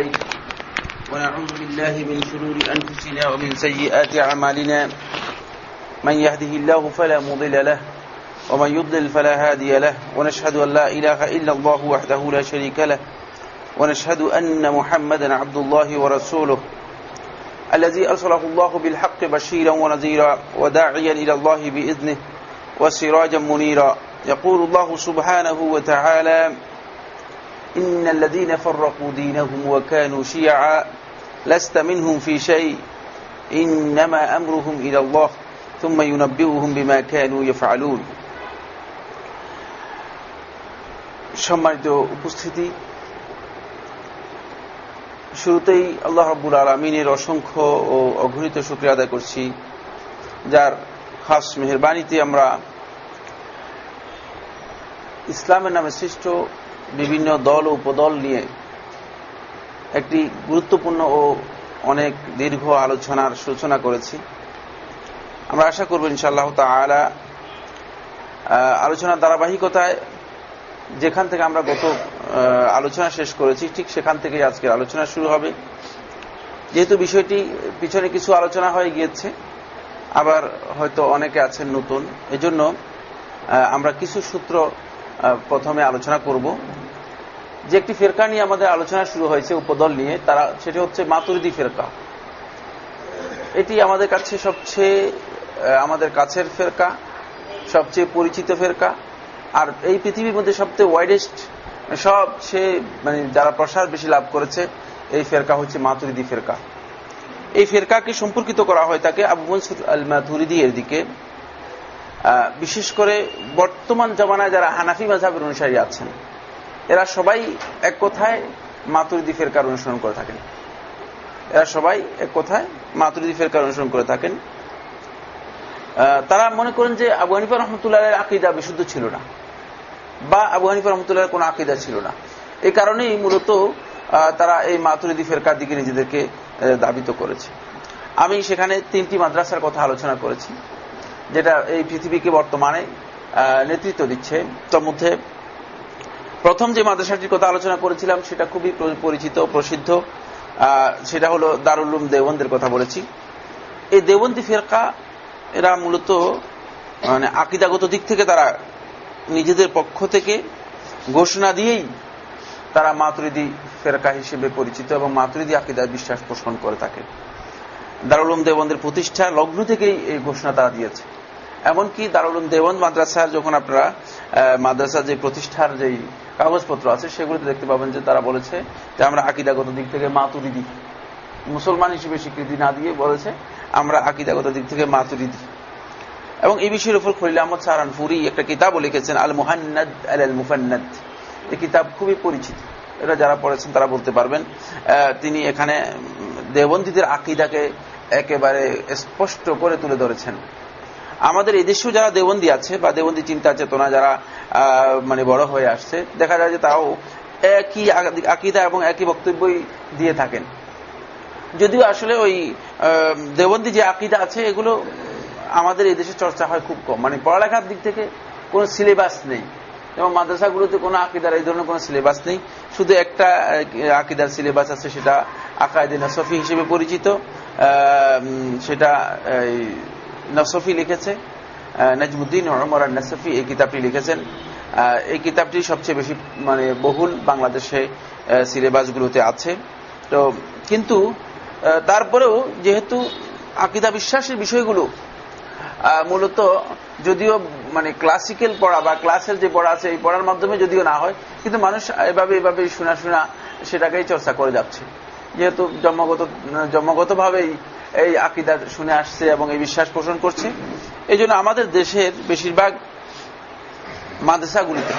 عليك. ونعوذ بالله من شرور أنفسنا ومن سيئات أعمالنا. من يهده الله فلا مضل له ومن يضلل فلا هادي له. ونشهد أن لا إله إلا الله وحده لا شريك له. ونشهد أن محمدا عبد الله ورسوله الذي أرسله الله بالحق بشيرا ونذيرا وداعيا إلى الله بإذنه وسراجا منيرا. يقول الله سبحانه وتعالى إن الذين فرقوا دينهم وكانوا شيعا لست منهم في شيء إنما أمرهم إلى الله ثم ينبئهم بما كانوا يفعلون সম্মানিত উপস্থিতি শুরুতেই আল্লাহ রব্বুল আলমিনের অসংখ্য ও অঘনিত শুক্রিয়া আদায় করছি যার খাস মেহরবানিতে আমরা ইসলামের নামে সৃষ্ট বিভিন্ন দল ও উপদল নিয়ে একটি গুরুত্বপূর্ণ ও অনেক দীর্ঘ আলোচনার সূচনা করেছি। আমরা আশা করব ইনশাআল্লাহ তালা আলোচনার ধারাবাহিকতায় যেখান থেকে আমরা গত আলোচনা শেষ করেছি, ঠিক সেখান থেকে আজকের আলোচনা শুরু হবে। যেহেতু বিষয়টি পিছনে কিছু আলোচনা হয়ে গিয়েছে, আবার হয়তো অনেকে আছেন নতুন, এজন্য আমরা কিছু সূত্র প্রথমে আলোচনা করব। যে একটি ফেরকা নিয়ে আমাদের আলোচনা শুরু হয়েছে উপদল নিয়ে, তারা, সেটি হচ্ছে মাতুরিদি ফেরকা। এটি আমাদের কাছে সবচেয়ে আমাদের কাছের ফেরকা, সবচেয়ে পরিচিত ফেরকা। আর এই পৃথিবীর মধ্যে সবচেয়ে ওয়াইডেস্ট সবচেয়ে মানে যারা প্রসার বেশি লাভ করেছে, এই ফেরকা হচ্ছে মাতুরিদি ফেরকা। এই ফেরকাকে সম্পর্কিত করা হয় তাকে আবু মনসুর আল মাতুরিদি এর দিকে। বিশেষ করে বর্তমান জমানায় যারা হানাফি মাঝাবের অনুসারী আছেন, এরা সবাই এক কথায় মাতুরিদি ফেরকার অনুসরণ করে থাকেন। এরা সবাই এক কথায় মাতুরিদি ফেরকার অনুসরণ করে থাকেন। তারা মনে করেন যে আবু হানিফা রহমতুল্লাহ আকিদা বিশুদ্ধ ছিল না, বা আবু হানিফা রহমতুল্লাহ কোন আকিদা ছিল না। এই কারণেই মূলত তারা এই মাতুরিদি ফেরকার দিকে নিজেদেরকে দাবিত করেছে। আমি সেখানে তিনটি মাদ্রাসার কথা আলোচনা করেছি। যেটা এই পৃথিবীকে বর্তমানে নেতৃত্ব দিচ্ছে। তার মধ্যে প্রথম যে মাদ্রাসাটির কথা আলোচনা করেছিলাম, সেটা খুবই পরিচিত, প্রসিদ্ধ। সেটা হলো দারুলুম দেওবন্দের কথা বলেছি। এই দেওবন্দি ফেরকা, এরা মূলত মানে আকিদাগত দিক থেকে তারা নিজেদের পক্ষ থেকে ঘোষণা দিয়েই তারা মাতৃদি ফেরকা হিসেবে পরিচিত এবং মাতৃদি আকিদার বিশ্বাস পোষণ করে থাকে। দারুল দেবন্দের প্রতিষ্ঠা লগ্ন থেকেই এই ঘোষণা তারা দিয়েছে। এমনকি দারুল দেবন্দ মাদ্রাসার যখন আপনারা মাদ্রাসার যে প্রতিষ্ঠার যেই কাগজপত্র আছে, সেগুলোতে দেখতে পাবেন যে তারা বলেছে যে আমরা আকিদাগত দিক থেকে মাতুরিদি মুসলমান হিসেবে স্বীকৃতি না দিয়ে বলেছে, আমরা আকিদাগত দিক থেকে মাতুরিদি এবং এই বিষয়ের উপর খলিল আহমদ সাহারানপুরি একটা কিতাবও লিখেছেন আল মুহান্নাদ আল আল মুফান্নাদ এই কিতাব খুবই পরিচিত। এটা যারা পড়েছেন তারা বলতে পারবেন তিনি এখানে দেবন্দীদের আকিদাকে একেবারে স্পষ্ট করে তুলে ধরেছেন। আমাদের এদেশেও যারা দেবন্দি আছে বা দেবন্দি চিন্তা, চেতনা যারা মানে বড় হয়ে আসছে, দেখা যায় যে তাও একই আকিদা এবং একই বক্তব্যই দিয়ে থাকেন। যদিও আসলে ওই দেবন্দি যে আকিদা আছে, এগুলো আমাদের এই দেশে চর্চা হয় খুব কম। মানে পড়ালেখার দিক থেকে কোনো সিলেবাস নেই। এবং মাদ্রাসাগুলোতে কোনো আকিদার, এই ধরনের কোনো সিলেবাস নেই। শুধু একটা আকিদার সিলেবাস আছে, সেটা আকায়দে নসফি হিসেবে পরিচিত। সেটা নসফি লিখেছে নজমুদ্দিন ওমর নসফি এই কিতাবটি লিখেছেন। এই কিতাবটি সবচেয়ে বেশি মানে বহুল বাংলাদেশে সিলেবাসগুলোতে আছে। তো, কিন্তু তারপরেও যেহেতু আকিদা বিশ্বাসের বিষয়গুলো মূলত যদিও মানে ক্লাসিক্যাল পড়া বা ক্লাসের যে পড়া আছে, এই পড়ার মাধ্যমে যদিও না হয়, কিন্তু মানুষ এভাবে এভাবে শোনা শোনা সেটাকেই চর্চা করে যাচ্ছে। যেহেতু জন্মগত, জন্মগতভাবেই এই আকিদা শুনে আসছে এবং এই বিশ্বাস পোষণ করছে। এই জন্য আমাদের দেশের বেশিরভাগ মাদ্রাসাগুলিতে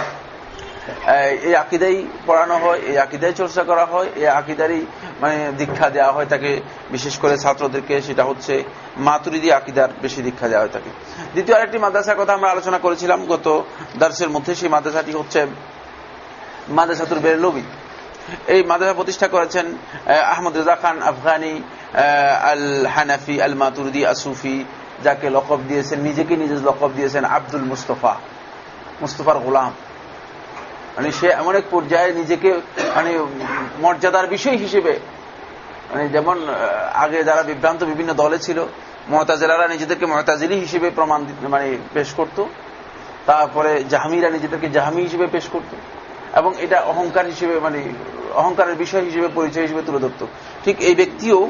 এই আকিদাই পড়ানো হয়, এই আকিদাই চর্চা করা হয়, এই আকিদারই মানে দীক্ষা দেওয়া হয় তাকে। বিশেষ করে ছাত্রদেরকে সেটা হচ্ছে মাতুরিদি আকিদার বেশি দীক্ষা দেওয়া হয় থাকে দ্বিতীয় আরেকটি মাদ্রাসার কথা আমরা আলোচনা করেছিলাম গত দার্সের মধ্যে, সেই মাদ্রাসাটি হচ্ছে মাদ্রাসাতুর বেরলবি এই মাদ্রাসা প্রতিষ্ঠা করেছেন আহমদ রেজা খান আফগানি আল হানাফি আল মাতুরদি আসুফি যাকে লকব দিয়েছেন, নিজেকে নিজে লকব দিয়েছেন আব্দুল মুস্তফা, মুস্তফার গোলাম। মানে সে এমন এক পর্যায়ে নিজেকে মানে মর্যাদার বিষয় হিসেবে মানে যেমন আগে যারা বিভ্রান্ত বিভিন্ন দলে ছিল মহতাজেলারা নিজেদেরকে মহতাজিলি হিসেবে প্রমাণ মানে পেশ করত। তারপরে জাহামিরা নিজেদেরকে জাহামি হিসেবে পেশ করত। এবং এটা অহংকার হিসেবে মানে অহংকারের বিষয় হিসেবে, পরিচয় হিসেবে তুলে ধরত। ঠিক এই ব্যক্তিও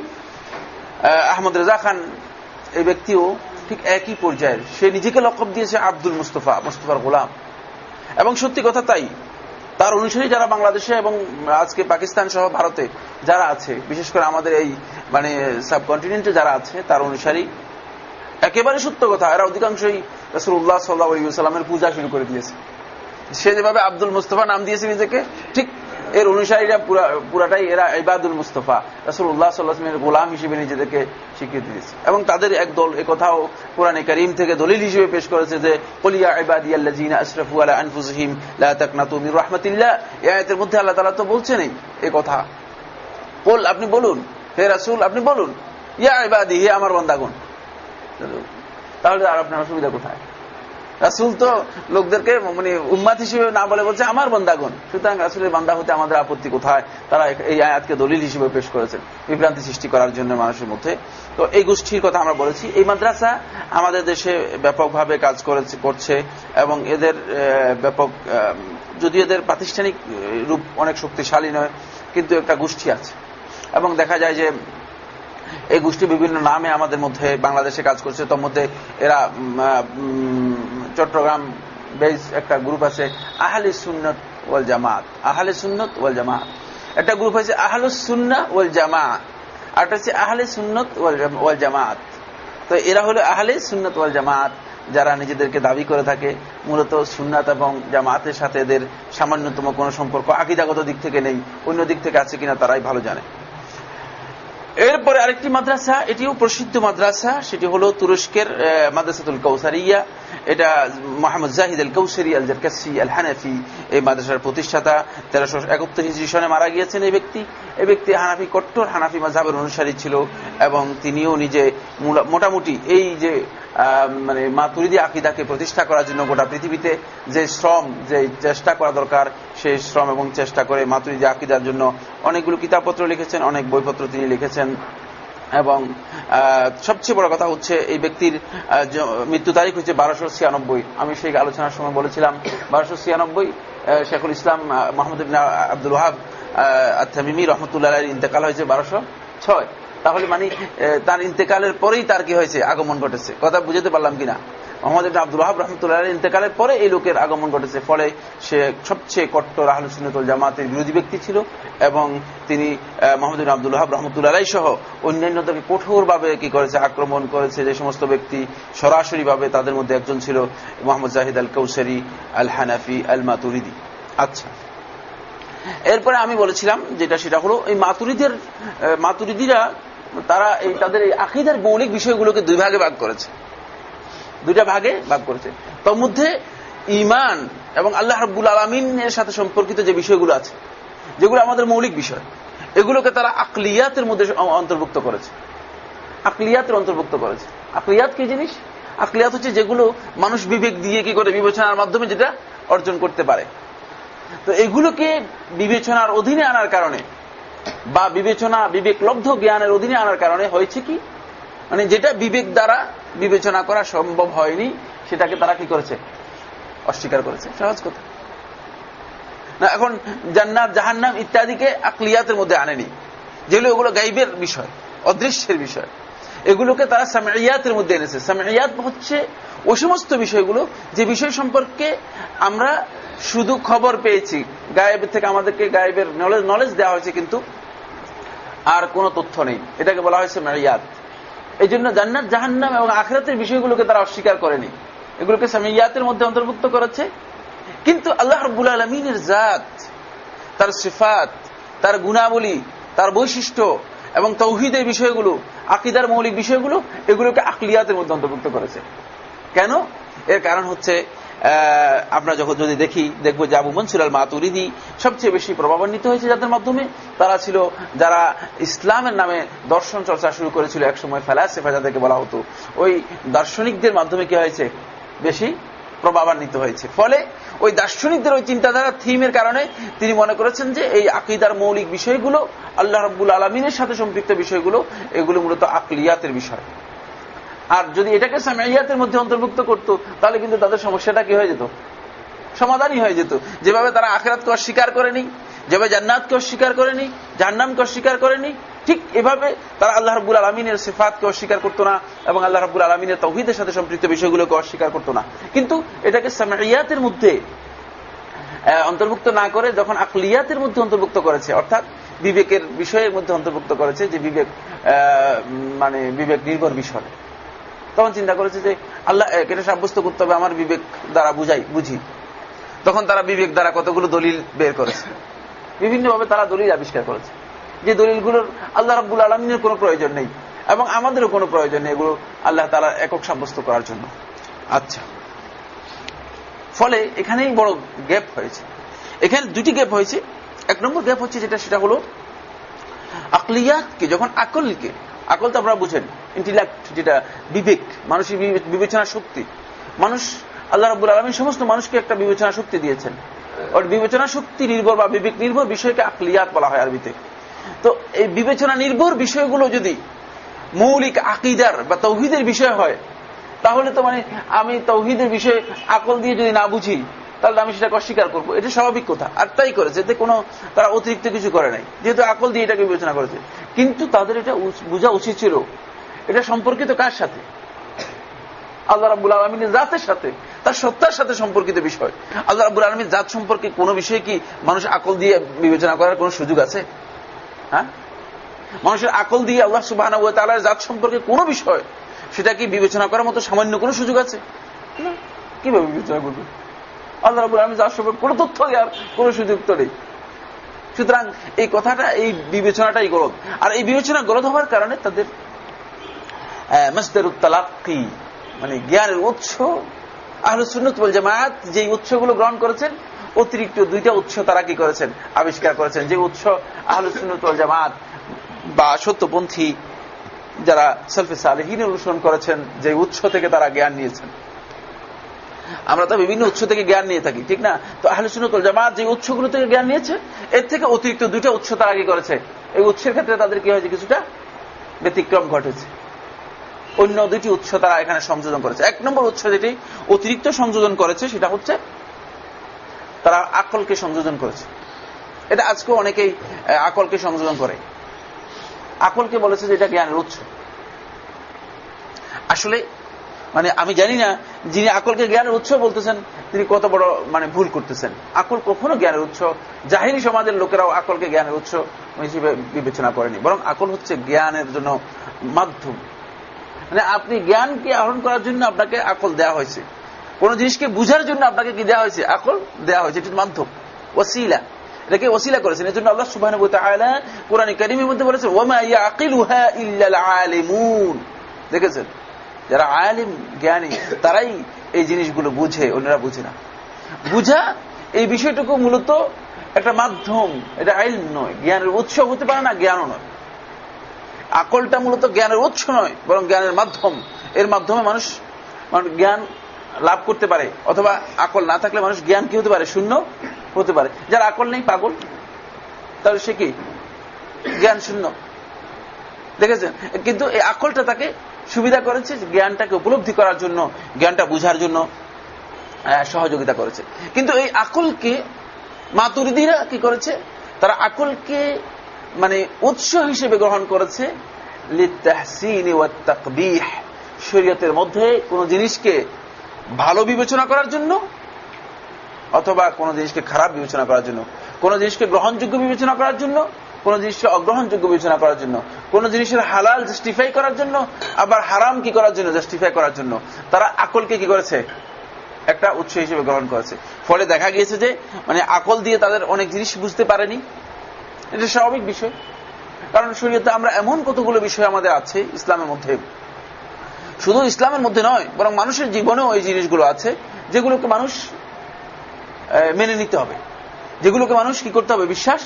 আহমদ রেজা খান এই ব্যক্তিও ঠিক একই পর্যায়ের। সে নিজেকে লক্ষ্য দিয়েছে আব্দুল মুস্তফা, মুস্তফার গোলাম। এবং সত্যি কথা তাই। তার অনুসারী যারা বাংলাদেশে এবং আজকে পাকিস্তান সহ ভারতে যারা আছে, বিশেষ করে আমাদের এই মানে সাবকন্টিনেন্টে যারা আছে, তার অনুসারী, একেবারে সত্য কথা, এরা অধিকাংশই রসুল্লাহ সাল্লাহামের পূজা শুরু করে দিয়েছে। সে যেভাবে আব্দুল মুস্তফা নাম দিয়েছে নিজেকে, ঠিক এর অনুসারীরা পুরাটাই এরা ইবাদুল মুস্তফা। রসুল্লাহ সাল্লাহামের গোলাম হিসেবে নিজেদেরকে স্বীকৃতি দিয়েছে। এবং তাদের এক দল একথাও কোরআনে করিম থেকে দলিল হিসেবে পেশ করেছে যে কলিয়া ইবাদিয়াল্লাজিনা আশরাফু আলা আনফুসহিম লা তাকনাতু মির মধ্যে আল্লাহ তাআলা তো বলছেনই এই কথা। বল আপনি বলুন। হে রাসূল, আপনি বলুন। ইয়া ইবাদি, হে আমার বান্দাগণ। তাহলে আর আপনার অসুবিধা কোথায়? রাসুল তো লোকদেরকে মানে উম্মাদ হিসেবে না বলে বলছে, আমার বন্দাগণ। সুতরাং রাসুলের বান্দা হতে আমাদের আপত্তি কোথায়? তারা এই আয়াতকে দলিল হিসেবে পেশ করেছেন বিভ্রান্তি সৃষ্টি করার জন্য মানুষের মধ্যে। তো এই গোষ্ঠীর কথা আমরা বলেছি। এই মাদ্রাসা আমাদের দেশে ব্যাপকভাবে কাজ করেছে, করছে এবং এদের ব্যাপক যদি এদের প্রাতিষ্ঠানিক রূপ অনেক শক্তিশালী নয়, কিন্তু একটা গোষ্ঠী আছে। এবং দেখা যায় যে এই গোষ্ঠী বিভিন্ন নামে আমাদের মধ্যে বাংলাদেশে কাজ করছে। তোর মধ্যে এরা চট্টগ্রাম বেস একটা গ্রুপ আছে, আহলে সুন্নত ওয়াল জামাত। আহলে সুন্নত ওয়াল জামাত। একটা গ্রুপ আছে আহলুস সুন্না ওয়াল জামাত। আরটা হচ্ছে আহলে সুন্নত ওয়াল জামাত। তো এরা হলো আহলে সুন্নত ওয়াল জামাত, যারা নিজেদেরকে দাবি করে থাকে। মূলত সুন্নাত এবং জামাতের সাথে এদের সামান্যতম কোন সম্পর্ক আকিদাগত দিক থেকে নেই, অন্য দিক থেকে আছে কিনা তারাই ভালো জানে। এরপরে আরেকটি মাদ্রাসা, এটিও প্রসিদ্ধ মাদ্রাসা, সেটি হল তুরস্কের মাদ্রাসাতুল কৌসারিয়া এটা মোহাম্মদ জাহিদ আল কৌসারি আল জারকাসি আল হানাফি এই মাদ্রাসার প্রতিষ্ঠাতা। তেরোশো একাত্তর হিজরি সনে মারা গিয়েছেন এই ব্যক্তি। এই ব্যক্তি হানাফি কট্টর, হানাফি মাঝাবের অনুসারী ছিল এবং তিনিও নিজে মোটামুটি এই যে মানে মাতুরিদি আকিদাকে প্রতিষ্ঠা করার জন্য গোটা পৃথিবীতে যে শ্রম, যে চেষ্টা করা দরকার, সেই শ্রম এবং চেষ্টা করে মাতুরিদি আকিদার জন্য অনেকগুলো কিতাবপত্র লিখেছেন, অনেক বইপত্র তিনি লিখেছেন এবং সবচেয়ে বড় কথা হচ্ছে এই ব্যক্তির মৃত্যু তারিখ হচ্ছে বারোশো ছিয়ানব্বই। আমি সেই আলোচনার সময় বলেছিলাম, বারোশো ছিয়ানব্বই শেখুল ইসলাম মোহাম্মদ আব্দুল ওহাব আত্মামিমি রহমতুল্লাহ ইন্তেকাল হয়েছে বারোশো ছয়। তাহলে মানে তার ইন্তেকালের পরেই তার কি হয়েছে? আগমন ঘটেছে। কথা বুঝতে পারলাম কিনা? মোহাম্মদ আব্দুল ওয়াহাব রহমতুল্লাহ ইন্তেকালের পরে এই লোকের আগমন ঘটেছে। ফলে সে সবচেয়ে কট্টর আহলুসুন্নতুল জামাতের বিরোধী ব্যক্তি ছিল এবং তিনি মোহাম্মদ আব্দুল ওয়াহাব রহমতুল্লাহ সহ অন্যান্যদেরকে কঠোরভাবে কি করেছে? আক্রমণ করেছে যে সমস্ত ব্যক্তি সরাসরিভাবে তাদের মধ্যে একজন ছিল মোহাম্মদ জাহিদ আল কৌসারি আল হানাফি আল মাতুরিদি আচ্ছা। এরপরে আমি বলেছিলাম যেটা, সেটা হলো এই মাতুরিদের মাতুরিদিরা তারা এই তাদের এই আকিদের মৌলিক বিষয়গুলোকে দুই ভাগে ভাগ করেছে। দুইটা ভাগে ভাগ করেছে। তার মধ্যে ইমান এবং আল্লাহ রব্বুল আলমিনের সাথে সম্পর্কিত যে বিষয়গুলো আছে, যেগুলো আমাদের মৌলিক বিষয়, এগুলোকে তারা আকলিয়াতের মধ্যে অন্তর্ভুক্ত করেছে। আকলিয়াতের অন্তর্ভুক্ত করেছে। আকলিয়াত কি জিনিস? আকলিয়াত হচ্ছে যেগুলো মানুষ বিবেক দিয়ে কি করে বিবেচনার মাধ্যমে যেটা অর্জন করতে পারে। তো এগুলোকে বিবেচনার অধীনে আনার কারণে বা বিবেচনা, বিবেকলব্ধ জ্ঞানের অধীনে আনার কারণে হয়েছে কি? মানে যেটা বিবেক দ্বারা বিবেচনা করা সম্ভব হয়নি, সেটাকে তারা কি করেছে? অস্বীকার করেছে। সহজ কথা। না, এখন জান্নাত, জাহান্নাম ইত্যাদিকে আকলিয়াতের মধ্যে আনেনি। যেগুলো ওগুলো গাইবের বিষয়, অদৃশ্যের বিষয়। এগুলোকে তারা সামিয়াতের মধ্যে এনেছে। সামিয়াত হচ্ছে ওই সমস্ত বিষয়গুলো যে বিষয় সম্পর্কে আমরা শুধু খবর পেয়েছি। গায়েবের থেকে আমাদেরকে গায়েবের নলেজ নলেজ দেওয়া হয়েছে কিন্তু আর কোনো তথ্য নেই। এটাকে বলা হয়েছে মেয়াদ এই জন্য জান্নাত, জাহান্নাম এবং আখরাতের বিষয়গুলোকে তারা অস্বীকার করেনি। এগুলোকে সামিয়াতের মধ্যে অন্তর্ভুক্ত করেছে। কিন্তু আল্লাহ রব্বুল আলমিনের জাত, তার সিফাত, তার গুণাবলী, তার বৈশিষ্ট্য এবং তৌহিদের বিষয়গুলো, আকিদার মৌলিক বিষয়গুলো এগুলোকে আকলিয়াতের মধ্যে অন্তর্ভুক্ত করেছে। কেন? এর কারণ হচ্ছে আমরা যখন যদি দেখি, দেখব যে আবু মনসুর আল মাতুরিদি সবচেয়ে বেশি প্রভাবান্বিত হয়েছে যাদের মাধ্যমে, তারা ছিল যারা ইসলামের নামে দর্শন চর্চা শুরু করেছিল একসময় ফেলাসেফা, যাদেরকে বলা হতো। ওই দার্শনিকদের মাধ্যমে কি হয়েছে? বেশি প্রভাবান্বিত হয়েছে। ফলে ওই দার্শনিকদের ওই চিন্তাধারা থিমের কারণে তিনি মনে করেছেন যে এই আকিদার মৌলিক বিষয়গুলো আল্লাহ রব্বুল আলমিনের সাথে সম্পৃক্ত বিষয়গুলো, এগুলো মূলত আকলিয়াতের বিষয়। আর যদি এটাকে সামাইয়াতের মধ্যে অন্তর্ভুক্ত করত, তাহলে কিন্তু তাদের সমস্যাটা কি হয়ে যেত? সমাধানই হয়ে যেত। যেভাবে তারা আখেরাতকে অস্বীকার করেনি, যেভাবে জান্নাতকে অস্বীকার করেনি জান্নামকে অস্বীকার করেনি, ঠিক এভাবে তারা আল্লাহ রব্বুল আলমিনের সিফাতকে অস্বীকার করতো না এবং আল্লাহ রব্বুল আলমিনের তৌহিদের সাথে সম্পৃক্ত বিষয়গুলোকে অস্বীকার করতো না। কিন্তু এটাকে সামাইয়াতের মধ্যে অন্তর্ভুক্ত না করে যখন আকলিয়াতের মধ্যে অন্তর্ভুক্ত করেছে, অর্থাৎ বিবেকের বিষয়ের মধ্যে অন্তর্ভুক্ত করেছে, যে বিবেক মানে বিবেক নির্ভর বিষয়। তখন চিন্তা করেছে যে আল্লাহ এটা সাব্যস্ত করতে হবে? আমার বিবেক দ্বারা বুঝাই, বুঝি। তখন তারা বিবেক দ্বারা কতগুলো দলিল বের করেছে। বিভিন্নভাবে তারা দলিল আবিষ্কার করেছে। যে দলিলগুলোর আল্লাহ রাব্বুল আলমিনের কোনো প্রয়োজন নেই এবং আমাদেরও কোনো প্রয়োজন নেই এগুলো আল্লাহ তালা একক সাব্যস্ত করার জন্য। আচ্ছা। ফলে এখানেই বড় গ্যাপ হয়েছে। এখানে দুটি গ্যাপ হয়েছে। এক নম্বর গ্যাপ হচ্ছে যেটা, সেটা হলো আকলিয়াতকে, যখন আকলকে আকল তো আপনারা বুঝেন ইন্টেলেক্ট যেটা বিবেক, মানুষের বিবেচনা শক্তি। মানুষ, আল্লাহ রাবুল আলমী সমস্ত মানুষকে একটা বিবেচনা শক্তি দিয়েছেন। ওর বিবেচনা শক্তি নির্ভর বা বিবেক নির্ভর বিষয়কে আকলিয়াত বলা হয় আরবিতে। তো এই বিবেচনা নির্ভর বিষয়গুলো যদি মৌলিক আকিদার বা তৌহিদের বিষয় হয়, তাহলে তো মানে আমি তৌহিদের বিষয়ে আকল দিয়ে যদি না বুঝি তাহলে আমি সেটাকে অস্বীকার করব। এটা স্বাভাবিক কথা। আর তাই করেছে এতে কোনো তারা অতিরিক্ত কিছু করে নাই। যেহেতু আকল দিয়ে এটাকে বিবেচনা করেছে। কিন্তু তাদের এটা বোঝা উচিত ছিল। এটা সম্পর্কিত কার সাথে? আল্লাহ রাবুল আলমিনের জাতের সাথে। তার সত্তার সাথে সম্পর্কিত বিষয়। আল্লাহ রাবুল আলমীর জাত সম্পর্কে কোনো বিষয়ে কি মানুষ আকল দিয়ে বিবেচনা করার কোন সুযোগ আছে? হ্যাঁ? মানুষের আকল দিয়ে আল্লাহ সুবাহ জাত সম্পর্কে কোনো বিষয়, সেটা কি বিবেচনা করার মতো সামান্য কোনো সুযোগ আছে? কীভাবে বিবেচনা করবে? আল্লাহ রাবুল আলমী জাত সম্পর্কে কোনো তথ্য দেওয়ার কোন সুযোগ তো নেই। সুতরাং এই কথাটা, এই বিবেচনাটাই গলদ আর এই বিবেচনা গলদ হওয়ার কারণে তাদের মসদের উত্তালাক্কি মানে জ্ঞানের উৎস, আহলে সুন্নত বল জামায়াত যে উৎসগুলো গ্রহণ করেছেন, অতিরিক্ত দুইটা উৎস তারা কি করেছেন? আবিষ্কার করেছেন। যে উৎস আহলে সুন্নত বল জামাত বা সত্যপন্থী যারা সেলফে সালেহীন অনুসরণ করেছেন, যে উৎস থেকে তারা জ্ঞান নিয়েছেন। আমরা তো বিভিন্ন উৎস থেকে জ্ঞান নিয়ে থাকি, ঠিক না? তো আহলে সুন্নত জামাত যে উৎসগুলো থেকে জ্ঞান নিয়েছে, এর থেকে অতিরিক্ত দুইটা উৎস তারা কি করেছে? এই উৎসের ক্ষেত্রে তাদের কি হয়েছে? কিছুটা ব্যতিক্রম ঘটেছে। অন্য দুটি উৎস তারা এখানে সংযোজন করেছে। এক নম্বর উৎস যেটি অতিরিক্ত সংযোজন করেছে, সেটা হচ্ছে তারা আকলকে সংযোজন করেছে। এটা আজকে অনেকেই আকলকে সংযোজন করে। আকলকে বলেছে যে এটা জ্ঞানের উৎস। আসলে মানে আমি জানি না, যিনি আকলকে জ্ঞানের উৎস বলতেছেন, তিনি কত বড় মানে ভুল করতেছেন। আকল কখনো জ্ঞানের উৎস, জাহিনী সমাজের লোকেরাও আকলকে জ্ঞানের উৎস হিসেবে বিবেচনা করেনি। বরং আকল হচ্ছে জ্ঞানের জন্য মাধ্যম। মানে আপনি জ্ঞানকে আহরণ করার জন্য আপনাকে আকল দেওয়া হয়েছে। কোন জিনিসকে বুঝার জন্য আপনাকে কি দেওয়া হয়েছে? আকল দেওয়া হয়েছে, এটির মাধ্যম। ওসিলা এটাকে ওসিলা করেছেন। এর জন্য আল্লাহ সুবাহ কোরআন কারিমের মধ্যে বলেছেন ওমা ইয়াকিলুহা ইল্লাল আলিমুন। দেখেছেন? যারা আলিম, জ্ঞানী, তারাই এই জিনিসগুলো বুঝে, অন্যরা বুঝে না। বুঝা এই বিষয়টুকু মূলত একটা মাধ্যম, এটা আইল নয়, জ্ঞানের উৎস হতে পারে না, জ্ঞানও নয়। আকলটা মূলত জ্ঞানের উৎস নয়, বরং জ্ঞানের মাধ্যম। এর মাধ্যমে মানুষ জ্ঞান লাভ করতে পারে, অথবা আকল না থাকলে মানুষ জ্ঞান কি হতে পারে? শূন্য হতে পারে। যার আকল নেই, পাগল, তাহলে সে কি? জ্ঞান শূন্য। দেখেছেন? কিন্তু এই আকলটা তাকে সুবিধা করেছে জ্ঞানটাকে উপলব্ধি করার জন্য, জ্ঞানটা বুঝার জন্য সহযোগিতা করেছে। কিন্তু এই আকলকে মাতুরিদিরা কি করেছে? তারা আকলকে মানে উৎস হিসেবে গ্রহণ করেছে শরীয়তের মধ্যে কোন জিনিসকে ভালো বিবেচনা করার জন্য অথবা কোন জিনিসকে খারাপ বিবেচনা করার জন্য, কোন জিনিসকে গ্রহণযোগ্য বিবেচনা করার জন্য কোন জিনিসকে অগ্রহণযোগ্য বিবেচনা করার জন্য, কোন জিনিসের হালাল জাস্টিফাই করার জন্য, আবার হারাম কি করার জন্য জাস্টিফাই করার জন্য, তারা আকলকে কি করেছে? একটা উৎস হিসেবে গ্রহণ করেছে। ফলে দেখা গিয়েছে যে মানে আকল দিয়ে তাদের অনেক জিনিস বুঝতে পারেনি। এটা স্বাভাবিক বিষয়। কারণ শরীয়তে আমরা এমন কতগুলো বিষয় আমাদের আছে ইসলামের মধ্যে। শুধু ইসলামের মধ্যে নয়, বরং মানুষের জীবনেও এই জিনিসগুলো আছে, যেগুলোকে মানুষ মেনে নিতে হবে। যেগুলোকে মানুষ কি করতে হবে? বিশ্বাস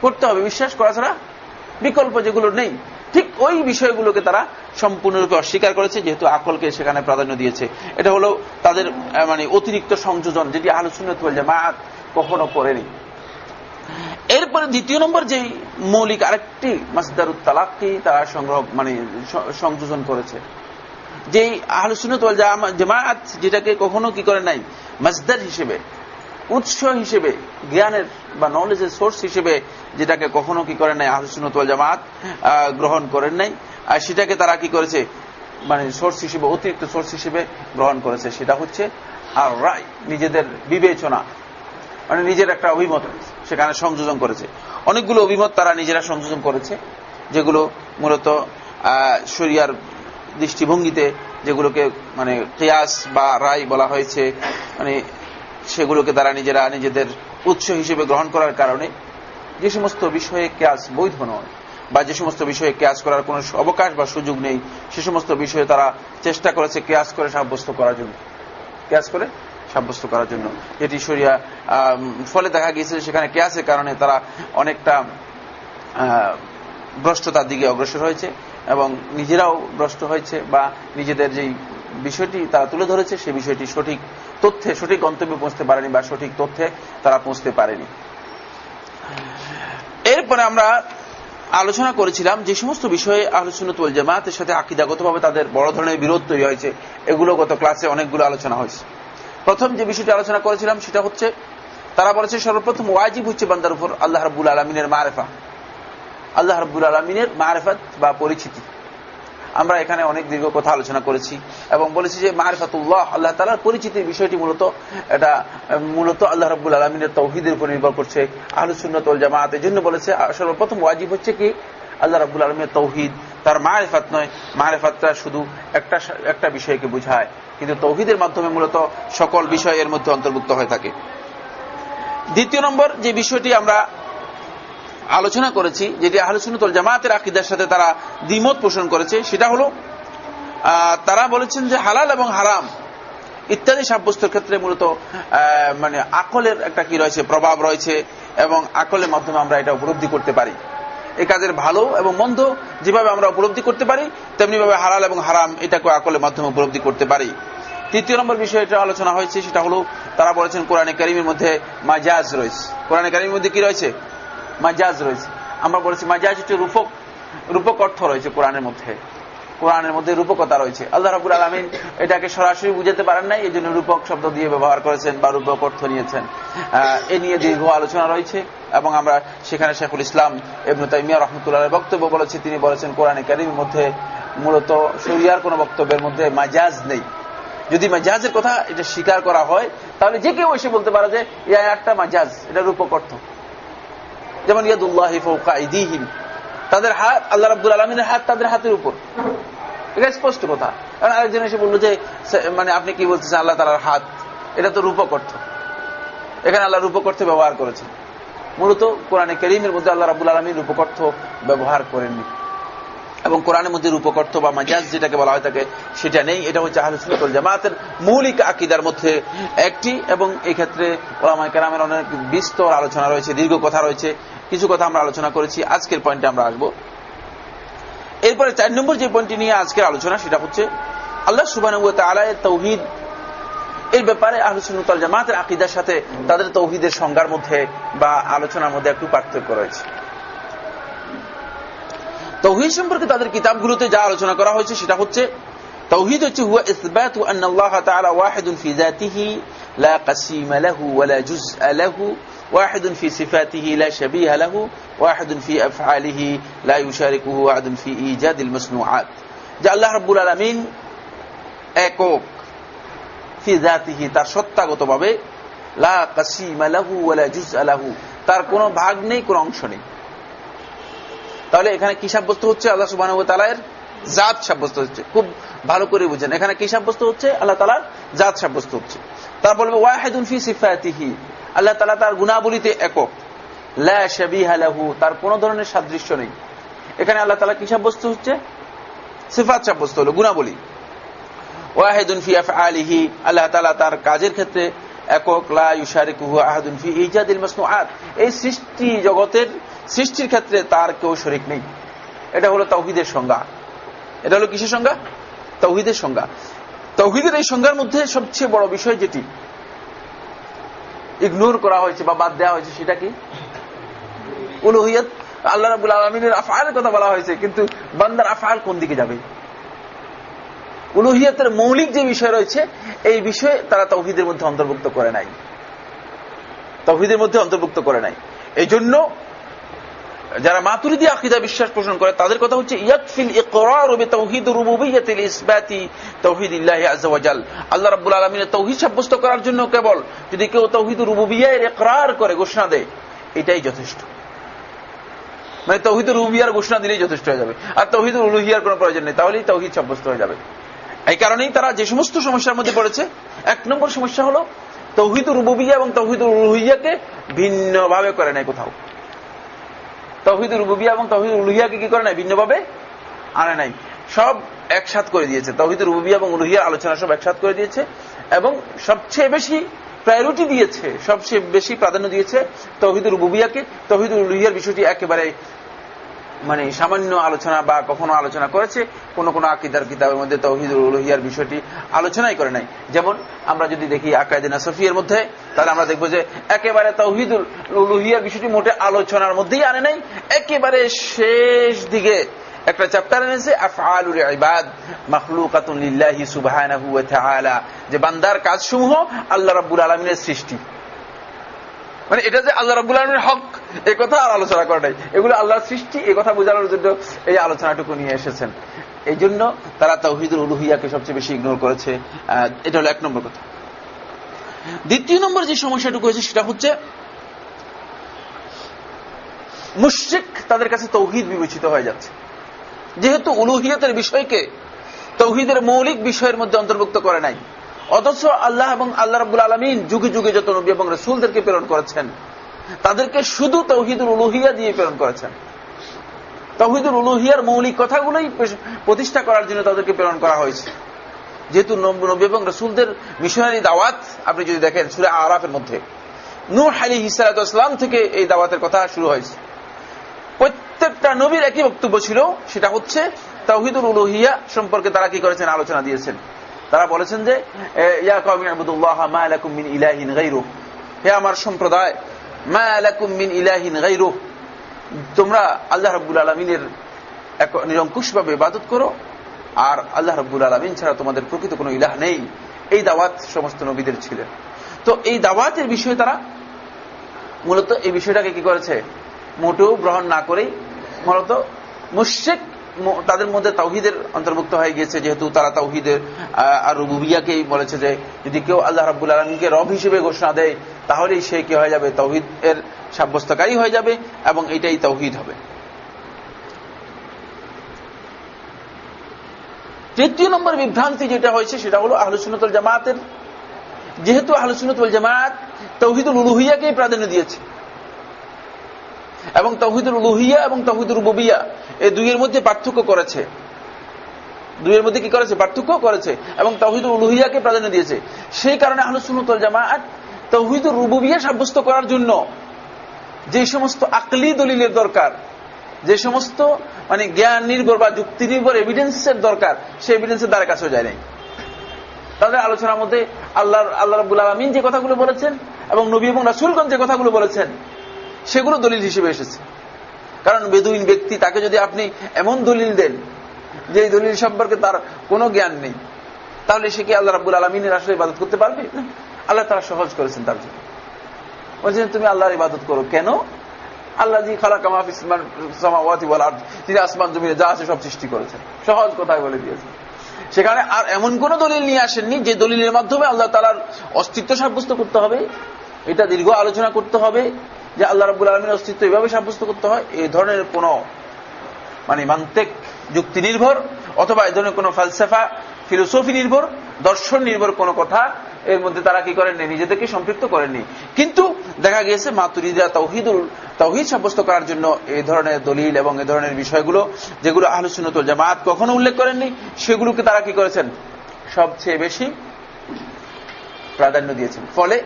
করতে হবে, বিশ্বাস করা ছাড়া বিকল্প যেগুলো নেই। ঠিক ওই বিষয়গুলোকে তারা সম্পূর্ণরূপে অস্বীকার করেছে, যেহেতু আকলকে সেখানে প্রাধান্য দিয়েছে। এটা হলো তাদের মানে অতিরিক্ত সংযোজন, যেটি আলোচনা জামাত কখনো করেনি। এরপরে দ্বিতীয় নম্বর যে মৌলিক আরেকটি মাসদার তালাককে তারা সংগ্রহ মানে সংযোজন করেছে। যে আহলুসুনত জামাত যেটাকে কখনো কি করে নাই? মাসদার হিসেবে। উৎস হিসেবে, জ্ঞানের বা নলেজের সোর্স হিসেবে যেটাকে কখনো কি করেন নাই আহলুসুনত জামাত গ্রহণ করেন নাই, আর সেটাকে তারা কি করেছে মানে সোর্স হিসেবে, অতিরিক্ত সোর্স হিসেবে গ্রহণ করেছে। সেটা হচ্ছে আর রায়, নিজেদের বিবেচনা মানে নিজের একটা অভিমত সেখানে সংযোজন করেছে। অনেকগুলো অভিমত তারা নিজেরা সংযোজন করেছে, যেগুলো মূলত শরিয়ার দৃষ্টিভঙ্গিতে যেগুলোকে মানে কেয়াস বা রায় বলা হয়েছে মানে সেগুলোকে তারা নিজেরা নিজেদের উৎস হিসেবে গ্রহণ করার কারণে যে সমস্ত বিষয়ে ক্যাস বৈধ নয় বা যে সমস্ত বিষয়ে ক্যাস করার কোন অবকাশ বা সুযোগ নেই, সে সমস্ত বিষয়ে তারা চেষ্টা করেছে ক্যাস করে সাব্যস্ত করার জন্য। ক্যাস করে সাব্যস্ত করার জন্য। যেটি সরিয়া ফলে দেখা গিয়েছে সেখানে ক্যাসের কারণে তারা অনেকটা ভ্রষ্টতার দিকে অগ্রসর হয়েছে এবং নিজেরাও ভ্রষ্ট হয়েছে বা নিজেদের যেই বিষয়টি তারা তুলে ধরেছে সেই বিষয়টি সঠিক তথ্যে, সঠিক গন্তব্যে পৌঁছতে পারেনি বা সঠিক তথ্যে তারা পৌঁছতে পারেনি। এরপরে আমরা আলোচনা করেছিলাম যে সমস্ত বিষয়ে আলোচনাতুল জামাতের সাথে আকিদাগতভাবে তাদের বড় ধরনের বিরোধ তৈরি হয়েছে। এগুলো গত ক্লাসে অনেকগুলো আলোচনা হয়েছে। প্রথম যে বিষয়টি আলোচনা করেছিলাম সেটা হচ্ছে, তারা বলেছে, সর্বপ্রথম ওয়াজিব হচ্ছে বান্দার উপর আল্লাহ রব্বুল আলমিনের মারেফা। আল্লাহ রব্বুল আলমিনের মারেফাত বা পরিচিতি। আমরা এখানে অনেক দীর্ঘ কথা আলোচনা করেছি এবং বলেছি যে মারফাতুল্লাহ, আল্লাহ তালার পরিচিতির বিষয়টি মূলত, এটা মূলত আল্লাহ রব্বুল আলমিনের তৌহিদের উপর নির্ভর করছে আহলুসুন্নতল জামাত এই জন্য বলেছে, সর্বপ্রথম ওয়াজিব হচ্ছে কি? আল্লাহ রব্বুল আলমের তৌহিদ। তার মারেফাত নয়, মারেফাতটা শুধু একটা একটা বিষয়কে বুঝায়, কিন্তু তৌহিদের মাধ্যমে মূলত সকল বিষয় এর মধ্যে অন্তর্ভুক্ত হয়ে থাকে। দ্বিতীয় নম্বর যে বিষয়টি আমরা আলোচনা করেছি, যেটি আহলুসুন্নতল জামাতের আকিদার সাথে তারা দ্বিমত পোষণ করেছে, সেটা হল তারা বলেছেন যে হালাল এবং হারাম ইত্যাদি সাব্যস্তর ক্ষেত্রে মূলত মানে আকলের একটা কি রয়েছে, প্রভাব রয়েছে এবং আকলের মাধ্যমে আমরা এটা উপলব্ধি করতে পারি। এ কাজের ভালো এবং মন্দ যেভাবে আমরা উপলব্ধি করতে পারি তেমনি ভাবে হালাল এবং হারাম এটাকে আকলের মাধ্যমে উপলব্ধি করতে পারি। তৃতীয় নম্বর বিষয় এটা আলোচনা হয়েছে, সেটা হলো, তারা বলেছেন কোরআনে কারিমের মধ্যে মাজাজ রয়েছে। কোরআনে কারিমের মধ্যে কি রয়েছে? মাজাজ রয়েছে। আমরা বলেছি মাজাজ হচ্ছে রূপক রূপক অর্থ রয়েছে কোরআনের মধ্যে। কোরআনের মধ্যে রূপকতা রয়েছে। আল্লাহ রাবুল আলমিন এটাকে সরাসরি বুঝাতে পারেন নাই এই জন্য রূপক শব্দ দিয়ে ব্যবহার করেছেন বা রূপক অর্থ নিয়েছেন। এ নিয়ে দীর্ঘ আলোচনা রয়েছে এবং আমরা সেখানে শেখুল ইসলাম এবনু তাইমিয়া রহমতুল্লাহ বক্তব্য বলেছি। তিনি বলেছেন, কোরআনে কারিমের মধ্যে মূলত শরিয়ার কোন বক্তব্যের মধ্যে মাজাজ নেই। যদি মাজাজের কথা এটা স্বীকার করা হয়, তাহলে যে কেউ এসে বলতে পারে যে ইয়া একটা মাজাজ, এটা রূপক অর্থ। যেমন ইয়াদুল্লাহ তাদের হাত, আল্লাহ রাব্দুল আলমিনের হাত তাদের হাতের উপর। এটা স্পষ্ট কথা। কারণ আরেকজন এসে বলল যে মানে আপনি কি বলতেছেন আল্লাহ তালার হাত? এটা তো রূপক অর্থ। এখানে আল্লাহ রূপক অর্থে ব্যবহার করেছেন। মূলত কোরআনে করিমের মধ্যে আল্লাহ রাবুল আলমী রূপক অর্থ ব্যবহার করেননি। এবং কোরআনের মধ্যে রূপকর্থ বা মাজাজ যেটাকে বলা হয় থাকে সেটা নেই। এটা হচ্ছে আহলুসুল জামাতের মৌলিক আকিদার মধ্যে একটি এবং এই ক্ষেত্রে ওলামাই কেরামের অনেক বিস্তর আলোচনা রয়েছে, দীর্ঘ কথা রয়েছে। কিছু কথা আমরা আলোচনা করেছি। আজকের পয়েন্টে আমরা আসব। এরপরে চার নম্বর যে পয়েন্টটি নিয়ে আজকের আলোচনা, সেটা হচ্ছে আল্লাহ সুবাহ তৌহিদ। এর ব্যাপারে আহলুসুল জামাতের আকিদার সাথে তাদের তৌহিদের সংজ্ঞার মধ্যে বা আলোচনার মধ্যে একটু পার্থক্য রয়েছে। তৌহিদ সম্পর্কে তাদের কিতাবগুলোতে যা আলোচনা করা হয়েছে সেটা হচ্ছে তৌহিদ হচ্ছে হুয়া ইসবাত আন আল্লাহ তাআলা ওয়াহিদুন ফি যাতিহি লা কাসীম লাহু ওয়া লা জুজআ লাহু واحد في صفاته لا شبيه له واحد في أفعاله لا يشاركه واحد في إيجاد المصنوعات যে আল্লাহ রাব্বুল আলামিন একক ফি জাতিহি তার সত্তাগতভাবে লা কাসীমা লাহু ওয়া লা জুজআ লাহু তার কোনো ভাগ নেই কোনো অংশ নেই তাহলে এখানে কি সাব্যস্ত হচ্ছে? আল্লাহ সুবাহ তালার জাত সাব্যস্ত হচ্ছে। খুব ভালো করে বুঝেন। এখানে কি সাব্যস্ত হচ্ছে? আল্লাহ তালার জাত সাব্যস্ত হচ্ছে। তার বলবে ওয়াহেদুল ফি সিফাতিহি। আল্লাহ তালা তার গুণাবলিতে একক। লাহু, তার কোন ধরনের সাদৃশ্য নেই। এখানে আল্লাহ তালা কি সাব্যস্ত হচ্ছে? সিফাত সাব্যস্ত হলো, গুণাবলী। ওয়াহেদুন ফি আফ আলিহি আল্লাহ তালা তার কাজের ক্ষেত্রে একক। লা ইউশারিকুহু আহাদুন ফি ইজাদিল মাসনুআত। এই সৃষ্টি জগতের সৃষ্টির ক্ষেত্রে তার কেউ শরিক নেই। এটা হলো তৌহিদের সংজ্ঞা। এটা হলো কিসের সংজ্ঞা? তৌহিদের সংজ্ঞা। তৌহিদের এই সংজ্ঞার মধ্যে সবচেয়ে বড় বিষয় যেটি, ইগনোর করা হয়েছে বা বাদ দেওয়া হয়েছে সেটা কি? উলুহিয়ত। আল্লাহ রাবুল আলমিনের আফায়ের কথা বলা হয়েছে, কিন্তু বান্দার আফায়াল কোন দিকে যাবে? উলুহিয়তের মৌলিক যে বিষয় রয়েছে, এই বিষয়ে তারা তৌহিদের মধ্যে অন্তর্ভুক্ত করে নাই। তৌহিদের মধ্যে অন্তর্ভুক্ত করে নাই। এই জন্য যারা মাতুরিদি আকিদা বিশ্বাস পোষণ করে, তাদের কথা হচ্ছে, ইয়াকফিল ইকরার বি তাওহীদ রুবুবিয়্যাতিল ইসবাতি তাওহীদিল্লাহি আযজা ওয়া জাল। আল্লাহ রাব্বুল আলামিনের তাওহীদ সাব্যস্ত করার জন্য কেবল যদি কেউ তাওহীদ রুবুবিয়্যার ইকরার করে, ঘোষণা দেয়, এটাই যথেষ্ট। মানে তৌহিদ রুবিয়ার ঘোষণা দিলেই যথেষ্ট হয়ে যাবে। আর তৌহিদ উলুহিয়ার কোনো প্রয়োজন নেই, তাহলেই তৌহিদ সাব্যস্ত হয়ে যাবে। এই কারণেই তারা যে সমস্ত সমস্যার মধ্যে পড়েছে, এক নম্বর সমস্যা হলো, তৌহিদ রুবুবিয়া এবং তৌহিদ উলুহিয়াকে ভিন্নভাবে করে নেয় কোথাও। তৌহিদ রুবিয়া এবং তহিদুর উলুহিয়াকে কি করে নাই ভিন্নভাবে আনে নাই। সব একসাথ করে দিয়েছে। তহিদুর রুবিয়া এবং উলুহিয়ার আলোচনা সব একসাথ করে দিয়েছে এবং সবচেয়ে বেশি প্রায়োরিটি দিয়েছে, সবচেয়ে বেশি প্রাধান্য দিয়েছে তহিদুর রুবিয়াকে তহিদুর উলুহিয়ার বিষয়টি একেবারে মানে সামান্য আলোচনা বা কখনো আলোচনা করেছে, কোন কোন আকিদার কিতাবের মধ্যে তৌহিদ উলুহিয়ার বিষয়টি আলোচনাই করে নাই। যেমন আমরা যদি দেখি আকায়দিনা সফিয়ার মধ্যে, তাহলে আমরা দেখব যে একেবারে তৌহিদ উলুহিয়ার বিষয়টি মোটে আলোচনার মধ্যেই আনে নাই। একেবারে শেষ দিকে একটা চ্যাপ্টার এনেছে, আফআলুল ইবাদ মাখলুকাতুন লিল্লাহি সুবহানাহু ওয়া তাআলা। যে বান্দার কাজসমূহ আল্লাহ রাব্বুল আলামিনের সৃষ্টি। মানে এটা যে আল্লাহ রাবুল আলমের হক, এ কথা আর আলোচনা করা নাই। এগুলো আল্লাহর সৃষ্টি, এ কথা বোঝানোর জন্য এই আলোচনাটুকু নিয়ে এসেছেন। এই জন্য তারা তাহিদুল উলুহিয়াকে সবচেয়ে বেশি ইগনোর করেছে। এটা হলো এক নম্বর কথা। দ্বিতীয় নম্বর যে সমস্যাটুকু হয়েছে, সেটা হচ্ছে মুশ্রিক তাদের কাছে তৌহিদ বিবেচিত হয়ে যাচ্ছে। যেহেতু উলুহিয়তের বিষয়কে তৌহিদের মৌলিক বিষয়ের মধ্যে অন্তর্ভুক্ত করে নাই। অথচ আল্লাহ এবং আল্লাহ রাবুল আলমিন যুগে যুগে যত নবী এবং রসুলদেরকে প্রেরণ করেছেন, তাদেরকে শুধু তৌহিদুল উলুহিয়া দিয়ে প্রেরণ করেছেন। তৌহিদুল উলুহিয়ার মৌলিক কথাগুলোই প্রতিষ্ঠা করার জন্য তাদেরকে প্রেরণ করা হয়েছে। যেহেতু নবী এবং রসুলদের মিশনারি দাওয়াত, আপনি যদি দেখেন সুরে আরাফের মধ্যে নূর আলী হিসালাম থেকে এই দাওয়াতের কথা শুরু হয়েছে। প্রত্যেকটা নবীর একই বক্তব্য ছিল, সেটা হচ্ছে তৌহিদুল উলুহিয়া সম্পর্কে তারা কি করেছেন, আলোচনা দিয়েছেন। তারা বলেছেন যে আমার সম্প্রদায় তোমরা আল্লাহ রব্বুল আলমিনের নিরঙ্কুশ ভাবে ইবাদত করো, আর আল্লাহ রব্বুল আলমিন ছাড়া তোমাদের প্রকৃত কোনো ইলাহ নেই। এই দাওয়াত সমস্ত নবীদের ছিলেন তো এই দাওয়াতের বিষয়ে তারা মূলত এই বিষয়টাকে কি করেছে? মোটেও গ্রহণ না করেই মূলত মুশেক তাদের মধ্যে তাওহিদের অন্তর্ভুক্ত হয়ে গিয়েছে, যেহেতু তারা তাওহিদের আর রুবুবিয়াকেই বলেছে যে, যদি কেউ আল্লাহ রাবুল আলমীকে রব হিসেবে ঘোষণা দেয়, তাহলেই সে কি হয়ে যাবে? তৌহিদ এর সাব্যস্তকারী হয়ে যাবে এবং এটাই তৌহিদ হবে। তৃতীয় নম্বর বিভ্রান্তি যেটা হয়েছে, সেটা হলো আহলুসুনতল জামাতের। যেহেতু আহলুসুনতল জামাত তৌহিদুল উলুহিয়াকেই প্রাধান্য দিয়েছে এবং তৌহিদুল উলুহিয়া এবং তৌহিদুল রুবিয়া এই দুইয়ের মধ্যে পার্থক্য করেছে। দুইয়ের মধ্যে কি করেছে? পার্থক্য করেছে। এবং তৌহিদুল উলুহিয়াকে প্রাধান্য দিয়েছে। সেই কারণে আহলুসুনতল জামাত তৌহিদুল রুবুবিয়া সাব্যস্ত করার জন্য যে সমস্ত আকলি দলিলের দরকার, যে সমস্ত মানে জ্ঞান নির্ভর বা যুক্তি নির্ভর এভিডেন্সের দরকার সেই এভিডেন্সের দ্বারা কাছেও যায় নাই। তাদের আলোচনার মধ্যে আল্লাহ আল্লাহ রাবুল আলমিন যে কথাগুলো বলেছেন এবং নবী এবং রাসুলগঞ্জ যে কথাগুলো বলেছেন সেগুলো দলিল হিসেবে এসেছে। কারণ বেদুইন ব্যক্তি, তাকে যদি আপনি এমন দলিল দেন যে দলিল সম্পর্কে তার কোনো জ্ঞান নেই, তাহলে সে কি আল্লাহ রাবুল আলমিনের আসলে ইবাদত করতে পারবে? আল্লাহ তারা সহজ করেছেন তার জন্য। বলছেন, তুমি আল্লাহর ইবাদত করো। কেন? আল্লাহ জি খালা কামাফিসমাওয়াতি বলার তিনি আসমান, জমিনে যা আছে সব সৃষ্টি করেছেন। সহজ কথায় বলে দিয়েছেন। সেখানে আর এমন কোন দলিল নিয়ে আসেননি যে দলিলের মাধ্যমে আল্লাহ তালার অস্তিত্ব সাব্যস্ত করতে হবে, এটা দীর্ঘ আলোচনা করতে হবে যে আল্লাহ রাবুল আলমীর অস্তিত্ব এভাবে সাব্যস্ত করতে হয় এই ধরনের কোন মানে মান্তেক যুক্তি নির্ভর অথবা এই ধরনের কোন ফালসেফা, ফিলোসফি নির্ভর, দর্শন নির্ভর কোন কথা এর মধ্যে তারা কি করেননি? নিজেদেরকে সম্পৃক্ত করেননি। কিন্তু দেখা গিয়েছে মাতুরিদা তৌহিদুল তৌহিদ সাব্যস্ত করার জন্য এই ধরনের দলিল এবং এ ধরনের বিষয়গুলো, যেগুলো আহলুসুনত জামাত কখনো উল্লেখ করেননি, সেগুলোকে তারা কি করেছেন? সবচেয়ে বেশি প্রাধান্য দিয়েছেন। ফলে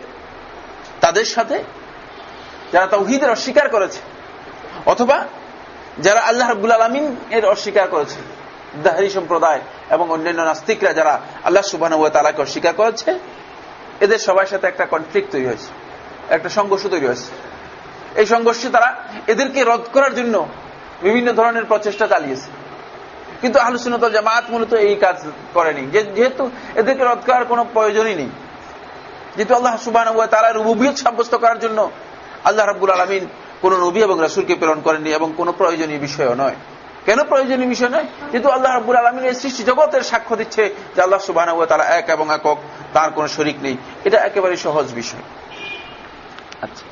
তাদের সাথে যারা তৌহিদের অস্বীকার করেছে, অথবা যারা আল্লাহ রব্বুল আলমিন এর অস্বীকার করেছে, দাহারি সম্প্রদায় এবং অন্যান্য নাস্তিকরা যারা আল্লাহ সুবাহ তালাকে অস্বীকার করেছে, এদের সবার সাথে একটা কনফ্লিক্ট তৈরি হয়েছে, একটা সংঘর্ষ তৈরি হয়েছে। এই সংঘর্ষে তারা এদেরকে রদ করার জন্য বিভিন্ন ধরনের প্রচেষ্টা চালিয়েছে। কিন্তু আহলুসুনতল জামাত মূলত এই কাজ করেনি। যেহেতু এদেরকে রদ করার কোনো প্রয়োজনই নেই। যেহেতু আল্লাহ সুবাহ তারা রুবিয়ত সাব্যস্ত করার জন্য আল্লাহ রাব্বুল আলমিন কোন নবী এবং রাসুলকে প্রেরণ করেননি এবং কোন প্রয়োজনীয় বিষয়ও নয়। কেন প্রয়োজনীয় বিষয় নয়? যেহেতু আল্লাহ রাব্বুল আলমিন এই সৃষ্টি জগতের সাক্ষ্য দিচ্ছে যে আল্লাহ সুবাহ তারা এক এবং একক, তার কোন শরিক নেই। এটা একেবারে সহজ বিষয়। আচ্ছা।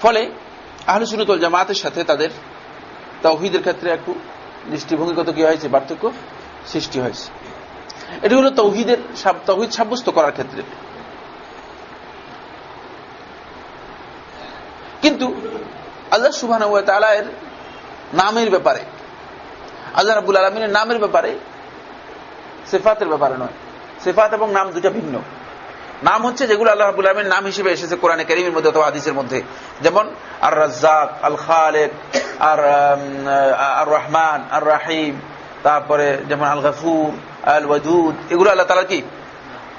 ফলে আহলুসুনতল জামাতের সাথে তাদের তৌহিদের ক্ষেত্রে একটু দৃষ্টিভঙ্গিগত কি হয়েছে? পার্থক্য সৃষ্টি হয়েছে। এটি হল তৌহিদের তৌহিদ সাব্যস্ত করার ক্ষেত্রে। কিন্তু আল্লাহ সুবাহ এর নামের ব্যাপারে, আল্লাহ রাবুল আলমিনের নামের ব্যাপারে সেফাতের ব্যাপারে নয়। সেফাত এবং নাম দুটা ভিন্ন। নাম হচ্ছে যেগুলো আল্লাহ রাবুল আলমের নাম হিসেবে এসেছে কোরআনে করিমের মধ্যে অথবা হাদিসের মধ্যে। যেমন আর রাজ্জাক আল খালেদ আর আর রহমান আর রাহিম তারপরে যেমন আল গাফুর আল ওয়াদুদ এগুলো আল্লাহ তালা কি?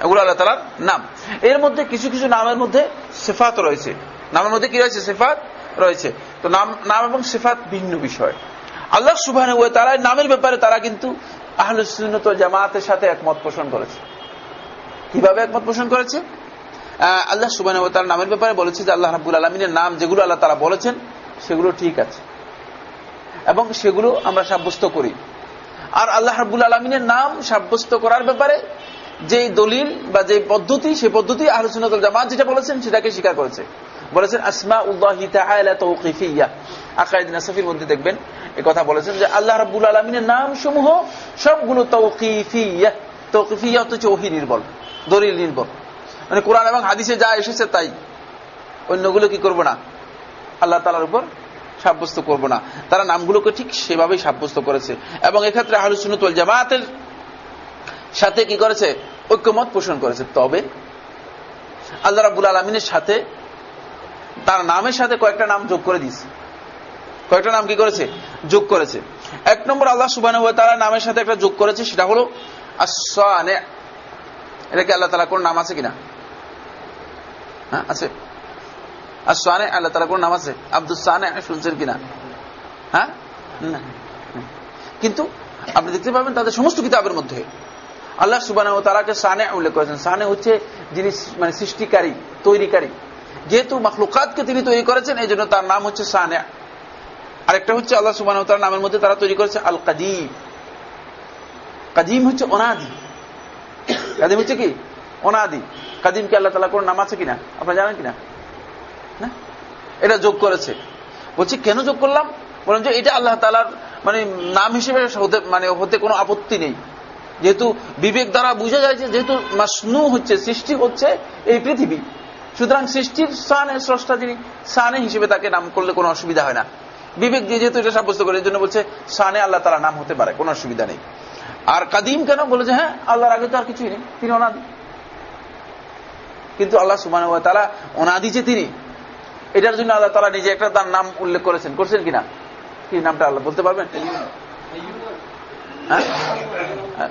এগুলো আল্লাহ তালার নাম। এর মধ্যে কিছু কিছু নামের মধ্যে সেফাত রয়েছে। নামের মধ্যে কি রয়েছে? সেফাত রয়েছে। তো নাম নাম এবং সেফাত ভিন্ন বিষয়। আল্লাহ সুবাহ তারা নামের ব্যাপারে তারা কিন্তু আহলুসুন্নত জামাতের সাথে একমত পোষণ করেছে। কীভাবে একমত পোষণ করেছে? আল্লাহ সুবাহ তার নামের ব্যাপারে বলেছে যে আল্লাহ রাবুল আলমিনের নাম যেগুলো আল্লাহ তারা বলেছেন, সেগুলো ঠিক আছে। এবং সেগুলো আমরা সাব্যস্ত করি। আর আল্লাহ রাবুল আলমিনের নাম সাব্যস্ত করার ব্যাপারে যে দলিল বা যে পদ্ধতি সেই পদ্ধতি আহলুসুল জামাত যেটা বলেছেন, সেটাকে স্বীকার করেছে। বলেছেন আসমা আকাইদিন আসফির মধ্যে দেখবেন, এ কথা বলেছেন যে, আল্লাহ রাবুল আলমিনের নাম সমূহ সবগুলো তৌকিফিয়া। তৌকিফিয়া হচ্ছে ওহি নির্বল, দলিল নির্ভর মানে কোরআন এবং হাদিসে যা এসেছে তাই। অন্যগুলো কি করব না? আল্লাহ তালার উপর সাব্যস্ত করব না। তারা নামগুলোকে ঠিক সেভাবেই সাব্যস্ত করেছে। এবং এক্ষেত্রে আহলুসুনুল জামাতের সাথে কি করেছে? ঐক্যমত পোষণ করেছে। তবে আল্লাহ রাবুল আলমিনের সাথে তার নামের সাথে কয়েকটা নাম যোগ করে দিয়েছে। কয়েকটা নাম কি করেছে? যোগ করেছে। এক নম্বর আল্লাহ সুবাহ তারা নামের সাথে একটা যোগ করেছে, সেটা হলো আসানে এটা কি আল্লাহ তালা কোন নাম আছে কিনা? হ্যাঁ আছে। আর সোয়ানে আল্লাহ তালা কোন নাম আছে? আব্দুল সানে, শুনছেন কিনা? হ্যাঁ? কিন্তু আপনি দেখতে পাবেন তাদের সমস্ত কিতাবের মধ্যে আল্লাহ সুবান তালাকে সানে উল্লেখ করেছেন। সানে হচ্ছে যিনি মানে সৃষ্টিকারী, তৈরিকারী। যেহেতু মখলুকাতকে তিনি তৈরি করেছেন, এই জন্য তার নাম হচ্ছে সানে। আরেকটা হচ্ছে আল্লাহ সুবান তার নামের মধ্যে তারা তৈরি করেছে আল কাদিম কাদিম হচ্ছে অনাদি। কাদিম হচ্ছে কি? অনাদি। কাদিমকে আল্লাহ তালা কোন নাম আছে কিনা? আপনারা জানেন কিনা? এটা যোগ করেছে। বলছি, কেন যোগ করলাম? বলেন যে এটা আল্লাহ তালার মানে নাম হিসেবে হতে মানে হতে কোনো আপত্তি নেই। যেহেতু বিবেক দ্বারা বোঝা যায় যে, যেহেতু মাসনু হচ্ছে, সৃষ্টি হচ্ছে এই পৃথিবী। সুতরাং সৃষ্টির সানে স্রষ্টা যিনি, সানে হিসেবে তাকে নাম করলে কোনো অসুবিধা হয় না। বিবেক দিয়ে যেহেতু এটা সাব্যস্ত করে এই জন্য বলছে সানে আল্লাহ তালা নাম হতে পারে, কোনো অসুবিধা নেই। আর কাদিম কেন? বলে যে হ্যাঁ আল্লাহর আগে তো আর কিছুই নেই, তিনি অনাদি। কিন্তু আল্লাহ সুমান তারা অনাদি যে তিনি, এটার জন্য আল্লাহ তারা নিজে একটা তার নাম উল্লেখ করেছেন। করছেন কিনা? কি নামটা আল্লাহ বলতে পারবেন?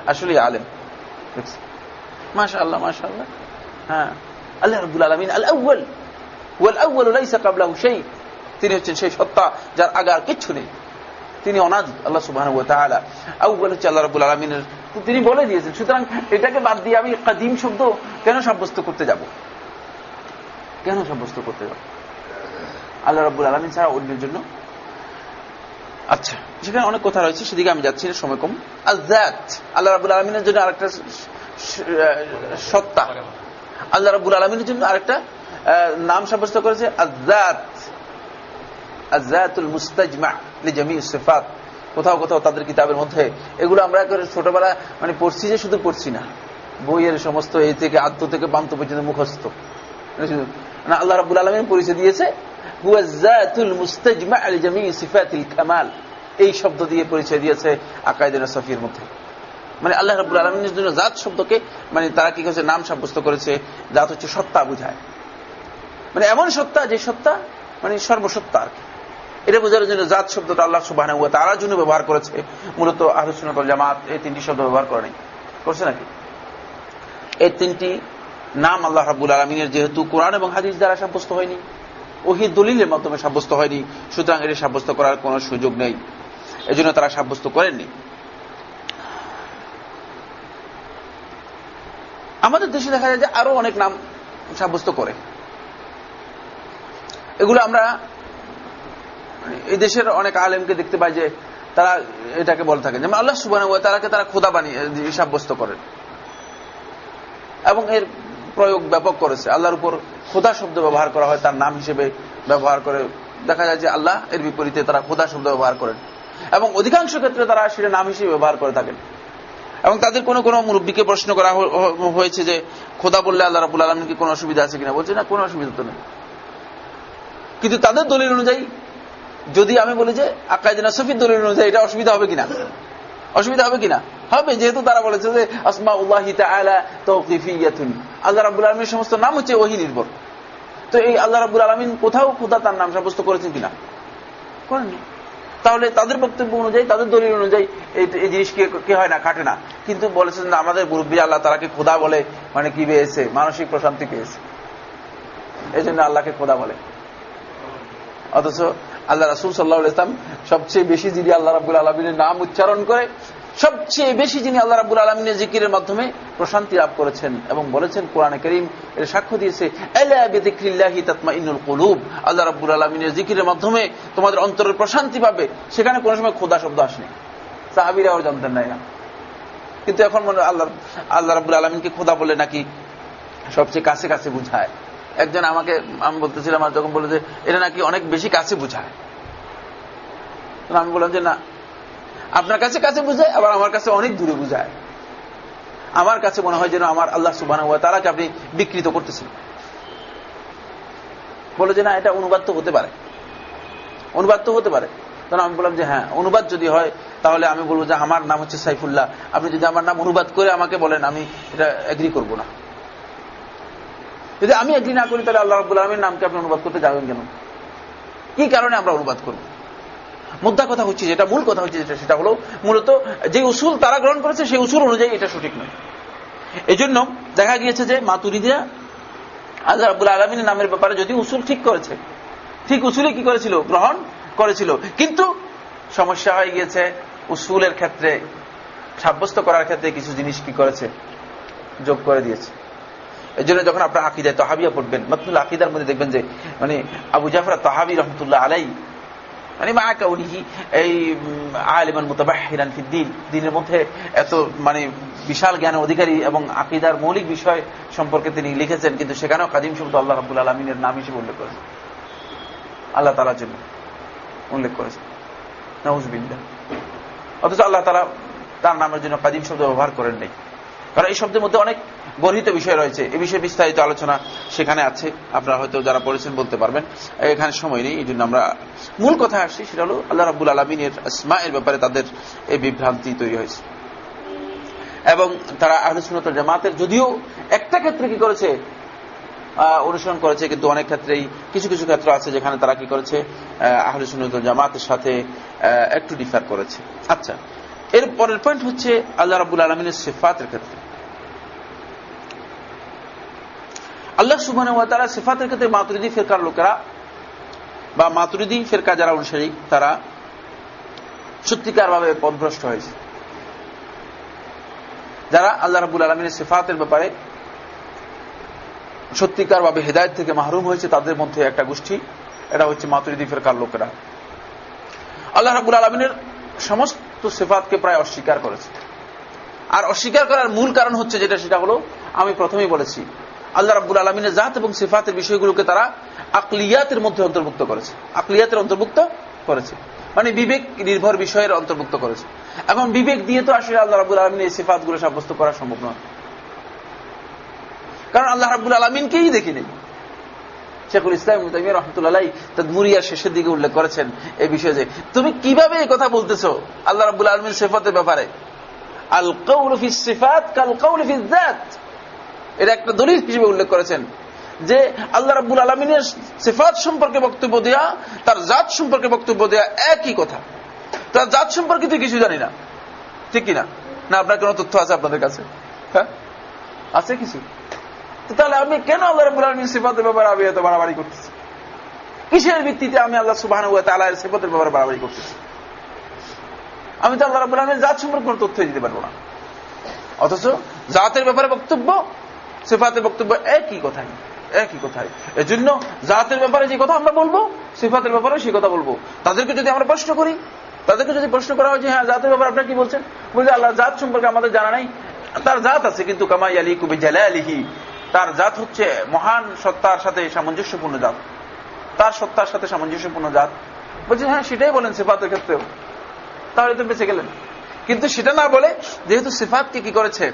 আসলে আলেম। মাশা আল্লাহ মাশা আল্লাহ হ্যাঁ। আল্লাহ রবুল আলমিন আল আউ্ল ওয়াল আউ্ল লাইসা কাবলাহু সেই তিনি হচ্ছেন সেই সত্তা যার আগে আর কিচ্ছু নেই। তিনি অনাদি, আল্লাহ সুবাহ আউ্ল হচ্ছে আল্লাহ রবুল আলমিনের। তিনি বলে দিয়েছেন, সুতরাং এটাকে বাদ দিয়ে আমি কাদিম শব্দ কেন সাব্যস্ত করতে যাব? কেন সাব্যস্ত করতে যাব? আল্লাহ রব্বুল আলমিন ছাড়া অন্যের জন্য? আচ্ছা সেখানে অনেক কথা রয়েছে, সেদিকে আমি যাচ্ছি সময় কম। আল্লাহ রাবুল আলমিনের জন্য আরেকটা সত্তা। আল্লাহ রাবুল আলমিনের জন্য আরেকটা নাম সাব্যস্ত করেছে আজাত আজাতুল মুস্তাজমা কোথাও কোথাও তাদের কিতাবের মধ্যে এগুলো আমরা ছোটবেলা মানে পড়ছি যে শুধু পড়ছি না। বইয়ের সমস্ত এই থেকে আত্ম থেকে বান্ত পর্যন্ত মুখস্থ। আল্লাহ রাবুল আলমিন পরিচয় দিয়েছে মুস্তাজমা আল জামি সিফাতিল কামাল। এই শব্দ দিয়ে পরিচয় দিয়েছে আকায়দিন সফির মধ্যে। মানে আল্লাহ রাবুল আলমিনের জন্য জাত শব্দকে মানে তারা কি করেছে? নাম সাব্যস্ত করেছে। জাত হচ্ছে সত্তা বুঝায়। মানে এমন সত্তা যে সত্তা মানে সর্বসত্তা আর কি। এটা বোঝার জন্য জাত শব্দটা আল্লাহ সুবাহ তারা জন্য ব্যবহার করেছে। মূলত আহরুসুনতল জামাত এই তিনটি শব্দ ব্যবহার করে নাই। করছে নাকি? এই তিনটি নাম আল্লাহ রাবুল আলমিনের যেহেতু কোরআন এবং হাদিস দ্বারা সাব্যস্ত হয়নি, ওহি দলিলের মাধ্যমে সাব্যস্ত হয়নি, সুতরাং এটি সাব্যস্ত করার কোন সুযোগ নেই। এজন্য তারা সাব্যস্ত করেননি। আমাদের দেশে দেখা যায় যে আরও অনেক নাম সাব্যস্ত করে। এগুলো আমরা এই দেশের অনেক আলেমকে দেখতে পাই যে তারা এটাকে বলে থাকেন। যেমন আল্লাহ সুবান তারাকে তারা খোদা বানিয়ে সাব্যস্ত করেন। এবং এর প্রয়োগ ব্যাপক করেছে। আল্লাহর উপর খোদা শব্দ ব্যবহার করা হয়, তার নাম হিসেবে ব্যবহার করে। দেখা যায় যে আল্লাহ এর বিপরীতে তারা খোদা শব্দ ব্যবহার করেন। এবং অধিকাংশ ক্ষেত্রে তারা সেটা নাম হিসেবে ব্যবহার করে থাকেন। এবং তাদের কোনো কোনো মুরব্বীকে প্রশ্ন করা হয়েছে যে, খোদা বললে আল্লাহ রাবুল আলমীর কি কোনো অসুবিধা আছে কিনা? বলছে, না, কোনো অসুবিধা তো নেই। কিন্তু তাদের দলিল অনুযায়ী, যদি আমি বলি যে আকাইদিনা সফির দলিল অনুযায়ী এটা অসুবিধা হবে কিনা? অসুবিধা হবে কিনা? হবে, যেহেতু তারা বলেছে যে আসমা উল্লাহ আল্লাহ রাবুল আলমীর সমস্ত নাম হচ্ছে ওহি নির্ভর। তো এই আল্লাহ রাবুল আলমিন কোথাও খোদা তার নাম সাব্যস্ত করেছেন কিনা? করেননি। তাহলে তাদের বক্তব্য অনুযায়ী, তাদের দলিল অনুযায়ী এই জিনিস কি হয় না কাটে না। কিন্তু বলেছেন না আমাদের মুরব্বী আল্লাহ তারাকে খোদা বলে মানে কি পেয়েছে মানসিক প্রশান্তি পেয়েছে। এই জন্য আল্লাহকে খোদা বলে। অথচ আল্লাহ রাসুল সাল্লাহ ইসলাম সবচেয়ে বেশি যিনি আল্লাহ রাবুল আলমিনের নাম উচ্চারণ করে সবচেয়ে বেশি যিনি আল্লাহ রাবুল আলমিনের জিকিরের মাধ্যমে প্রশান্তি লাভ করেছেন এবং বলেছেন কোরআনে করিম এর সাক্ষ্য দিয়েছে আল্লাহ রাবুল আলমিনের জিকিরের মাধ্যমে তোমাদের অন্তরের প্রশান্তি পাবে। সেখানে কোন সময় খোদা শব্দ আসেনি। সাহাবিরাও জানতেন না। কিন্তু এখন মনে আল্লাহ আল্লাহ রাবুল আলমিনকে খোদা বলে নাকি সবচেয়ে কাছে কাছে বুঝায়। একজন আমাকে, আমি বলতেছিলাম আর যখন বলে যে এটা নাকি অনেক বেশি কাছে বুঝায়। আমি বললাম যে, না আপনার কাছে কাছে বুঝায়, আবার আমার কাছে অনেক দূরে বুঝায়। আমার কাছে মনে হয় যেন আমার আল্লাহ সুবান সুবাহ তারাকে আপনি বিকৃত করতেছেন। বলে যে না, এটা অনুবাদ তো হতে পারে। অনুবাদ তো হতে পারে। তখন আমি বললাম যে হ্যাঁ অনুবাদ যদি হয়, তাহলে আমি বলব যে আমার নাম হচ্ছে সাইফুল্লাহ। আপনি যদি আমার নাম অনুবাদ করে আমাকে বলেন, আমি এটা এগ্রি করব না। যদি আমি এগ্রি না করি, তাহলে আল্লাহ রাবুল আলমীর নামকে আপনি অনুবাদ করতে যাবেন কেন? কি কারণে আমরা অনুবাদ করব? মুদ্রা কথা হচ্ছে, যেটা মূল কথা হচ্ছে যেটা, সেটা হলো মূলত যে উসুল তারা গ্রহণ করেছে, সেই উসুল অনুযায়ী এটা সঠিক নয়। এই জন্য দেখা গিয়েছে যে মাতুরিদিয়া আল্লাহ রাবুল আলমিনের নামের ব্যাপারে যদি উসুল ঠিক করেছে, ঠিক উসুলে কি করেছিল? গ্রহণ করেছিল। কিন্তু সমস্যা হয়ে গিয়েছে উসুলের ক্ষেত্রে, সাব্যস্ত করার ক্ষেত্রে কিছু জিনিস কি করেছে? যোগ করে দিয়েছে। এই জন্য যখন আপনার আকিদায় তহাবিয়া পড়বেন মাতুল আকিদার মধ্যে দেখবেন যে মানে আবু জাফরা তহাবি রহমতুল্লাহ আলাই মানে মা কাউলিহি এই আলিমান মুতাবাহিরান ফিদ্দিন দিনের মধ্যে এত মানে বিশাল জ্ঞান অধিকারী এবং আকিদার মৌলিক বিষয় সম্পর্কে তিনি লিখেছেন, কিন্তু সেখানেও কাদিম শব্দ আল্লাহ রাবুল আলমিনের নাম হিসেবে উল্লেখ করেছেন। আল্লাহ তালার জন্য উল্লেখ করেছেন। নজবিল্লা অথচ আল্লাহ তালা তার নামের জন্য কাদিম শব্দ ব্যবহার করেন নাই। কারণ এই শব্দের মধ্যে অনেক গর্হিত বিষয় রয়েছে। এ বিষয়ে বিস্তারিত আলোচনা সেখানে আছে। আপনারা হয়তো যারা পড়েছেন বলতে পারবেন। এখানে সময় নেই এই জন্য আমরা মূল কথা আসছি, সেটা হল আল্লাহ রাবুল আলমিনের ইসমা এর ব্যাপারে তাদের এই বিভ্রান্তি তৈরি হয়েছে। এবং তারা আহলুসুনত জামাতের যদিও একটা ক্ষেত্রে কি করেছে? অনুসরণ করেছে, কিন্তু অনেক ক্ষেত্রেই কিছু কিছু ক্ষেত্র আছে যেখানে তারা কি করেছে? আহলুসুনত জামাতের সাথে একটু ডিফার করেছে। আচ্ছা এর পরের পয়েন্ট হচ্ছে আল্লাহ রাবুল আলমিনের সেফাতের ক্ষেত্রে। আল্লাহ সুবাহ তারা সেফাতের ক্ষেত্রে মাতুরিদি ফেরকার লোকেরা বা মাতুরিদি ফেরকা যারা অনুসারী, তারা সত্যিকারভাবে পদভ্রষ্ট হয়েছে। যারা আল্লাহ রাবুল আলমিনের সেফাতের ব্যাপারে সত্যিকারভাবে হেদায়ত থেকে মাহরুম হয়েছে, তাদের মধ্যে একটা গোষ্ঠী, এটা হচ্ছে মাতুরিদি ফেরকার লোকেরা। আল্লাহ রাবুল আলমিনের সমস্ত সেফাতকে প্রায় অস্বীকার করেছে। আর অস্বীকার করার মূল কারণ হচ্ছে যেটা, সেটা হলো আমি প্রথমেই বলেছি আল্লাহ রাবুল আলমিনের জাত এবং সিফাতের বিষয়গুলোকে তারা আকলিয়াতের মধ্যে অন্তর্ভুক্ত করেছে। আকলিয়াতের অন্তর্ভুক্ত করেছে। মানে বিবেক নির্ভর বিষয়ের অন্তর্ভুক্ত করেছে। এখন বিবেক দিয়ে তো আসলে আল্লাহ রাবুল আলমিনের এই সিফাতগুলো সাব্যস্ত করা সম্ভব নয়। কারণ আল্লাহ রাবুল আলমিনকেই দেখি নেই। শেখুল ইসলাম রহমতুল্লাহ তদমুরিয়ার শেষের দিকে উল্লেখ করেছেন এই বিষয়ে যে, তুমি কীভাবে এই কথা বলতেছ আল্লাহ রাবুল আলমিন সেফাতের ব্যাপারে? আল কৌল ফিস সিফাত কাল কৌল ফিস জাত এটা একটা দলিল হিসেবে উল্লেখ করেছেন যে আল্লাহ রাব্বুল আলমিনের সিফাত সম্পর্কে বক্তব্য দেয়া, তার জাত সম্পর্কে বক্তব্য দেয়া একই কথা। তার জাত সম্পর্কে তো কিছু জানি না। ঠিক কিনা? না, আপনার কোনো তথ্য আছে আপনাদের কাছে? হ্যাঁ? আছে কিছু? তাহলে আমি কেন আল্লাহ রাব্বুল আলমীর সিফাতের ব্যাপারে আমি এত বাড়াবাড়ি করতেছি? কিসের ভিত্তিতে আমি আল্লাহ সুবাহ তালার সিফতের ব্যাপারে বাড়াবাড়ি করতেছি? আমি তো আল্লাহ রাবুল আলমের জাত সম্পর্কে কোনো তথ্য দিতে পারব না। অথচ জাতের ব্যাপারে বক্তব্য সিফাতের বক্তব্য একই কথাই একই কথাই। এজন্য জাতের ব্যাপারে যে কথা আমরা বলব, সিফাতের ব্যাপারে সেই কথা বলব। তাদেরকে যদি আমরা প্রশ্ন করি, তাদেরকে যদি প্রশ্ন করা হয় যে হ্যাঁ জাতের ব্যাপারে আপনার কি বলছেন? বলছে আল্লাহ জাত সম্পর্কে আমাদের জানা নাই। তার জাত আছে, কিন্তু কামাই আলী কুবি জালা আলিহি তার জাত হচ্ছে মহান সত্তার সাথে সামঞ্জস্যপূর্ণ জাত। তার সত্তার সাথে সামঞ্জস্যপূর্ণ জাত। বলছে হ্যাঁ সেটাই বলেন সিফাতের ক্ষেত্রেও। তাহলে তো বেঁচে গেলেন। কিন্তু সেটা না বলে, যেহেতু সিফাতকে কি করেছে?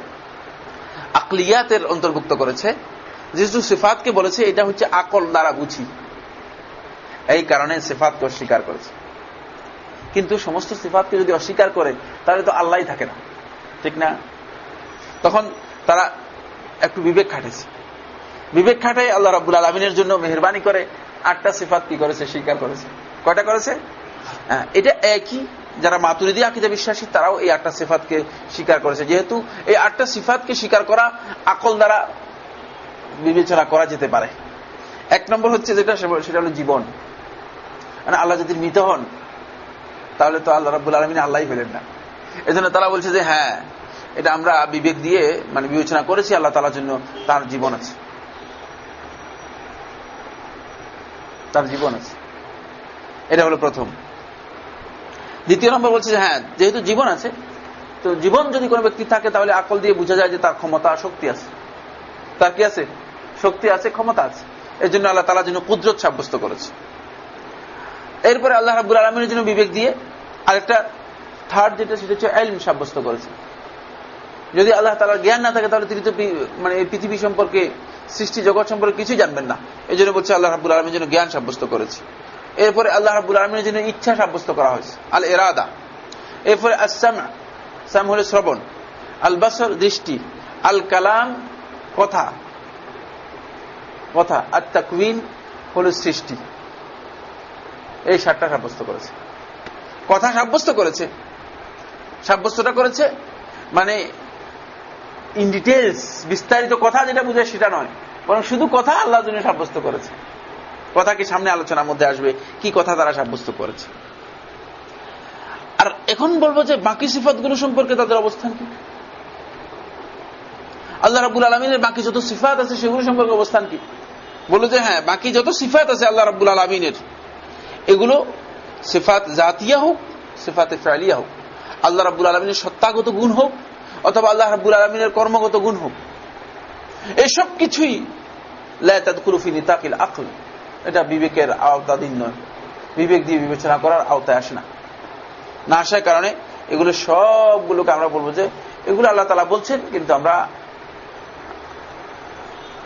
আকলিয়াতের অন্তর্ভুক্ত করেছে যেহেতু সিফাতকে বলেছে, এটা হচ্ছে আকল দ্বারা বুঝি। এই কারণে সিফাতকে অস্বীকার করেছে। কিন্তু সমস্ত সিফাতকে যদি অস্বীকার করে, তাহলে তো আল্লাহ থাকে না। ঠিক না? তখন তারা একটু বিবেক খাটেছে বিবেক খাটাই আল্লাহ রাবুল আলমিনের জন্য মেহরবানি করে, আটটা সিফাত কি করেছে? স্বীকার করেছে। কয়টা করেছে? এটা একই যারা মাতুরিদি আকিদা বিশ্বাসী, তারাও এই আটটা সিফাতকে স্বীকার করেছে। যেহেতু এই আটটা সিফাতকে স্বীকার করা আকল দ্বারা বিবেচনা করা যেতে পারে। এক নম্বর হচ্ছে যেটা, সেটা হলো জীবন। মানে আল্লাহ যদি মৃত হন, তাহলে তো আল্লাহ রাবুল আলমিন আল্লাহ হলেন না। এই জন্য তারা বলছে যে হ্যাঁ এটা আমরা বিবেক দিয়ে মানে বিবেচনা করেছি, আল্লাহ তালার জন্য তার জীবন আছে। তার জীবন আছে। এটা হলো প্রথম। দ্বিতীয় নম্বর বলছে যে হ্যাঁ যেহেতু জীবন আছে, তো জীবন যদি কোনো ব্যক্তি থাকে, তাহলে আকল দিয়ে বোঝা যায় যে তার ক্ষমতা শক্তি আছে। তার কি আছে? শক্তি আছে, ক্ষমতা আছে। এই জন্য আল্লাহ তালার জন্য কুদরত সাব্যস্ত করেছে। এরপরে আল্লাহ রাবুল আলমের জন্য বিবেক দিয়ে আরেকটা থার্ড যেটা, সেটা হচ্ছে এলম সাব্যস্ত করেছে। যদি আল্লাহ তালার জ্ঞান না থাকে, তাহলে তিনি তো মানে পৃথিবী সম্পর্কে, সৃষ্টি জগৎ সম্পর্কে কিছুই জানবেন না। এই জন্য বলছে আল্লাহ রাবুল আলমের জন্য জ্ঞান সাব্যস্ত করেছে। এরপরে আল্লাহ রাবুল আলমের জন্য ইচ্ছা সাব্যস্ত করা হয়েছে। আল এরাদা এরপরে আসাম সাম হলে শ্রবণ। আল বাসর দৃষ্টি। আল কালাম কথা। কথা। আর তাকুইন হল সৃষ্টি। এই সাতটা সাব্যস্ত করেছে। কথা সাব্যস্ত করেছে। সাব্যস্তটা করেছে মানে ইন ডিটেলস বিস্তারিত কথা যেটা বুঝে সেটা নয়। বরং শুধু কথা আল্লাহ জন্য সাব্যস্ত করেছে। কথা কি সামনে আলোচনার মধ্যে আসবে? কি কথা তারা সাব্যস্ত করেছে? আর এখন বলব যে বাকি সিফাতগুলো সম্পর্কে তাদের অবস্থান কি? আল্লাহ রাবুল আলমিনের বাকি যত সিফাত আছে সেগুলো সম্পর্কে অবস্থান কি? বলো যে হ্যাঁ বাকি যত সিফাত আছে আল্লাহ রাবুল আলমিনের, এগুলো সিফাত জাতিয়া হোক, সিফাতে ফেলিয়া হোক। আল্লাহ রাবুল আলমিনের সত্তাগত গুণ হোক, অথবা আল্লাহ রাবুল আলমিনের কর্মগত গুণ হোক। এসব কিছুই লাকুলুফি নিতাকিল আকল। এটা বিবেকের আওতাধীন নয়। বিবেক দিয়ে বিবেচনা করার আওতায় আসে না। না আসার কারণে এগুলো সবগুলোকে আমরা বলব যে এগুলো আল্লাহ তালা বলছেন, কিন্তু আমরা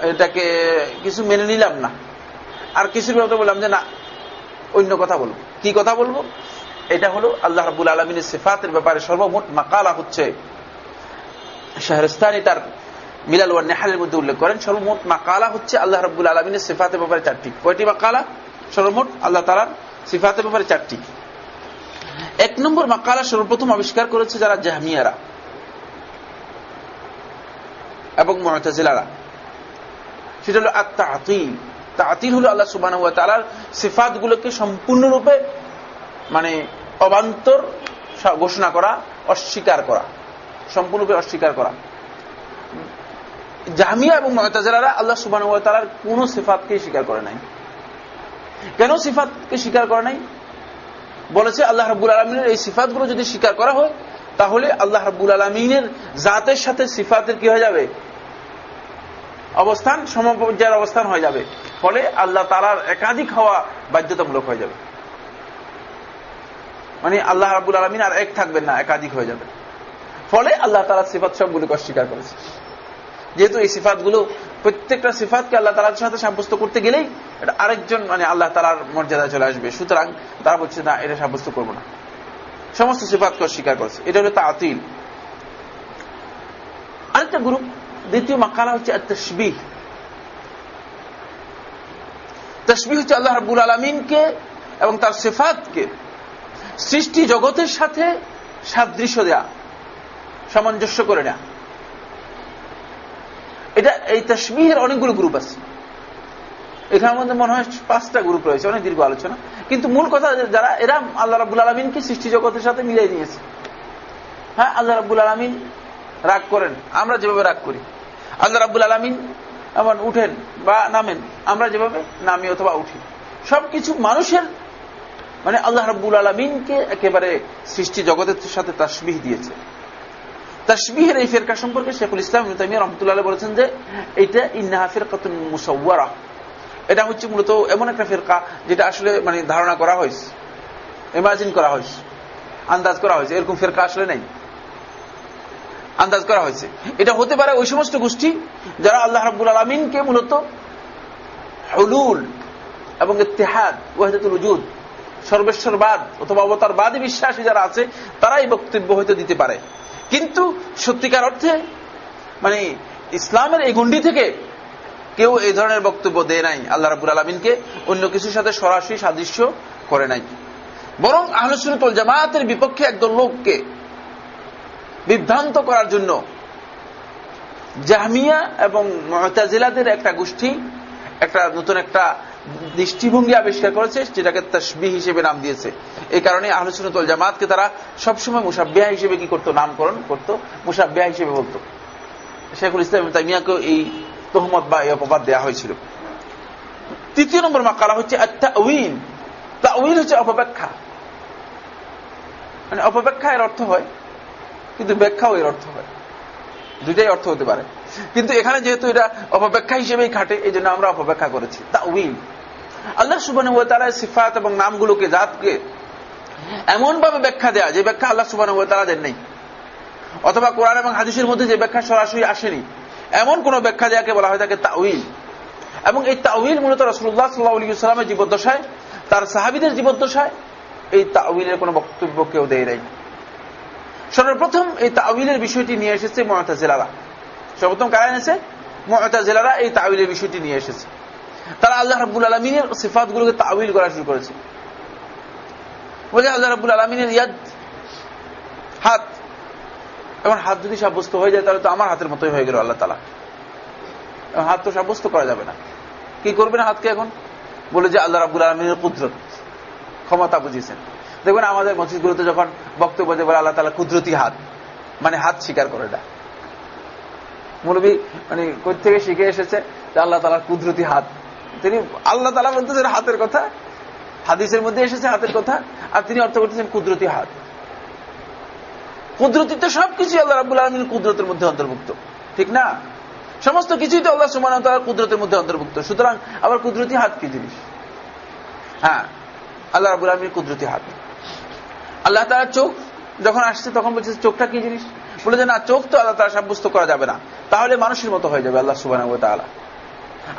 এটাকে কিছু মেনে নিলাম না। আর কিছুর ব্যাপারে বললাম যে না, অন্য কথা বলব। কি কথা বলব? এটা হলো আল্লাহ রাবুল আলমিনের সিফাতের ব্যাপারে সর্বমোট মাকালা হচ্ছে, শাহরস্তানি তার মিলাল ওয়ার নেহালের মধ্যে উল্লেখ করেন, সর্বমোট মাকালা হচ্ছে আল্লাহ রাবুল আলমিনের সিফাতের ব্যাপারে চারটি। কয়টি মাকালা? সর্বমোট আল্লাহ তালার সিফাতের ব্যাপারে চারটি। এক নম্বর মাকালা সর্বপ্রথম আবিষ্কার করেছে যারা জাহমিয়ারা এবং মহতাজিলারা সেটা হলো আত্মা আতিল তাতিল হলো আল্লাহ সুবাহ তালার সিফাত গুলোকে সম্পূর্ণরূপে মানে অবান্তর ঘোষণা করা, অস্বীকার করা। সম্পূর্ণরূপে অস্বীকার করা। জামিয়া এবং মহতাজারা আল্লাহ সুবাহ তালার কোন সিফাতকে স্বীকার করে নাই। কেন সিফাতকে স্বীকার করে নাই? বলেছে আল্লাহ রাবুল আলমিনের এই সিফাতগুলো যদি স্বীকার করা হয়, তাহলে আল্লাহ রাবুল আলমিনের জাতের সাথে সিফাতের কি হয়ে যাবে? অবস্থান, সমপর্যায়ের অবস্থান হয়ে যাবে। ফলে আল্লাহ তালার একাধিক হওয়া বাধ্যতামূলক হয়ে যাবে। মানে আল্লাহ রাবুল আলমিন আর এক থাকবেন না, একাধিক হয়ে যাবে। ফলে আল্লাহ তালা সিফাত সবগুলিকে অস্বীকার করেছে। যেহেতু এই সিফাতগুলো প্রত্যেকটা সিফাতকে আল্লাহ তালার সাথে সাব্যস্ত করতে গেলেই এটা আরেকজন মানে আল্লাহ তালার মর্যাদায় চলে আসবে। সুতরাং তারা বলছে, না, এটা সাব্যস্ত করব না। সমস্ত সিফাতকে অস্বীকার করেছে। এটা হলো তাতিল। আরেকটা গ্রুপ, দ্বিতীয় মাকালা হচ্ছে তসবিহ তসবি হচ্ছে আল্লাহ রাবুল আলমিনকে এবং তার সেফাতকে সৃষ্টি জগতের সাথে সাদৃশ্য দেয়া, সামঞ্জস্য করে নেয়া। এটা, এই তসবিহের অনেকগুলো গ্রুপ আছে। এখানের মধ্যে মনে হয় পাঁচটা গ্রুপ রয়েছে, অনেক দীর্ঘ আলোচনা। কিন্তু মূল কথা যারা, এরা আল্লাহ রাবুল আলমিনকে সৃষ্টি জগতের সাথে মিলিয়ে নিয়েছে। হ্যাঁ আল্লাহ রাবুল আলমিন রাগ করেন, আমরা যেভাবে রাগ করি। আল্লাহ রাবুল আলমিন এমন উঠেন বা নামেন, আমরা যেভাবে নামি অথবা উঠি। সবকিছু মানুষের মানে আল্লাহ রাবুল আলমিনকে একেবারে সৃষ্টি জগতের সাথে তাসবিহ দিয়েছে। তাসবিহের এই ফেরকা সম্পর্কে শেখুল ইসলাম তামিয়া রহমতুল্লাহ বলেছেন যে, এটা ইন্নাহা ফেরকাতুন মুসাওয়ারা। এটা হচ্ছে মূলত এমন একটা ফেরকা যেটা আসলে মানে ধারণা করা হয়েছে ইমাজিন করা হয়েছে, আন্দাজ করা হয়েছে। এরকম ফেরকা আসলে নেই। আন্দাজ করা হয়েছে। এটা হতে পারে ওই সমস্ত গোষ্ঠী যারা আল্লাহ রাব্বুল আলমিনকে মূলত হলুল এবং ইত্তেহাদ, ওয়াহিদাতুল উজুদ, সর্বেশ্বরবাদ অথবা অবতারবাদী বিশ্বাসী যারা আছে, তারাই বক্তব্য হয়তো দিতে পারে। কিন্তু সত্যিকার অর্থে মানে ইসলামের এই গুন্ডি থেকে কেউ এই ধরনের বক্তব্য দেয় নাই, আল্লাহ রাবুল আলমিনকে, অন্য কিছুর সাথে সরাসরি সাদৃশ্য করে নাই। বরং আহলসুল জামায়াতের বিপক্ষে একদল লোককে বিভ্রান্ত করার জন্য জাহমিয়া এবং মহতাজিলাদের একটা গোষ্ঠী, একটা নতুন একটা দৃষ্টিভঙ্গি আবিষ্কার করেছে, যেটাকে তসবি হিসেবে নাম দিয়েছে। এই কারণে আহলসুল জামাতকে তারা সবসময় মুসাব্বিয়া হিসেবে কি করতো, নামকরণ করতো মুসাব্বিয়া হিসেবে বলতো। শেখুল ইসলাম তাইমিয়াকে এই তোহমত বা এই অপবাদ দেওয়া হয়েছিল। তৃতীয় নম্বর মাকালা হচ্ছে উইন তা উইন হচ্ছে অপব্যাখ্যা। মানে অপব্যাখ্যা এর অর্থ হয়, কিন্তু ব্যাখ্যাও এর অর্থ হয়। দুইটাই অর্থ হতে পারে। কিন্তু এখানে যেহেতু এটা অপব্যাখ্যা হিসেবেই খাটে এই জন্য আমরা অপব্যাখ্যা করেছি। তা উইন আল্লাহ সুবান তারা সিফাত এবং নামগুলোকে, জাতকে এমন ভাবে ব্যাখ্যা দেয়া, যে ব্যাখ্যা আল্লাহ সুবান তারা দেন নেই অথবা কোরআন এবং হাদিসের মধ্যে যে ব্যাখ্যা সরাসরি আসেনি, এমন কোন ব্যাখ্যা দেয়াকে বলা হয় তাকে তাউইল এবং এই তাউইল মূলত রসুল্লাহ সাল্লাহামের জীবদ্দশায়, তার সাহাবিদের জীবদ্দশায় এই তাউইলের কোন বক্তব্য কেউ দেয় নাই। সর্বপ্রথম এই তাউইলের বিষয়টি নিয়ে এসেছে মমতা জেলারা সর্বপ্রথম কারা এনেছে? মমতা জেলারা এই তাউইলের বিষয়টি নিয়ে এসেছে। তারা আল্লাহ রাবুল আলমিনের সিফাতগুলোকে তাউইল করা শুরু করেছে। বলে আল্লাহ রাবুল আলমিনের ইয়াদ, হাত, এবং হাত যদি সাব্যস্ত হয়ে যায়, তাহলে তো আমার হাতের মতোই হয়ে গেল আল্লাহ তালা হাত তো সাব্যস্ত করা যাবে না। কি করবে না হাতকে এখন? বলে যে আল্লাহ রাবুল আলমিনের কুদরত, ক্ষমতা বুঝিয়েছেন। দেখবেন আমাদের মসজিদগুলোতে যখন বক্তব্য যে বলে আল্লাহ তালা কুদরতি হাত মানে হাত স্বীকার করে না। মুরবি মানে থেকে শিখে এসেছে যে আল্লাহ তালার কুদরতি হাত। তিনি আল্লাহ তালা বলতেছেন হাতের কথা, হাদিসের মধ্যে এসেছে হাতের কথা, আর তিনি অর্থ করতেছেন কুদরতি হাত। কুদরতি তো সবকিছু আল্লাহ রাবুল আলমীর কুদরতের মধ্যে অন্তর্ভুক্ত। ঠিক না? সমস্ত কিছুই তো আল্লাহ সুমান কুদরতের মধ্যে অন্তর্ভুক্ত। সুতরাং আবার কুদরতি হাত কি জিনিস? হ্যাঁ আল্লাহ রাবুল আলমীর কুদরতি হাত। আল্লাহ তার চোখ যখন আসছে তখন বলছে, চোখটা কি জিনিস? বলে যে না, চোখ তো আল্লাহ তারা সাব্যস্ত করা যাবে না। তাহলে মানুষের মতো হয়ে যাবে আল্লাহ সুবাহ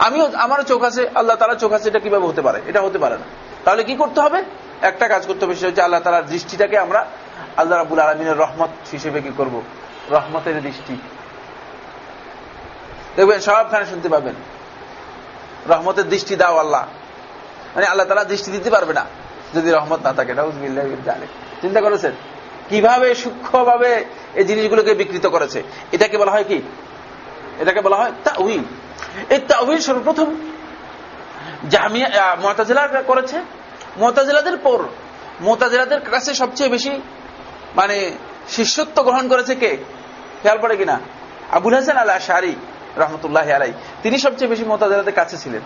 আমিও, আমারও চোখ আছে, আল্লাহ তারা চোখ আছে, এটা কীভাবে হতে পারে? এটা হতে পারে না। তাহলে কি করতে হবে? একটা কাজ করতে হবে, সেটা হচ্ছে আল্লাহ তালার দৃষ্টিটাকে আমরা আল্লাহ রাবুল আলমিনের রহমত হিসেবে কি করব? রহমতের দৃষ্টি। দেখবেন সবখানে শুনতে পাবেন, রহমতের দৃষ্টি দাও আল্লাহ। মানে আল্লাহ তালা দৃষ্টি দিতে পারবে না, যদি রহমত না থাকে। চিন্তা করেছেন? কীভাবে সূক্ষ্মভাবে এই জিনিসগুলোকে বিকৃত করেছে? এটাকে বলা হয় কি? এটাকে বলা হয় তাউইল এই তাউইল সর্বপ্রথম জামিয়া মতাজিলা করেছে। মতাজিলাদের পর, মোতাজিলাদের কাছে সবচেয়ে বেশি মানে শিষ্যত্ব গ্রহণ করেছে কে? খেয়াল পড়ে কিনা? আবুল হাসান আল্লাহ শারি রহমতুল্লাহ আলাই তিনি সবচেয়ে বেশি মোতাজিলাদের কাছে ছিলেন।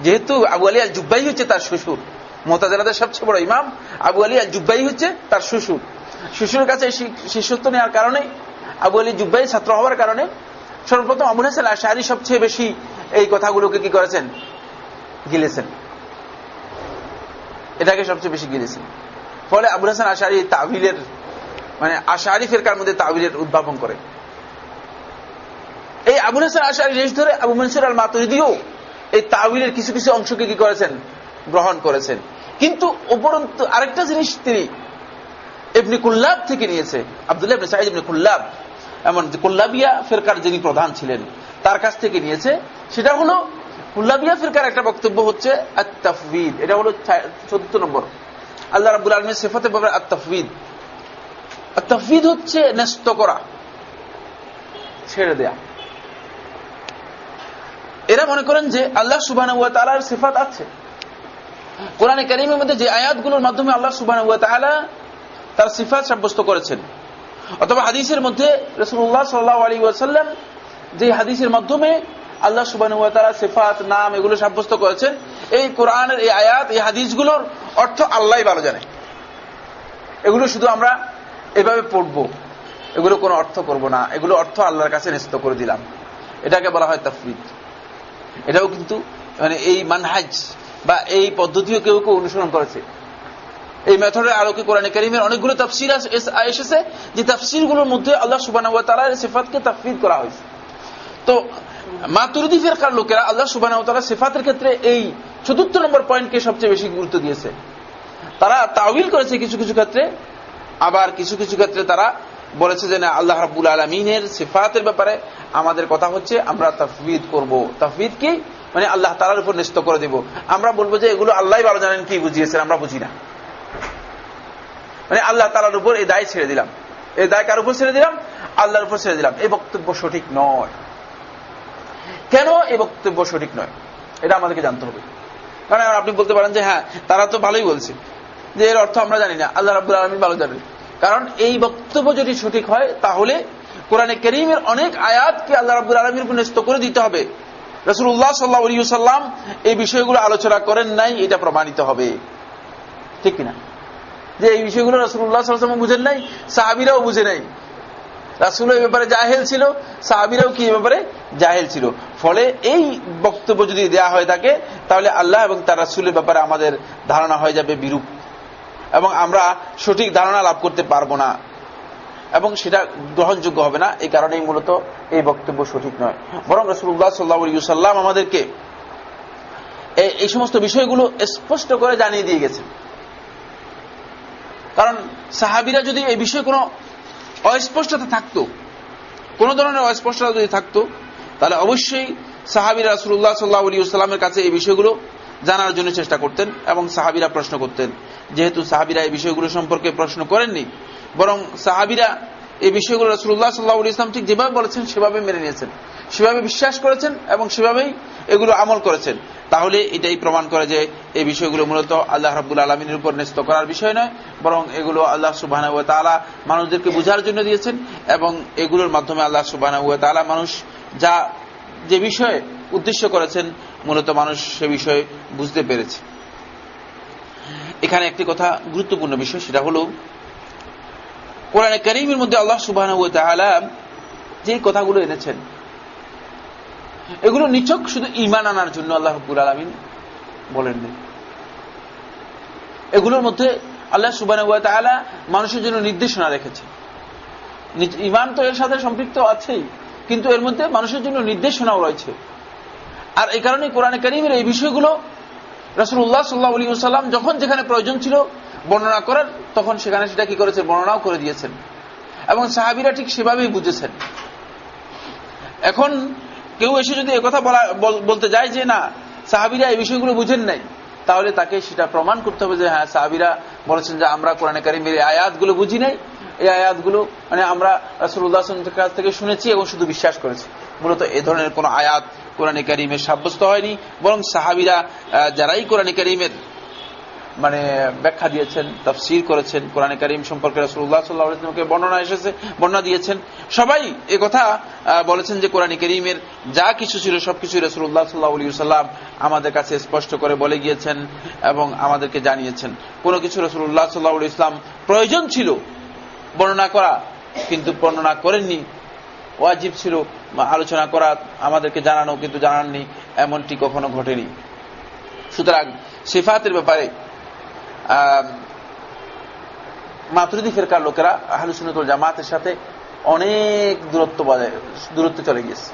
যেহেতু আবু আলী আল জুব্বাই হচ্ছে তার শ্বশুর। মোতাজিলাদের সবচেয়ে বড় ইমাম আবু আলী আল জুব্বাই হচ্ছে তার শ্বশুর। শ্বশুরের কাছে শিষ্যত্ব নেওয়ার কারণে, আবু আলী জুব্বাই ছাত্র হওয়ার কারণে সর্বপ্রথম আবুল হাসান আশারি সবচেয়ে বেশি এই কথাগুলোকে কি করেছেন? গিলেছেন। এটাকে সবচেয়ে বেশি গিলেছেন। ফলে আবুল হাসান আশারি তাবিলের মানে আশারি ফেরকার মধ্যে তাবিলের উদ্ভাবন করে। এই আবুল হাসান আশারি রেশ ধরে আবু মনসুর আল মাতুরিদিও এই তাবিলের কিছু কিছু অংশকে কি করেছেন? গ্রহণ করেছেন। কিন্তু উপরন্তু আরেকটা জিনিস তিনি এমনি কুল্লাব থেকে নিয়েছে। আবদুল্লাহ ইবনে সাইদ ইবনে কুল্লাব। এমন যে কুল্লাবিয়া ফেরকার যিনি প্রধান ছিলেন, তার কাছ থেকে নিয়েছে। সেটা হলো কুল্লাবিয়া ফিরকার একটা বক্তব্য হচ্ছে আত্তাফিদ এটা হলো চতুর্থ নম্বর। আল্লাহ রাবুল আলমীর সেফাতে ব্যাপারে আত্তাফিদ আত্তাফিদ হচ্ছে ন্যস্ত করা, ছেড়ে দেয়া। এরা মনে করেন যে আল্লাহ সুবাহ তালার সিফাত আছে। কোরআনে কারিমের মধ্যে যে আয়াতগুলোর মাধ্যমে আল্লাহ সুবাহ তার সিফাত সাব্যস্ত করেছেন। অথবা হাদিসের মধ্যে রসুল্লাহ সাল্লাহ আলী ওয়াসাল্লাম যে হাদিসের মাধ্যমে আল্লাহ সুবাহ তারা সিফাত, নাম এগুলো সাব্যস্ত করেছেন। এই কোরআনের এই আয়াত, এই হাদিসগুলোর অর্থ আল্লাহ ভালো জানে। এগুলো শুধু আমরা এভাবে পড়ব। এগুলো কোনো অর্থ করব না। এগুলো অর্থ আল্লাহর কাছে নিশ্চিত করে দিলাম। এটাকে বলা হয় তফরিদ এটাও কিন্তু মানে এই মানহাজ বা এই পদ্ধতিও কেউ কেউ অনুসরণ করেছে। এই মেথডের আলোকে কোরআন করিমের অনেকগুলো তফসির এসেছে, যে তফসিরগুলোর মধ্যে আল্লাহ সুবাহ তালার সিফাতকে তফরিদ করা হয়েছে। তো মাতুরিদি ফেরকার লোকেরা আল্লাহ সুবাহ তালা সিফাতের ক্ষেত্রে এই চতুর্থ নম্বর পয়েন্টকে সবচেয়ে বেশি গুরুত্ব দিয়েছে। তারা তাওবিল করেছে কিছু কিছু ক্ষেত্রে, আবার কিছু কিছু ক্ষেত্রে তারা বলেছে যে না, আল্লাহ রাবুল আলমিনের সিফাতের ব্যাপারে আমাদের কথা হচ্ছে, আমরা তফবিদ করব। তফবিদ কি? মানে আল্লাহ তালার উপর নিশ্চিত করে দেব। আমরা বলব যে এগুলো আল্লাহ ভালো জানেন, কি বুঝিয়েছেন? আমরা বুঝি না। মানে আল্লাহ তালার উপর এই দায় ছেড়ে দিলাম। এই দায় কার উপর ছেড়ে দিলাম? আল্লাহর উপর ছেড়ে দিলাম। এই বক্তব্য সঠিক নয়। কেন এই বক্তব্য সঠিক নয়? এটা আমাদেরকে জানতে হবে। কারণ আপনি বলতে পারেন যে হ্যাঁ তারা তো ভালোই বলছে। যে এর অর্থ আমরা জানি না। আল্লাহ রাবুল আলমী ভালো জানেন। কারণ এই বক্তব্য যদি সঠিক হয়, তাহলে কোরআনে করিমের অনেক আয়াতকে আল্লাহ রাবুল আলমীর উপর ন্যস্ত করে দিতে হবে। রসুল্লাহ সাল্লাহ সাল্লাম এই বিষয়গুলো আলোচনা করেন নাই, এটা প্রমাণিত হবে। ঠিক কিনা? যে এই বিষয়গুলো রসুল্লাহ সাল্লাম বুঝেন নাই, সাহাবিরাও বুঝে নাই। রাসুল এই ব্যাপারে জাহেল ছিল, সাহাবিরাও কি ব্যাপারে জাহেল ছিল। ফলে এই বক্তব্য যদি দেয়া হয়ে থাকে, তাহলে আল্লাহ এবং তার রাসুলের ব্যাপারে আমাদের ধারণা হয়ে যাবে বিরূপ। এবং আমরা সঠিক ধারণা লাভ করতে পারব না। এবং সেটা গ্রহণযোগ্য হবে না, এই কারণেই মূলত এই বক্তব্য সঠিক নয়। বরং রসুল্লাহ সাল্লাহ সাল্লাম আমাদেরকে এই সমস্ত বিষয়গুলো স্পষ্ট করে জানিয়ে দিয়ে গেছেন। কারণ সাহাবিরা যদি এই বিষয়ে কোনো অস্পষ্টতা থাকতো, কোন ধরনের অস্পষ্টতা যদি থাকতো, তাহলে অবশ্যই সাহাবিরা রাসুল্লাহ সাল্লাহ আলী সাল্লামের কাছে এই বিষয়গুলো জানার জন্য চেষ্টা করতেন এবং সাহাবিরা প্রশ্ন করতেন। যেহেতু সাহাবিরা এই বিষয়গুলো সম্পর্কে প্রশ্ন করেননি, বরং সাহাবিরা এই বিষয়গুলো রসুল্লাহ সাল্লাহ ইসলাম ঠিক যেভাবে বলেছেন সেভাবে মেনে নিয়েছেন। সেভাবে বিশ্বাস করেছেন এবং সেভাবেই এগুলো আমল করেছেন। তাহলে এটাই প্রমাণ করে যে এই বিষয়গুলো মূলত আল্লাহ রাবুল আলমিনের উপর ন্যস্ত করার বিষয় নয়, বরং এগুলো আল্লাহ সুবাহ তালা মানুষদেরকে বুঝার জন্য দিয়েছেন এবং এগুলোর মাধ্যমে আল্লাহ সুবাহ তালা মানুষ যা, যে বিষয়ে উদ্দেশ্য করেছেন, মূলত মানুষ সে বিষয়ে বুঝতে পেরেছে। এখানে একটি কথা গুরুত্বপূর্ণ বিষয়, সেটা হল কোরআনে করিমের মধ্যে আল্লাহ সুবাহ যে কথাগুলো এনেছেন এগুলো নিচক শুধু ইমান আনার জন্য আল্লাহ রব্বুল আলমিন বলেননি এগুলোর মধ্যে আল্লাহ সুবাহ মানুষের জন্য নির্দেশনা রেখেছে ইমান তো এর সাথে সম্পৃক্ত আছেই, কিন্তু এর মধ্যে মানুষের জন্য নির্দেশনাও রয়েছে। আর এই কারণে কোরআনে করিমের এই বিষয়গুলো রসুল্লাহ সাল্লাহ আলী সাল্লাম যখন যেখানে প্রয়োজন ছিল বর্ণনা করার, তখন সেখানে সেটা কি করেছে বর্ণনাও করে দিয়েছেন। এবং সাহাবিরা ঠিক সেভাবেই বুঝেছেন। এখন কেউ এসে যদি একথা বলা বলতে যায় যে না, সাহাবিরা এই বিষয়গুলো বুঝেন নাই, তাহলে তাকে সেটা প্রমাণ করতে হবে যে হ্যাঁ সাহাবিরা বলেছেন যে আমরা কোরআনে কারিমের এই আয়াতগুলো বুঝি নাই। এই আয়াতগুলো মানে আমরা রাসুল্লাহ কাছ থেকে শুনেছি এবং শুধু বিশ্বাস করেছি। মূলত এ ধরনের কোন আয়াত কোরআনে কারিমের সাব্যস্ত হয়নি, বরং সাহাবিরা যারাই কোরআনে কারিমের মানে ব্যাখ্যা দিয়েছেন, তফসির করেছেন, কোরআনে কারিম সম্পর্কে রসুল্লাহ সাল্লাহকে বর্ণনা এসেছে, বর্ণনা দিয়েছেন। সবাই এ কথা বলেছেন যে কোরআন করিমের যা কিছু ছিল সবকিছু রসুল্লাহ সাল্লাহ আলী সাল্লাম আমাদের কাছে স্পষ্ট করে বলে গিয়েছেন এবং আমাদেরকে জানিয়েছেন। কোনো কিছু রসুল্লাহ সাল্লাহ ইসলাম প্রয়োজন ছিল বর্ণনা করা, কিন্তু বর্ণনা করেননি। ওয়াজিব ছিল আলোচনা করা, আমাদেরকে জানানো, কিন্তু জানাননি। এমনটি কখনো ঘটেনি। সুতরাং সিফাতের ব্যাপারে মাতুরিদি ফেরকার লোকেরা আহলুসুনতুল জামাতের সাথে অনেক দূরত্ব বজায়, দূরত্বে চলে গিয়েছে।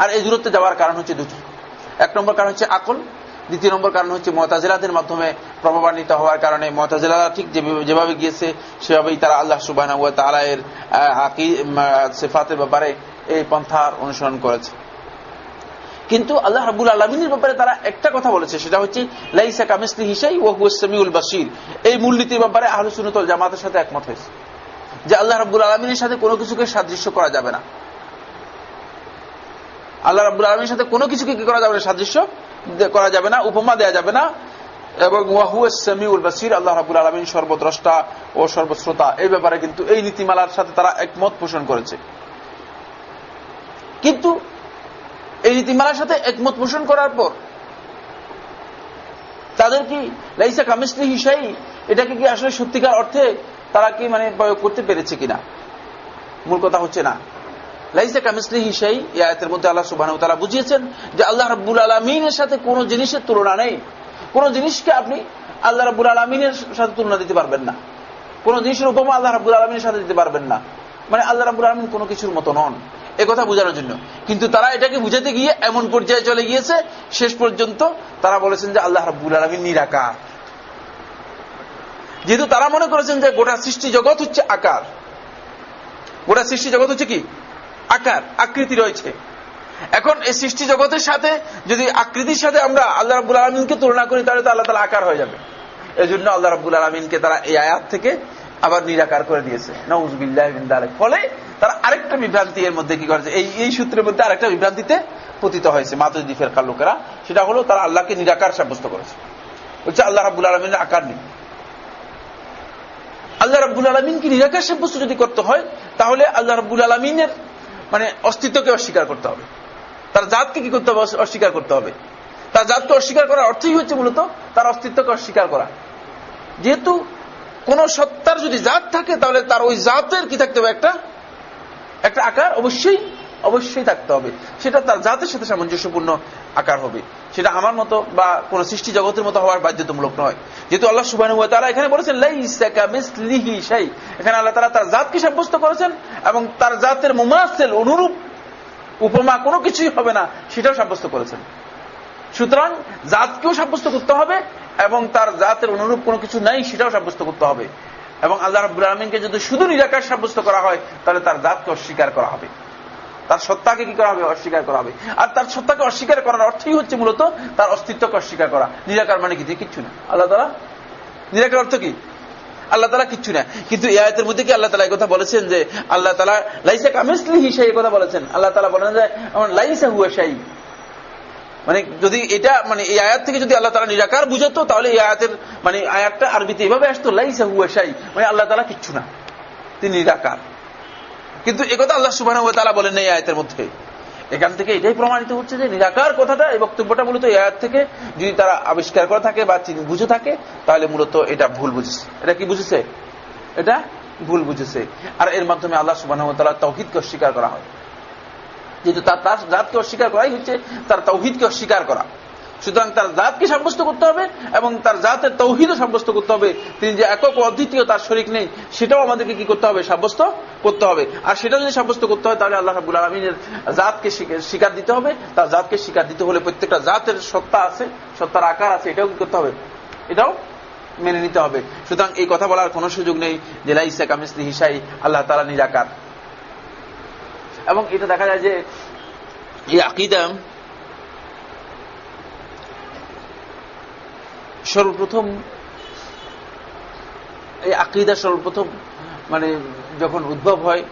আর এই দূরত্বে যাওয়ার কারণ হচ্ছে দুটি। এক নম্বর কারণ হচ্ছে আকল, দ্বিতীয় নম্বর কারণ হচ্ছে মতাজেলাদের মাধ্যমে প্রভাবান্বিত হওয়ার কারণে মতাজেলারা ঠিক যেভাবে গিয়েছে, সেভাবেই তারা আল্লাহ সুবাহ তালায়ের সেফাতের ব্যাপারে এই পন্থার অনুসরণ করেছে। কিন্তু আল্লাহ রাবুল আলমিনের ব্যাপারে তারা একটা কথা বলেছে, সেটা হচ্ছে, লাইসা কামিসলি হিসাই ও হুসামিউল বাসির এই মূলনীতির ব্যাপারে আহলুসুনতল জামাতের সাথে একমত হয়েছে। যে আল্লাহ রাবুল আলমিনের সাথে কোনো কিছুকে সাদৃশ্য করা যাবে না। আল্লাহ রাবুল আলমীর সাথে কোনো কিছুকে কি করা যাবে না? সাদৃশ্য করা যাবে না, উপমা দেওয়া যাবে না। এবং ওয়াহুসামিউল বাসির আল্লাহ রাবুল আলমিন সর্বদ্রষ্টা ও সর্বশ্রোতা। এই ব্যাপারে কিন্তু এই নীতিমালার সাথে তারা একমত পোষণ করেছে। কিন্তু এই নীতিমালার সাথে একমত পোষণ করার পর, তাদের কি লাইসা কামিসলি হিসাই এটাকে কি আসলে সত্যিকার অর্থে তারা কি মানে প্রয়োগ করতে পেরেছে কিনা? মূল কথা হচ্ছে না। লাইসা কামিসলি হিসাই আয়াতের মধ্যে আল্লাহ সুবাহ তারা বুঝিয়েছেন যে আল্লাহ রাব্বুল আলমিনের সাথে কোন জিনিসের তুলনা নেই। কোন জিনিসকে আপনি আল্লাহ রাব্বুল আলমিনের সাথে তুলনা দিতে পারবেন না। কোন জিনিসের উপমা আল্লাহ রাব্বুল আলমিনের সাথে দিতে পারবেন না। মানে আল্লাহ রাব্বুল আলমিন কোনো কিছুর মতো নন। কথা বোঝানোর জন্য। কিন্তু তারা এটাকে বুঝাতে গিয়ে এমন পর্যায়ে চলে গিয়েছে, শেষ পর্যন্ত তারা বলেছেন যে আল্লাহ রাব্বুল আলমিন নিরাকার। যেহেতু তারা মনে করেছেন যে গোটা সৃষ্টি জগৎ হচ্ছে আকার। গোটা সৃষ্টি জগৎ হচ্ছে কি? আকার, আকৃতি রয়েছে। এখন এই সৃষ্টি জগতের সাথে, যদি আকৃতির সাথে আমরা আল্লাহ রাবুল আলমিনকে তুলনা করি, তাহলে তো আল্লাহ তালা আকার হয়ে যাবে। এই জন্য আল্লাহ রাবুল আলমিনকে তারা এই আয়াত থেকে আবার নিরাকার করে দিয়েছে। নউজবিল্লাহ ফলে তারা আরেকটা বিভ্রান্তি এর মধ্যে কি করেছে? এই এই সূত্রের মধ্যে আরেকটা বিভ্রান্তিতে পতিত হয়েছে মাতুদি ফেরকার লোকেরা সেটা হলো তারা আল্লাহকে নিরাকার সাব্যস্ত করেছে। বলছে, আল্লাহ রাবুল আলমিনের আকার নেই। আল্লাহ রাবুল আলমিনকে নিরাকার সাব্যস্ত যদি করতে হয়, তাহলে আল্লাহ রাবুল আলমিনের মানে অস্তিত্বকে অস্বীকার করতে হবে। তার জাতকে কি করতে হবে? অস্বীকার করতে হবে। তার জাতকে অস্বীকার করার অর্থই হচ্ছে মূলত তার অস্তিত্বকে অস্বীকার করা। যেহেতু কোন সত্তার যদি জাত থাকে, তাহলে তার ওই জাতের কি থাকতে হবে? একটা একটা আকার অবশ্যই অবশ্যই থাকতে হবে। সেটা তার জাতের সাথে সামঞ্জস্যপূর্ণ আকার হবে। সেটা আমার মতো বা কোন সৃষ্টি জগতের মতো হওয়ার বাধ্যতামূলক নয়। যেহেতু আল্লাহ সুবাহ তারা এখানে বলেছেন এখানে আল্লাহ তারা তার জাতকে সাব্যস্ত করেছেন এবং তার জাতের মুমাসেল অনুরূপ উপমা কোনো কিছুই হবে না, সেটাও সাব্যস্ত করেছেন। সুতরাং জাতকেও সাব্যস্ত করতে হবে এবং তার জাতের অনুরূপ কোনো কিছু নাই, সেটাও সাব্যস্ত করতে হবে। এবং আল্লাহ রাবুল আলমিনকে যদি শুধু নিরাকার সাব্যস্ত করা হয়, তাহলে তার জাতকে অস্বীকার করা হবে। তার সত্তাকে কি করা হবে? অস্বীকার করা হবে। আর তার সত্তাকে অস্বীকার করার অর্থই হচ্ছে মূলত তার অস্তিত্বকে অস্বীকার করা। নিরাকার মানে কি? কিচ্ছু না। আল্লাহ তালা নিরাকার অর্থ কি? আল্লাহ তালা কিচ্ছু না। কিন্তু এই আয়তের মধ্যে কি আল্লাহ তালা কথা বলেছেন যে, আল্লাহ তালা লাইসা কামিসলি হিসাই কথা বলেছেন। আল্লাহ তালা বলেন যে আমার লাইসা হুয়া সাই মানে যদি এটা মানে এই আয়াত থেকে যদি আল্লাহ তালা নিরাকার বুঝাতো, তাহলে এই আয়াতের মানে আয়াতটা আরবিতে এভাবে আসতো, লাইসা হুয়া সাই মানে আল্লাহ তালা কিচ্ছু না। তিনি নিরাকার। কিন্তু একথা আল্লাহ সুবাহ তালা বলেন এই আয়তের মধ্যে। এখান থেকে এটাই প্রমাণিত হচ্ছে যে নিরাকার কথাটা এই বক্তব্যটা মূলত এই আয়াত থেকে যদি তারা আবিষ্কার করে থাকে বা বুঝে থাকে, তাহলে মূলত এটা ভুল বুঝেছে। এটা কি বুঝেছে? এটা ভুল বুঝেছে। আর এর মাধ্যমে আল্লাহ সুবাহ তালা তৌহিদকে অস্বীকার করা হয়। যেহেতু তার তার জাতকে অস্বীকার করাই হচ্ছে তার তৌহিদকে অস্বীকার করা। সুতরাং তার জাতকে সাব্যস্ত করতে হবে এবং তার জাতের তৌহিদও সাব্যস্ত করতে হবে। তিনি যে একক অদ্বিতীয় তার শরিক নেই, সেটাও আমাদেরকে কি করতে হবে? সাব্যস্ত করতে হবে। আর সেটা যদি সাব্যস্ত করতে হয়, তাহলে আল্লাহ রাবুল আলমিনের জাতকে স্বীকার দিতে হবে। তার জাতকে স্বীকার দিতে হলে প্রত্যেকটা জাতের সত্তা আছে, সত্তার আকার আছে, এটাও কি করতে হবে? এটাও মেনে নিতে হবে। সুতরাং এই কথা বলার কোন সুযোগ নেই যে লাইসা কামিসলি হিসাই, আল্লাহ তালা নিরাকার। এবং এটা দেখা যায় যে এই আকিদাম সর্বপ্রথম, এই আকিদা সর্বপ্রথম মানে যখন উদ্ভব হয়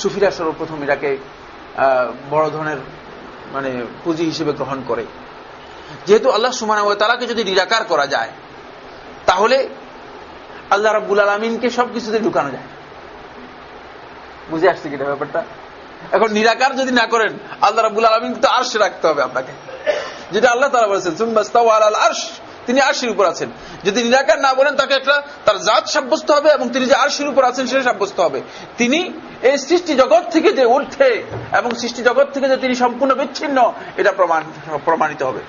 সুফিরা সর্বপ্রথম এটাকে বড় ধরনের মানে পুঁজি হিসেবে গ্রহণ করে। যেহেতু আল্লাহ সুমান তালাকে যদি নিরাকার করা যায়, তাহলে আল্লাহ রাব্বুল আলমিনকে সবকিছুতে ঢুকানো যায়। বুঝে আসছে কিনা ব্যাপারটা? এখন নিরাকার যদি না করেন, আল্লাহ রাবুল আলমিন তো আর্শ রাখতে হবে আপনাকে। যেটা আল্লাহ তারা বলেছেন আর্শ তিনি আরশির উপর আছেন। যদি নিরাকার না বলেন, তাকে একটা, তার জাত সাব্যস্ত হবে এবং তিনি যে আরশির উপর আছেন, সেটা সাব্যস্ত হবে। তিনি এই সৃষ্টি জগৎ থেকে যে উঠে এবং সৃষ্টি জগৎ থেকে যে তিনি সম্পূর্ণ বিচ্ছিন্ন, এটা প্রমাণিত হবে।